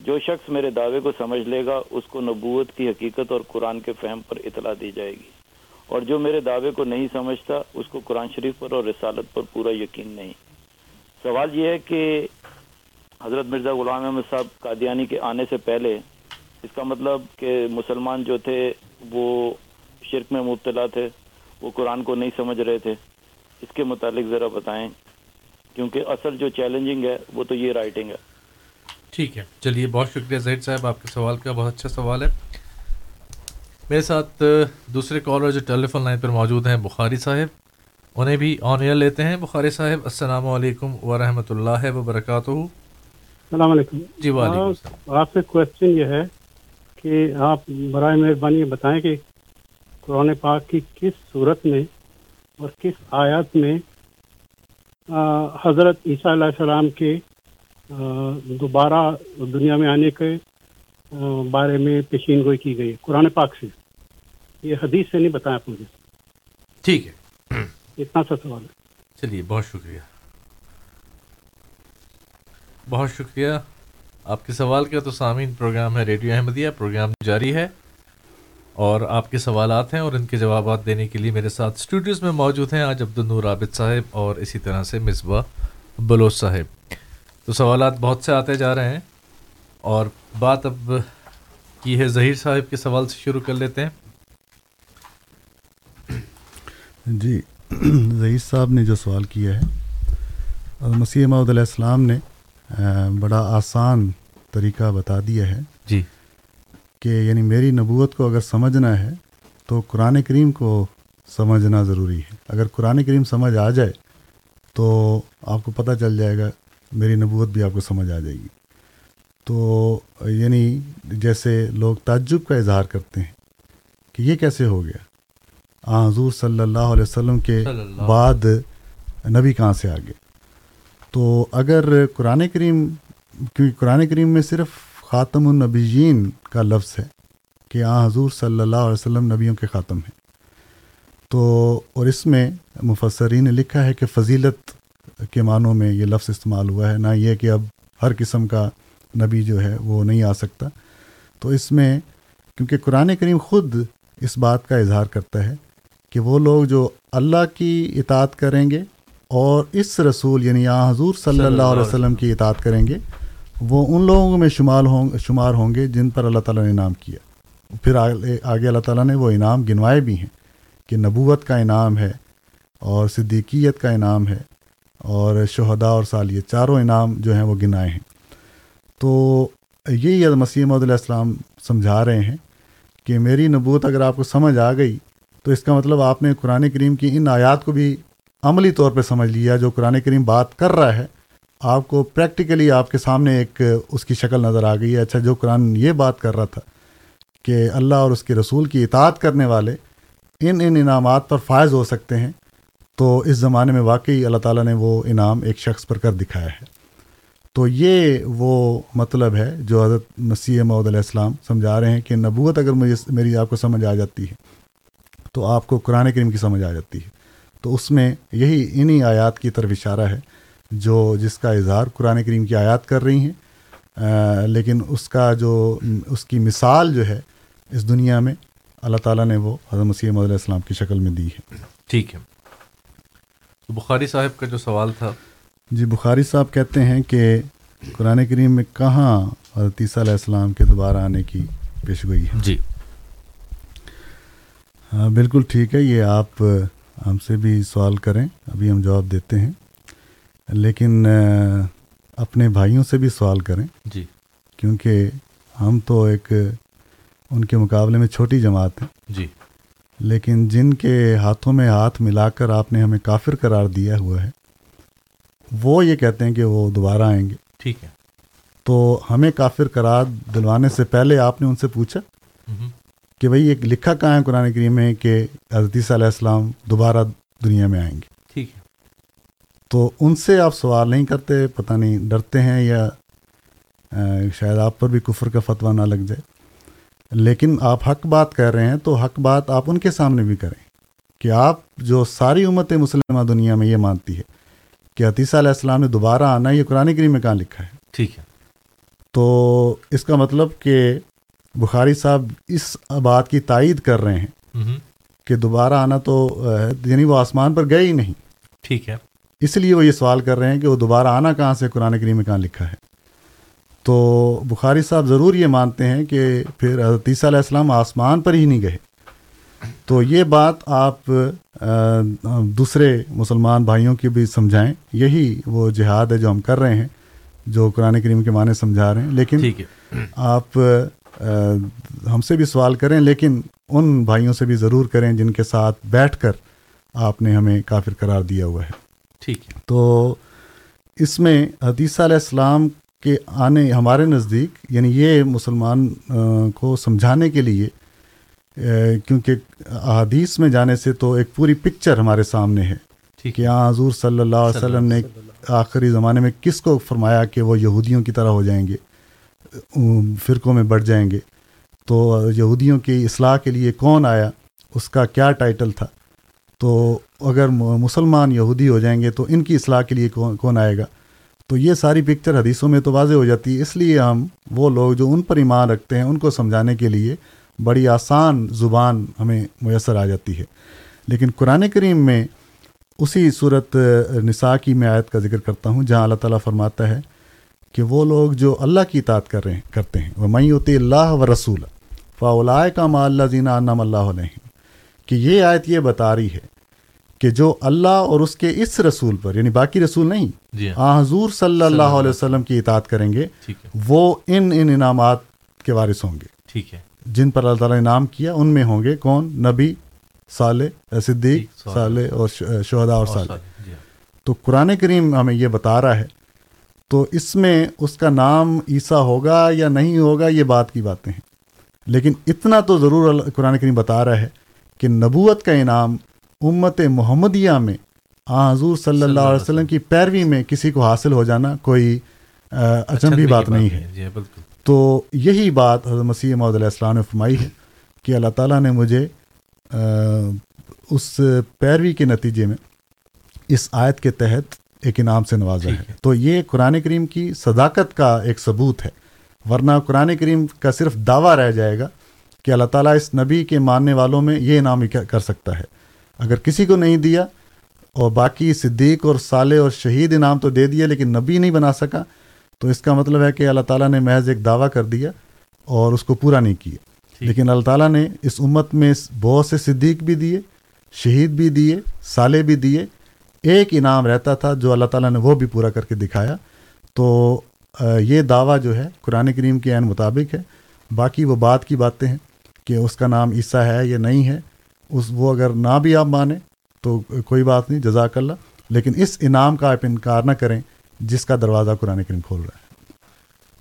جو شخص میرے دعوے کو سمجھ لے گا اس کو نبوت کی حقیقت اور قرآن کے فہم پر اطلاع دی جائے گی۔ اور جو میرے دعوے کو نہیں سمجھتا، اس کو قرآن شریف پر اور رسالت پر پورا یقین نہیں۔ سوال یہ ہے کہ حضرت مرزا غلام احمد صاحب قادیانی کے آنے سے پہلے، اس کا مطلب کہ مسلمان جو تھے، وہ شرک میں مبتلا تھے، وہ قرآن کو نہیں سمجھ رہے تھے۔ اس کے متعلق ذرا بتائیں، کیونکہ اصل جو چیلنجنگ ہے، وہ تو یہ رائٹنگ ہے۔ ٹھیک ہے۔ چلیے، بہت شکریہ زہید صاحب، آپ کے سوال کا بہت اچھا سوال ہے۔ میرے ساتھ دوسرے کالر جو ٹیلی فون لائن پر موجود ہیں بخاری صاحب انہیں بھی آن ایئر لیتے ہیں۔ بخاری صاحب السلام علیکم ورحمۃ اللہ وبرکاتہ۔ السلام علیکم۔ جی وعلیکم آپ سے کوشچن یہ ہے کہ آپ برائے مہربانی بتائیں کہ قرآن پاک کی کس صورت میں اور کس آیات میں حضرت عیسیٰ علیہ السلام کے دوبارہ دنیا میں آنے کے بارے میں پیشین گوئی کی گئی قرآن پاک سے۔ یہ حدیث سے نہیں بتایا آپ مجھے۔ ٹھیک ہے۔ اتنا سا سوال ہے۔ چلیے بہت شکریہ۔ بہت شکریہ۔ آپ کے سوال کا تو سامعین پروگرام ہے ریڈیو احمدیہ پروگرام جاری ہے۔ اور آپ کے سوالات ہیں اور ان کے جوابات دینے کے لیے میرے ساتھ اسٹوڈیوز میں موجود ہیں آج عبد النور عابد صاحب اور اسی طرح سے مصباح بلوچ صاحب۔ تو سوالات بہت سے آتے جا رہے ہیں اور بات اب کی ہے ظہیر صاحب کے سوال سے شروع کر لیتے ہیں۔ جی ظہیر صاحب نے جو سوال کیا ہے مسیح محمد علیہ السلام نے بڑا آسان طریقہ بتا دیا ہے جی۔ کہ یعنی میری نبوت کو اگر سمجھنا ہے تو قرآن کریم کو سمجھنا ضروری ہے۔ اگر قرآن کریم سمجھ آ جائے تو آپ کو پتہ چل جائے گا میری نبوت بھی آپ کو سمجھ آ جائے گی۔ تو یعنی جیسے لوگ تعجب کا اظہار کرتے ہیں کہ یہ کیسے ہو گیا؟ حضور صلی اللہ علیہ وسلم کے بعد نبی کہاں سے آ گئے؟ تو اگر قرآن کریم کیونکہ قرآن کریم میں صرف خاتم النبیین کا لفظ ہے کہ آ حضور صلی اللہ علیہ وسلم نبیوں کے خاتم ہیں۔ تو اور اس میں مفسرین نے لکھا ہے کہ فضیلت کے معنوں میں یہ لفظ استعمال ہوا ہے نہ یہ کہ اب ہر قسم کا نبی جو ہے وہ نہیں آ سکتا۔ تو اس میں کیونکہ قرآن کریم خود اس بات کا اظہار کرتا ہے کہ وہ لوگ جو اللہ کی اطاعت کریں گے اور اس رسول یعنی آ حضور صلی اللہ علیہ وسلم کی اطاعت کریں گے وہ ان لوگوں میں شمار ہوں شمار ہوں گے جن پر اللہ تعالیٰ نے انعام کیا۔ پھر آگے اللہ تعالیٰ نے وہ انعام گنوائے بھی ہیں کہ نبوت کا انعام ہے اور صدیقیت کا انعام ہے اور شہداء اور سالیہ چاروں انعام جو ہیں وہ گنائے ہیں۔ تو یہی مسیح علیہ السلام سمجھا رہے ہیں کہ میری نبوت اگر آپ کو سمجھ آ گئی تو اس کا مطلب آپ نے قرآن کریم کی ان آیات کو بھی عملی طور پہ سمجھ لیا، جو قرآن کریم بات کر رہا ہے، آپ کو پریکٹیکلی آپ کے سامنے ایک اس کی شکل نظر آ گئی ہے۔ اچھا جو قرآن یہ بات کر رہا تھا کہ اللہ اور اس کے رسول کی اطاعت کرنے والے ان ان انعامات پر فائز ہو سکتے ہیں، تو اس زمانے میں واقعی اللہ تعالیٰ نے وہ انعام ایک شخص پر کر دکھایا ہے۔ تو یہ وہ مطلب ہے جو حضرت مسیح محدود علیہ السلام سمجھا رہے ہیں کہ نبوت اگر مجھے، میری آپ کو سمجھ آ جاتی ہے۔ تو آپ کو قرآن کریم کی سمجھ آ جاتی ہے۔ تو اس میں یہی انہی آیات کی طرف اشارہ ہے جو جس کا اظہار قرآن کریم کی آیات کر رہی ہیں۔ لیکن اس کا جو اس کی مثال جو ہے اس دنیا میں اللہ تعالیٰ نے وہ حضرت مسیح علیہ السلام کی شکل میں دی ہے۔ ٹھیک ہے۔ تو بخاری صاحب کا جو سوال تھا۔ جی بخاری صاحب کہتے ہیں کہ قرآن کریم میں کہاں حضرت عیسیٰ علیہ السلام کے دوبارہ آنے کی پیش گوئی ہے؟ جی۔ ہاں بالکل ٹھیک ہے یہ آپ ہم سے بھی سوال کریں ابھی ہم جواب دیتے ہیں۔ لیکن اپنے بھائیوں سے بھی سوال کریں۔ جی۔ کیونکہ ہم تو ایک ان کے مقابلے میں چھوٹی جماعت ہیں۔ جی۔ لیکن جن کے ہاتھوں میں ہاتھ ملا کر آپ نے ہمیں کافر قرار دیا ہوا ہے وہ یہ کہتے ہیں کہ وہ دوبارہ آئیں گے۔ ٹھیک ہے۔ تو ہمیں کافر قرار دلوانے سے پہلے آپ نے ان سے پوچھا؟ کہ بھائی ایک لکھا کہاں ہے قرآن کریم میں کہ حضرت علیہ السلام دوبارہ دنیا میں آئیں گے؟ ٹھیک ہے۔ تو ان سے آپ سوال نہیں کرتے پتہ نہیں ڈرتے ہیں یا شاید آپ پر بھی کفر کا فتویٰ نہ لگ جائے۔ لیکن آپ حق بات کر رہے ہیں تو حق بات آپ ان کے سامنے بھی کریں کہ آپ جو ساری امت مسلمہ دنیا میں یہ مانتی ہے کہ عتیسہ علیہ السلام نے دوبارہ آنا یہ قرآن کریم میں کہاں لکھا ہے؟ ٹھیک ہے۔ تو اس کا مطلب کہ بخاری صاحب اس بات کی تائید کر رہے ہیں کہ دوبارہ آنا تو یعنی وہ آسمان پر گئے ہی نہیں۔ ٹھیک ہے۔ اس لیے وہ یہ سوال کر رہے ہیں کہ وہ دوبارہ آنا کہاں سے قرآن کریم میں کہاں لکھا ہے؟ تو بخاری صاحب ضرور یہ مانتے ہیں کہ پھر حضرت عیسیٰ علیہ السلام آسمان پر ہی نہیں گئے۔ تو یہ بات آپ دوسرے مسلمان بھائیوں کی بھی سمجھائیں۔ یہی وہ جہاد ہے جو ہم کر رہے ہیں جو قرآن کریم کے معنی سمجھا رہے ہیں۔ لیکن آپ ہم سے بھی سوال کریں لیکن ان بھائیوں سے بھی ضرور کریں جن کے ساتھ بیٹھ کر آپ نے ہمیں کافر قرار دیا ہوا ہے۔ ٹھیک ہے۔ تو اس میں حدیثہ علیہ السلام کے آنے ہمارے نزدیک یعنی یہ مسلمان کو سمجھانے کے لیے کیونکہ احادیث میں جانے سے تو ایک پوری پکچر ہمارے سامنے ہے کہ ہاں حضور صلی اللہ علیہ وسلم نے آخری زمانے میں کس کو فرمایا کہ وہ یہودیوں کی طرح ہو جائیں گے؟ فرقوں میں بڑھ جائیں گے۔ تو یہودیوں کی اصلاح کے لیے کون آیا؟ اس کا کیا ٹائٹل تھا؟ تو اگر مسلمان یہودی ہو جائیں گے تو ان کی اصلاح کے لیے کون کون آئے گا؟ تو یہ ساری پکچر حدیثوں میں تو واضح ہو جاتی ہے۔ اس لیے ہم وہ لوگ جو ان پر ایمان رکھتے ہیں، ان کو سمجھانے کے لیے بڑی آسان زبان ہمیں میسر آ جاتی ہے۔ لیکن قرآن کریم میں اسی صورت نساء کی میں آیت کا ذکر کرتا ہوں، جہاں اللہ تعالیٰ فرماتا ہے کہ وہ لوگ جو اللہ کی اطاعت کر رہے ہیں کرتے ہیں۔ وہ میں ہوتی اللہ و رسول فا کا ما اللہ زینہ انم اللہ علیہ کہ یہ آیت یہ بتا رہی ہے کہ جو اللہ اور اس کے اس رسول پر یعنی باقی رسول نہیں جی ہاں۔ حضور صلی اللہ علیہ وسلم کی اطاعت کریں گے وہ ان ان انعامات کے وارث ہوں گے۔ ٹھیک ہے۔ جن پر اللہ تعالیٰ نے نام کیا ان میں ہوں گے کون؟ نبی صالح صدیق صالح۔ اور شہدا اور صالح۔ تو قرآن کریم ہمیں یہ بتا رہا ہے تو اس میں اس کا نام عیسیٰ ہوگا یا نہیں ہوگا یہ بات کی باتیں ہیں۔ لیکن اتنا تو ضرور قرآن کریم بتا رہا ہے کہ نبوت کا انعام امت محمدیہ میں آ حضور صلی اللہ علیہ وسلم کی پیروی میں کسی کو حاصل ہو جانا کوئی آ، اچنبھی بات نہیں ہے۔ جی تو یہی بات حضرت مسیح محمد علیہ السلام نے فرمائی ہے کہ اللہ تعالیٰ نے مجھے اس پیروی کے نتیجے میں اس آیت کے تحت ایک انعام سے نوازا ہے۔ تو یہ قرآن کریم کی صداقت کا ایک ثبوت ہے۔ ورنہ قرآن کریم کا صرف دعویٰ رہ جائے گا کہ اللہ تعالیٰ اس نبی کے ماننے والوں میں یہ انعام کر سکتا ہے۔ اگر کسی کو نہیں دیا اور باقی صدیق اور صالح اور شہید انعام تو دے دیا لیکن نبی نہیں بنا سکا تو اس کا مطلب ہے کہ اللہ تعالیٰ نے محض ایک دعویٰ کر دیا اور اس کو پورا نہیں کیا۔ لیکن اللہ تعالیٰ نے اس امت میں بہت سے صدیق بھی دیے شہید بھی دیے صالح بھی دیے ایک انعام رہتا تھا جو اللہ تعالیٰ نے وہ بھی پورا کر کے دکھایا۔ تو یہ دعویٰ جو ہے، قرآن کریم کے عین مطابق ہے۔ باقی وہ بات کی باتیں ہیں کہ اس کا نام عیسیٰ ہے یا نہیں ہے، اس، وہ اگر نہ بھی آپ مانیں تو کوئی بات نہیں، جزاک اللہ۔ لیکن اس انعام کا آپ انکار نہ کریں جس کا دروازہ قرآن کریم کھول رہا ہے۔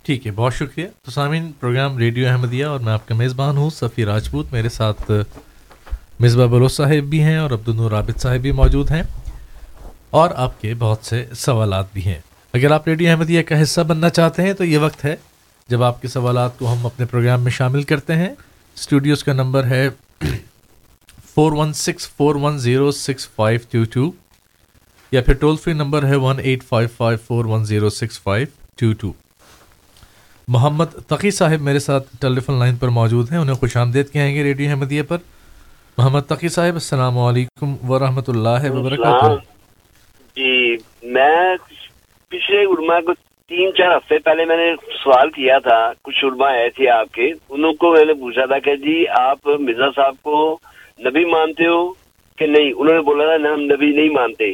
ٹھیک ہے، بہت شکریہ۔ تو سامعین، پروگرام ریڈیو احمدیہ اور میں آپ کا میزبان ہوں، صفی راجپوت۔ میرے ساتھ، مصباح بلوچ صاحب بھی ہیں اور عبد النور عابد صاحب بھی موجود ہیں۔ اور آپ کے بہت سے سوالات بھی ہیں۔ اگر آپ ریڈیو احمدیہ کا حصہ بننا چاہتے ہیں تو یہ وقت ہے جب آپ کے سوالات کو ہم اپنے پروگرام میں شامل کرتے ہیں۔ اسٹوڈیوز کا نمبر ہے four one six four one zero six five two two یا پھر ٹول فری نمبر ہے one eight five five four one zero six five two two Muhammad Taqi صاحب میرے ساتھ ٹیلی فون لائن پر موجود ہیں، انہیں خوش آمدید کہیں گے ریڈیو احمدیہ پر۔ محمد تقی صاحب، السلام علیکم ورحمۃ اللہ وبرکاتہ۔ جی میں پچھلے علماء کو تین چار ہفتے پہلے میں نے سوال کیا تھا، کچھ علماء آئے تھے آپ کے، انہوں کو میں نے پوچھا تھا کہ جی آپ مرزا صاحب کو نبی مانتے ہو کہ نہیں؟ انہوں نے بولا تھا، نہ، ہم نبی نہیں مانتے۔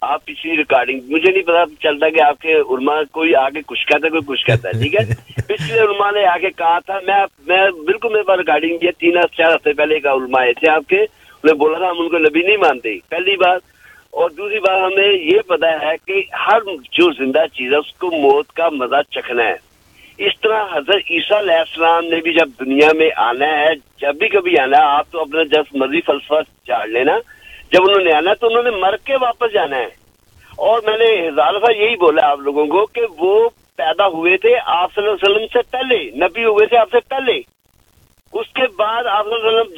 آپ پچھلی ریکارڈنگ مجھے نہیں پتا چلتا کہ آپ کے علماء کوئی آگے کچھ کہتا ہے، کوئی کچھ کہتا ہے، ٹھیک ہے؟ پچھلے علماء نے آگے کہا تھا، میں میں بالکل میرے پاس ریکارڈنگ کیا تین چار ہفتے پہلے کا علماء آئے تھے آپ کے، انہوں نے بولا تھا، ہم ان کو نبی نہیں مانتے۔ پہلی بات اور دوسری بات ہمیں یہ پتا ہے کہ ہر جو زندہ چیز ہے، اس کو موت کا مزہ چکھنا ہے۔ اس طرح حضرت عیسیٰ علیہ السلام نے بھی جب دنیا میں آنا ہے، جب بھی کبھی آنا ہے، آپ تو اپنا جب مرضی فلسفہ چاڑ لینا۔ جب انہوں نے آنا ہے تو انہوں نے مر کے واپس جانا ہے۔ اور میں نے ہزار دفعہ یہی بولا آپ لوگوں کو کہ وہ پیدا ہوئے تھے آپ صلی اللہ علیہ وسلم سے پہلے، نبی ہوئے تھے آپ سے پہلے۔ اس کے بعد آپ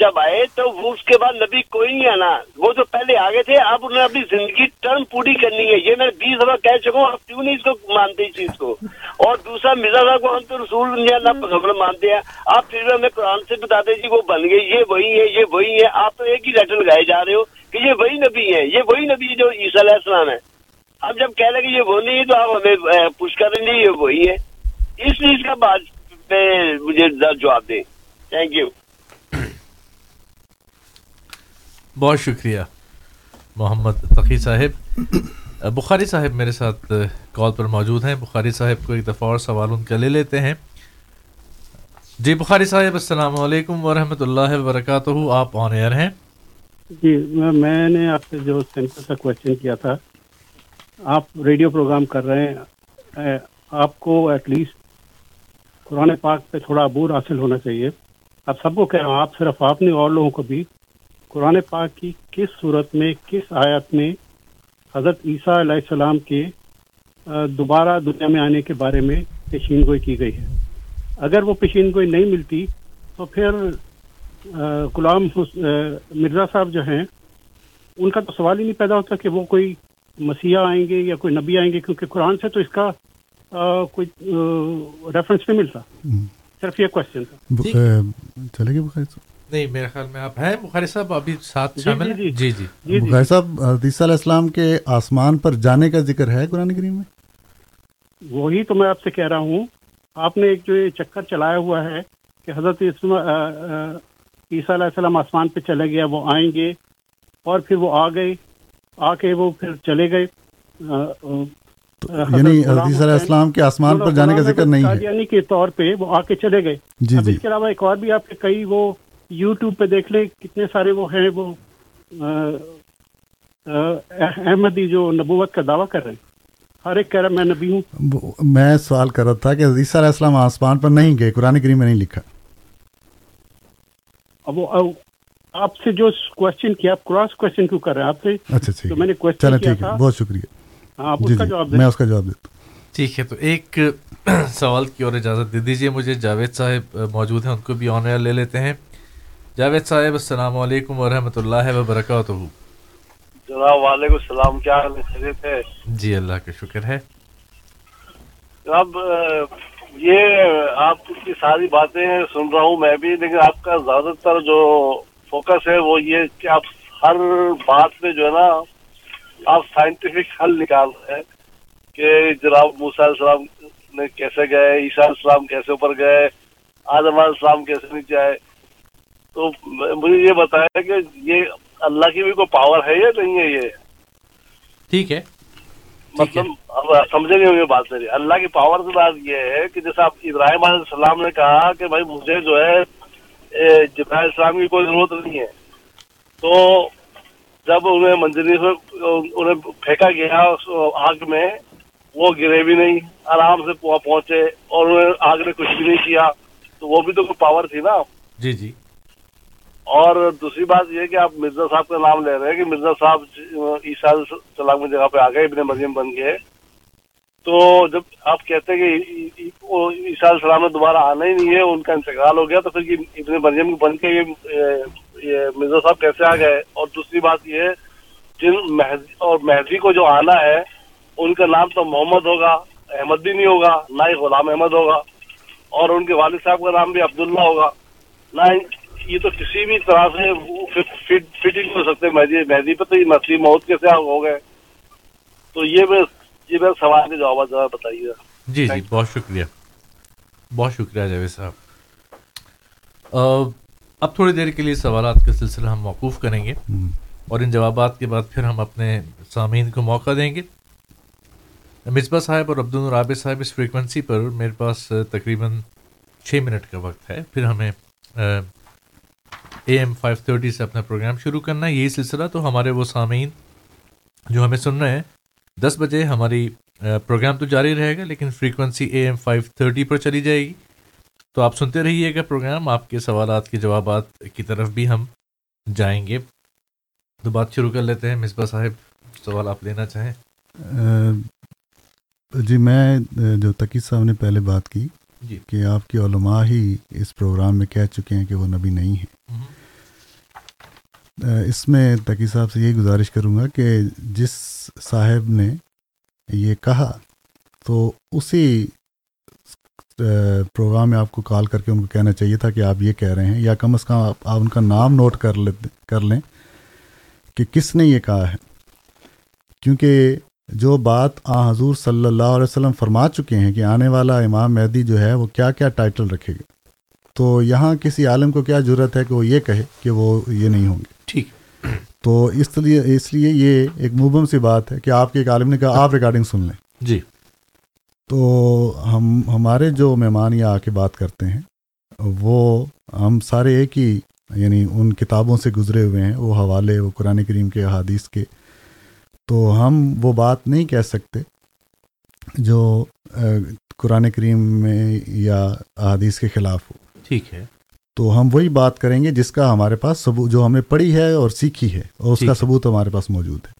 جب آئے تو وہ اس کے بعد نبی کوئی نہیں آنا۔ وہ جو پہلے آگے تھے، اب انہوں نے اپنی زندگی ٹرم پوری کرنی ہے۔ یہ میں بیس دفعہ کہہ چکا ہوں، آپ کیوں نہیں اس کو مانتے اس چیز کو؟ اور دوسرا، مرزا صاحب کو ہم تو رسول اللہ مانتے ہیں۔ آپ پھر بھی ہمیں قرآن سے بتاتے جی وہ بن گئے، یہ وہی ہے یہ وہی ہے آپ تو ایک ہی لیٹر لگائے جا رہے ہو کہ یہ وہی نبی ہے یہ وہی نبی ہے جو عیسیٰ علیہ السلام ہے اب جب کہہ لیں کہ یہ وہ نہیں ہے تو آپ ہمیں پوچھ کر دیں گے یہ وہی ہے۔ اس چیز کا بات پہ مجھے جواب دیں۔ تھینک یو بہت شکریہ محمد تقی صاحب۔ بخاری صاحب میرے ساتھ کال پر موجود ہیں۔ بخاری صاحب کو ایک دفعہ اور سوال ان کا لے لیتے ہیں۔ جی بخاری صاحب السلام علیکم ورحمۃ اللہ وبرکاتہ۔ آپ آن ایئر ہیں؟ جی میں نے آپ سے جو سمپل سا کوشچن کیا تھا آپ ریڈیو پروگرام کر رہے ہیں۔ آپ کو ایٹ لیسٹ قرآن پاک پہ تھوڑا عبور حاصل ہونا چاہیے۔ آپ سب کو کہہ رہا ہوں آپ صرف آپ نے اور لوگوں کو بھی، قرآن پاک کی کس صورت میں، کس آیت میں حضرت عیسیٰ علیہ السلام کے دوبارہ دنیا میں آنے کے بارے میں پیشین گوئی کی گئی ہے؟ اگر وہ پیشین گوئی نہیں ملتی تو پھر غلام مرزا صاحب جو ہیں، ان کا تو سوال ہی نہیں پیدا ہوتا کہ وہ کوئی مسیحا آئیں گے یا کوئی نبی آئیں گے، کیونکہ قرآن سے تو اس کا کوئی ریفرنس نہیں ملتا۔ صرف یہ کوشچن تھا چلے گی بخاری صاحب نہیں میرے خیال میں آپ ہیں بخاری صاحب ابھی ساتھ شامل جی جی جی بخاری صاحب عیسیٰ علیہ السلام کے آسمان پر جانے کا ذکر ہے قرآن کریم میں وہی تو میں آپ سے کہہ رہا ہوں آپ نے ایک جو یہ چکر چلایا ہوا ہے کہ حضرت عیسیٰ علیہ السلام آسمان پہ چلے گیا وہ آئیں گے اور پھر وہ آ گئے آ کے وہ پھر چلے گئے یعنی علیہ السلام کے آسمان پر جانے کا ذکر نہیں ہے۔ یعنی کے طور پہ وہ آ کے چلے گئے۔ جی جی اس کے علاوہ ایک اور بھی آپ کے کئی وہ یوٹیوب پہ دیکھ لیں کتنے سارے وہ ہیں وہ احمدی جو نبوت کا دعویٰ کر رہے ہیں۔ ہر ایک کہہ رہا میں نبی ہوں۔ میں سوال کر رہا تھا کہ عیسیٰ علیہ السلام آسمان پر نہیں گئے قرآن کریم میں نہیں لکھا۔ اب وہ آپ سے جو کوشچن کیا آپ کراس کوشچن کیوں کر رہے ہیں؟ آپ سے اچھا ٹھیک ہے۔ چلیں کیا ٹھیک ہے بہت شکریہ۔ ہاں آپ جی اس کا جی جواب دیں۔ میں اس کا جواب دیتا ہوں۔ ٹھیک ہے تو ایک سوال کی اور اجازت دے دیجیے مجھے جاوید صاحب موجود ہیں ان کو بھی آن ایئر لے لیتے ہیں۔ جاوید صاحب السلام علیکم ورحمۃ اللہ وبرکاتہ۔ جناب وعلیکم السلام کیا حال ہے؟ خیریت ہے؟ جی اللہ کا شکر ہے۔ جناب یہ آپ کی ساری باتیں سن رہا ہوں میں بھی لیکن آپ کا زیادہ تر جو فوکس ہے وہ یہ کہ آپ ہر بات میں جو ہے نا آپ سائنٹیفک حل نکال رہے ہیں کہ جناب موسیٰ علیہ السلام نے کیسے گئے عیسیٰ علیہ السلام کیسے اوپر گئے آدم علیہ السلام کیسے نیچے آئے؟ تو مجھے یہ بتایا کہ یہ اللہ کی بھی کوئی پاور ہے یا نہیں ہے یہ؟ ٹھیک ہے۔ مطلب سمجھے نہیں ہوں گے بات میری۔ اللہ کی پاور کی بات یہ ہے کہ جیسے آپ ابراہیم علیہ السلام نے کہا کہ بھائی مجھے جو ہے علیہ السلام کی کوئی ضرورت نہیں ہے۔ تو جب انہیں منزلی سے انہیں پھینکا گیا آگ میں وہ گرے بھی نہیں آرام سے پہنچے اور انہیں آگ نے کچھ بھی نہیں کیا تو وہ بھی تو کوئی پاور تھی نا۔ جی جی۔ اور دوسری بات یہ کہ آپ مرزا صاحب کا نام لے رہے ہیں کہ مرزا صاحب عیسیٰ علیہ السلام کی جگہ پہ آ گئے ابن مریم بن گئے۔ تو جب آپ کہتے ہیں کہ وہ عیسیٰ علیہ السلام نے دوبارہ آنا ہی نہیں ہے، ان کا انتقال ہو گیا تو پھر یہ ابن مریم بن کے یہ مرزا صاحب کیسے آ گئے؟ اور دوسری بات یہ ہے، جن مہدی اور مہدی کو جو آنا ہے، ان کا نام تو محمد ہوگا، احمد بھی نہیں ہوگا، نہ ہی غلام احمد ہوگا، اور ان کے والد صاحب کا نام بھی عبداللہ ہوگا۔ نہ یہ تو کسی بھی طرح سے فٹ نہیں ہو سکتے، مہدی مہدی پہ تو یہ نسلی موت کیسے ہو گئے؟ تو یہ میں یہ میرا سوال کے جواب ذرا بتائیے۔ جی جی بہت شکریہ۔ بہت شکریہ جاوید صاحب۔ اب تھوڑی دیر کے لیے سوالات کا سلسلہ ہم موقوف کریں گے۔ اور ان جوابات کے بعد پھر ہم اپنے سامعین کو موقع دیں گے۔ مصباح صاحب اور عبد الرابع صاحب اس فریکوینسی پر میرے پاس تقریباً چھ منٹ کا وقت ہے۔ پھر ہمیں اے ایم فائیو تھرٹی سے اپنا پروگرام شروع کرنا ہے۔ یہی سلسلہ تو ہمارے وہ سامعین جو ہمیں سن رہے ہیں دس بجے ہماری پروگرام تو جاری رہے گا لیکن frequency A M five thirty پر چلی جائے گی۔ تو آپ سنتے رہیے گا پروگرام آپ کے سوالات کے جوابات کی طرف بھی ہم جائیں گے۔ تو بات شروع کر لیتے ہیں۔ مصباح صاحب سوال آپ لینا چاہیں۔ اہ، جی میں جو تقی صاحب نے پہلے بات کی جی۔ کہ آپ کے علماء ہی اس پروگرام میں کہہ چکے ہیں کہ وہ نبی نہیں ہیں۔ اس میں تقی صاحب سے یہی گزارش کروں گا کہ جس صاحب نے یہ کہا تو اسی پروگرام میں آپ کو کال کر کے ان کو کہنا چاہیے تھا کہ آپ یہ کہہ رہے ہیں یا کم از کم آپ آپ ان کا نام نوٹ کر لیتے کر لیں کہ کس نے یہ کہا ہے۔ کیونکہ جو بات آ حضور صلی اللہ علیہ وسلم فرما چکے ہیں کہ آنے والا امام مہدی جو ہے وہ کیا کیا ٹائٹل رکھے گا، تو یہاں کسی عالم کو کیا ضرورت ہے کہ وہ یہ کہے کہ وہ یہ نہیں ہوں گے۔ ٹھیک۔ تو اس لیے اس لیے یہ ایک مبم سی بات ہے کہ آپ کے ایک عالم نے کہا آپ ریکارڈنگ سن لیں۔ جی۔ تو ہم ہمارے جو مہمان یہاں آ کے بات کرتے ہیں وہ ہم سارے ایک ہی یعنی ان کتابوں سے گزرے ہوئے ہیں وہ حوالے وہ قرآن کریم کے احادیث کے۔ تو ہم وہ بات نہیں کہہ سکتے جو قرآن کریم میں یا احادیث کے خلاف ہو۔ ٹھیک ہے۔ تو ہم وہی بات کریں گے جس کا ہمارے پاس ثبوت جو ہم نے پڑھی ہے اور سیکھی ہے اور اس کا۔ ثبوت ہمارے پاس موجود ہے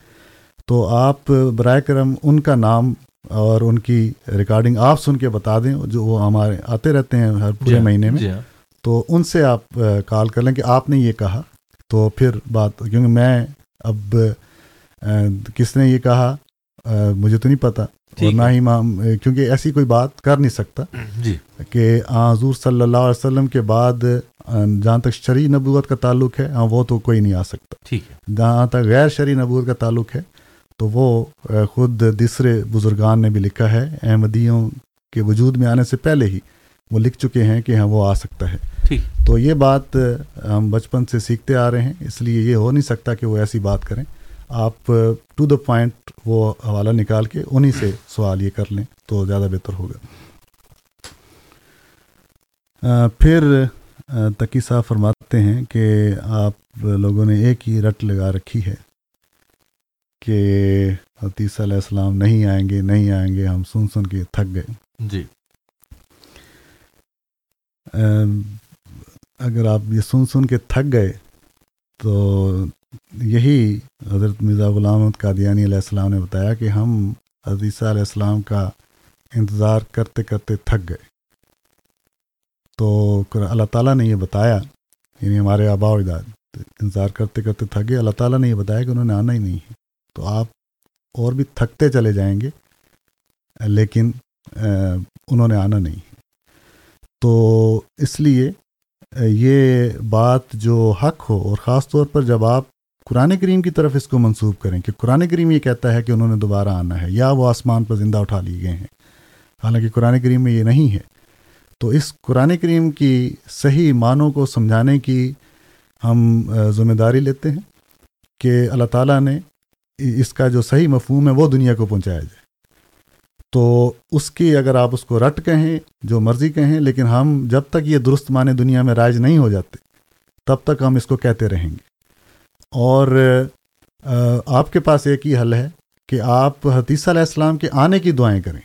تو آپ برائے کرم ان کا نام اور ان کی ریکارڈنگ آپ سن کے بتا دیں جو وہ ہمارے آتے رہتے ہیں ہر جی پورے ہاں، مہینے میں جی ہاں۔ تو ان سے آپ کال کر لیں کہ آپ نے یہ کہا تو پھر بات کیونکہ میں اب کس نے یہ کہا مجھے تو نہیں ٹھیک نہ ہی امام کیونکہ ایسی کوئی بات کر نہیں سکتا جی۔ کہ حضور صلی اللہ علیہ وسلم کے بعد جہاں تک شرعی نبوت کا تعلق ہے ہاں وہ تو کوئی نہیں آ سکتا۔ ٹھیک ہے۔ جہاں تک غیر شرعی نبوت کا تعلق ہے تو وہ خود دوسرے بزرگان نے بھی لکھا ہے۔ احمدیوں کے وجود میں آنے سے پہلے ہی وہ لکھ چکے ہیں کہ ہاں وہ آ سکتا ہے۔ تو یہ بات ہم بچپن سے سیکھتے آ رہے ہیں اس لیے یہ ہو نہیں سکتا کہ وہ ایسی بات کریں۔ آپ ٹو دا پوائنٹ وہ حوالہ نکال کے انہی سے سوال یہ کر لیں تو زیادہ بہتر ہوگا۔ آ، پھر آ، تقی صاحب فرماتے ہیں کہ آپ لوگوں نے ایک ہی رٹ لگا رکھی ہے کہ حتیث علیہ السلام نہیں آئیں گے نہیں آئیں گے ہم سن سن کے تھک گئے۔ جی۔ اگر آپ یہ سن سن کے تھک گئے تو یہی حضرت مرزا غلام احمد قادیانی علیہ السلام نے بتایا کہ ہم حدیثہ علیہ السلام کا انتظار کرتے کرتے تھک گئے۔ تو اللہ تعالیٰ نے یہ بتایا یعنی ہمارے آبا و اجداد انتظار کرتے کرتے تھک گئے، اللہ تعالیٰ نے یہ بتایا کہ انہوں نے آنا ہی نہیں ہے۔ تو آپ اور بھی تھکتے چلے جائیں گے، لیکن انہوں نے آنا نہیں ہے۔ تو اس لیے یہ بات جو حق ہو، اور خاص طور پر جب آپ قرآن کریم کی طرف اس کو منسوخ کریں کہ قرآن کریم یہ کہتا ہے کہ انہوں نے دوبارہ آنا ہے یا وہ آسمان پر زندہ اٹھا لیے گئے ہیں۔ حالانکہ قرآن کریم میں یہ نہیں ہے۔ تو اس قرآن کریم کی صحیح معنوں کو سمجھانے کی ہم ذمہ داری لیتے ہیں کہ اللہ تعالیٰ نے اس کا جو صحیح مفہوم ہے وہ دنیا کو پہنچایا جائے۔ تو اس کی اگر آپ اس کو رٹ کہیں، جو مرضی کہیں، لیکن ہم جب تک یہ درست معنی دنیا میں رائج نہیں ہو جاتے، تب تک ہم اس کو کہتے رہیں گے۔ اور آپ کے پاس ایک ہی حل ہے کہ آپ حتیثہ علیہ السلام کے آنے کی دعائیں کریں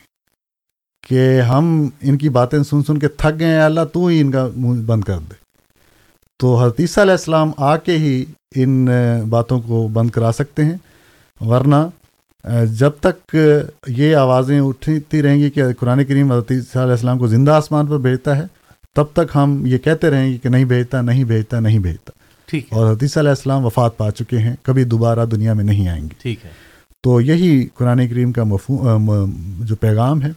کہ ہم ان کی باتیں سن سن کے تھک گئے ہیں، اللہ تو ہی ان کا منہ بند کر دے۔ تو حتیثہ علیہ السلام آ کے ہی ان باتوں کو بند کرا سکتے ہیں، ورنہ جب تک یہ آوازیں اٹھتی رہیں گی کہ قرآن کریم حتیثہ علیہ السلام کو زندہ آسمان پر بھیجتا ہے، تب تک ہم یہ کہتے رہیں گے کہ نہیں بھیجتا نہیں بھیجتا نہیں بھیجتا۔ ٹھیک اور حتیثہ علیہ السلام وفات پا چکے ہیں کبھی دوبارہ دنیا میں نہیں آئیں گے۔ ٹھیک ہے۔ تو یہی قرآن کریم کا مفہوم جو پیغام ہے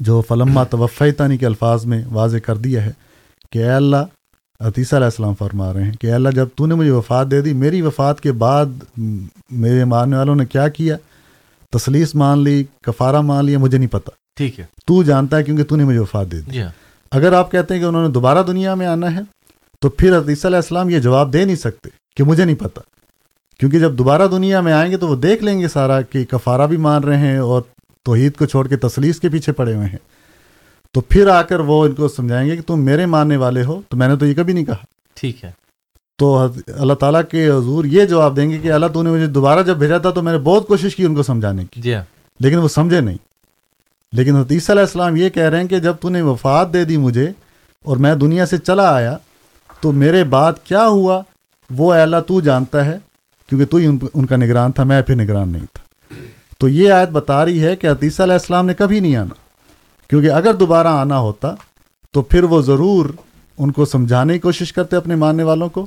جو فلما توفیتانی کے الفاظ میں واضح کر دیا ہے کہ اے اللہ عتیسہ علیہ السلام فرما رہے ہیں کہ اللہ جب تو نے مجھے وفات دے دی میری وفات کے بعد میرے ماننے والوں نے کیا کیا؟ تسلیس مان لی کفارہ مان لیا مجھے نہیں پتا۔ ٹھیک ہے۔ تو جانتا ہے کیونکہ تو نے مجھے وفات دے دی۔ جی ہاں۔ اگر آپ کہتے ہیں کہ انہوں نے دوبارہ دنیا میں آنا ہے تو پھر عتیسہ علیہ السلام یہ جواب دے نہیں سکتے کہ مجھے نہیں پتا کیونکہ جب دوبارہ دنیا میں آئیں گے تو وہ دیکھ لیں گے سارا کہ کفارہ بھی مان رہے ہیں اور توحید کو چھوڑ کے تسلیس کے پیچھے پڑے ہوئے ہیں۔ تو پھر آ کر وہ ان کو سمجھائیں گے کہ تم میرے ماننے والے ہو۔ تو میں نے تو یہ کبھی نہیں کہا۔ ٹھیک ہے۔ تو اللہ تعالیٰ کے حضور یہ جواب دیں گے کہ اللہ تو نے مجھے دوبارہ جب بھیجا تھا تو میں نے بہت کوشش کی ان کو سمجھانے کی۔ جی ہاں۔ لیکن وہ سمجھے نہیں۔ لیکن حتیث علیہ السلام یہ کہہ رہے ہیں کہ جب تو نے وفات دے دی مجھے اور میں دنیا سے چلا آیا تو میرے بعد کیا ہوا؟ وہ اے اللہ تو جانتا ہے، کیونکہ تو ہی ان کا نگران تھا، میں پھر نگران نہیں تھا۔ تو یہ آیت بتا رہی ہے کہ حتیثہ علیہ السلام نے کبھی نہیں آنا۔ کیونکہ اگر دوبارہ آنا ہوتا، تو پھر وہ ضرور ان کو سمجھانے کی کوشش کرتے اپنے ماننے والوں کو،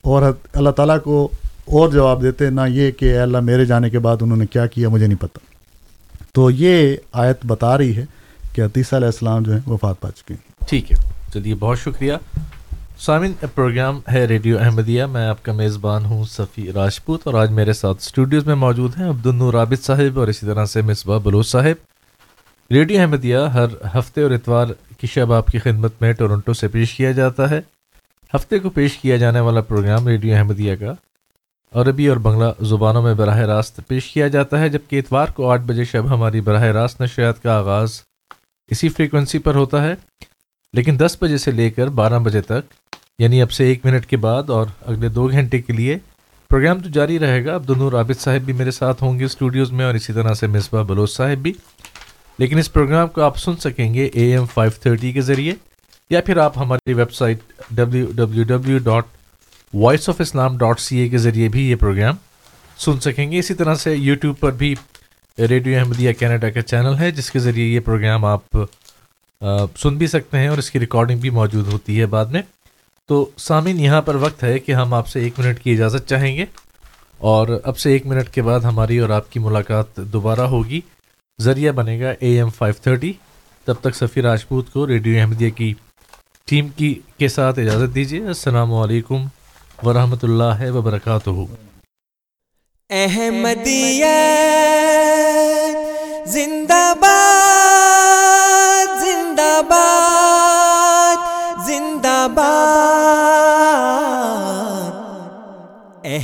اور اللہ تعالیٰ کو اور جواب دیتے، نہ یہ کہ اے اللہ، میرے جانے کے بعد انہوں نے کیا کیا، مجھے نہیں پتہ تو یہ آیت بتا رہی ہے کہ عتیسہ علیہ السلام جو ہیں، وفات پا چکے ہیں۔ ٹھیک ہے۔ چلیے، بہت شکریہ۔ سامن پروگرام ہے ریڈیو احمدیہ۔ میں آپ کا میزبان ہوں صفی راجپوت اور آج میرے ساتھ اسٹوڈیوز میں موجود ہیں عبد النور عابد صاحب اور اسی طرح سے مصباح بلوچ صاحب۔ ریڈیو احمدیہ ہر ہفتے اور اتوار کی شب آپ کی خدمت میں ٹورنٹو سے پیش کیا جاتا ہے۔ ہفتے کو پیش کیا جانے والا پروگرام ریڈیو احمدیہ کا عربی اور بنگلہ زبانوں میں براہ راست پیش کیا جاتا ہے، جبکہ اتوار کو آٹھ بجے شب ہماری براہ راست نشریات کا آغاز اسی فریکوینسی پر ہوتا ہے۔ لیکن دس بجے سے لے کر بارہ بجے تک یعنی اب سے ایک منٹ کے بعد اور اگلے دو گھنٹے کے لیے پروگرام تو جاری رہے گا۔ عبدالنور عابد صاحب بھی میرے ساتھ ہوں گے اسٹوڈیوز میں اور اسی طرح سے مصباح بلوچ صاحب بھی۔ لیکن اس پروگرام کو آپ سن سکیں گے اے ایم فائیو تھرٹی کے ذریعے یا پھر آپ ہماری website W W W dot voice of Islam dot C A کے ذریعے بھی یہ پروگرام سن سکیں گے۔ اسی طرح سے یوٹیوب پر بھی ریڈیو احمدیہ کینیڈا کا چینل ہے، جس کے ذریعے یہ پروگرام آپ سن بھی سکتے ہیں اور اس کی ریکارڈنگ بھی موجود ہوتی ہے بعد میں۔ تو سامعین، یہاں پر وقت ہے کہ ہم آپ سے ایک منٹ کی اجازت چاہیں گے اور اب سے ایک منٹ کے بعد ہماری اور آپ کی ملاقات دوبارہ ہوگی۔ ذریعہ بنے گا اے ایم فائیو تھرٹی تب تک سفیر راجپوت کو ریڈیو احمدیہ کی ٹیم کی کے ساتھ اجازت دیجیے۔ السلام علیکم ورحمۃ اللہ وبرکاتہ۔ احمدیہ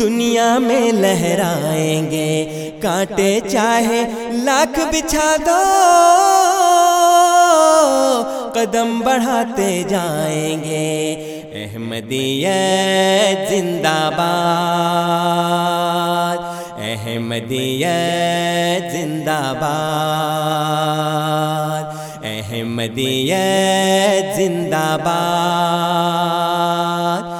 دنیا میں لہرائیں گے۔ کانٹے چاہے لاکھ بچھا دو۔ قدم بڑھاتے جائیں گے۔ احمدیت زندہ باد۔ احمدیت زندہ باد۔ احمدیت زندہ باد۔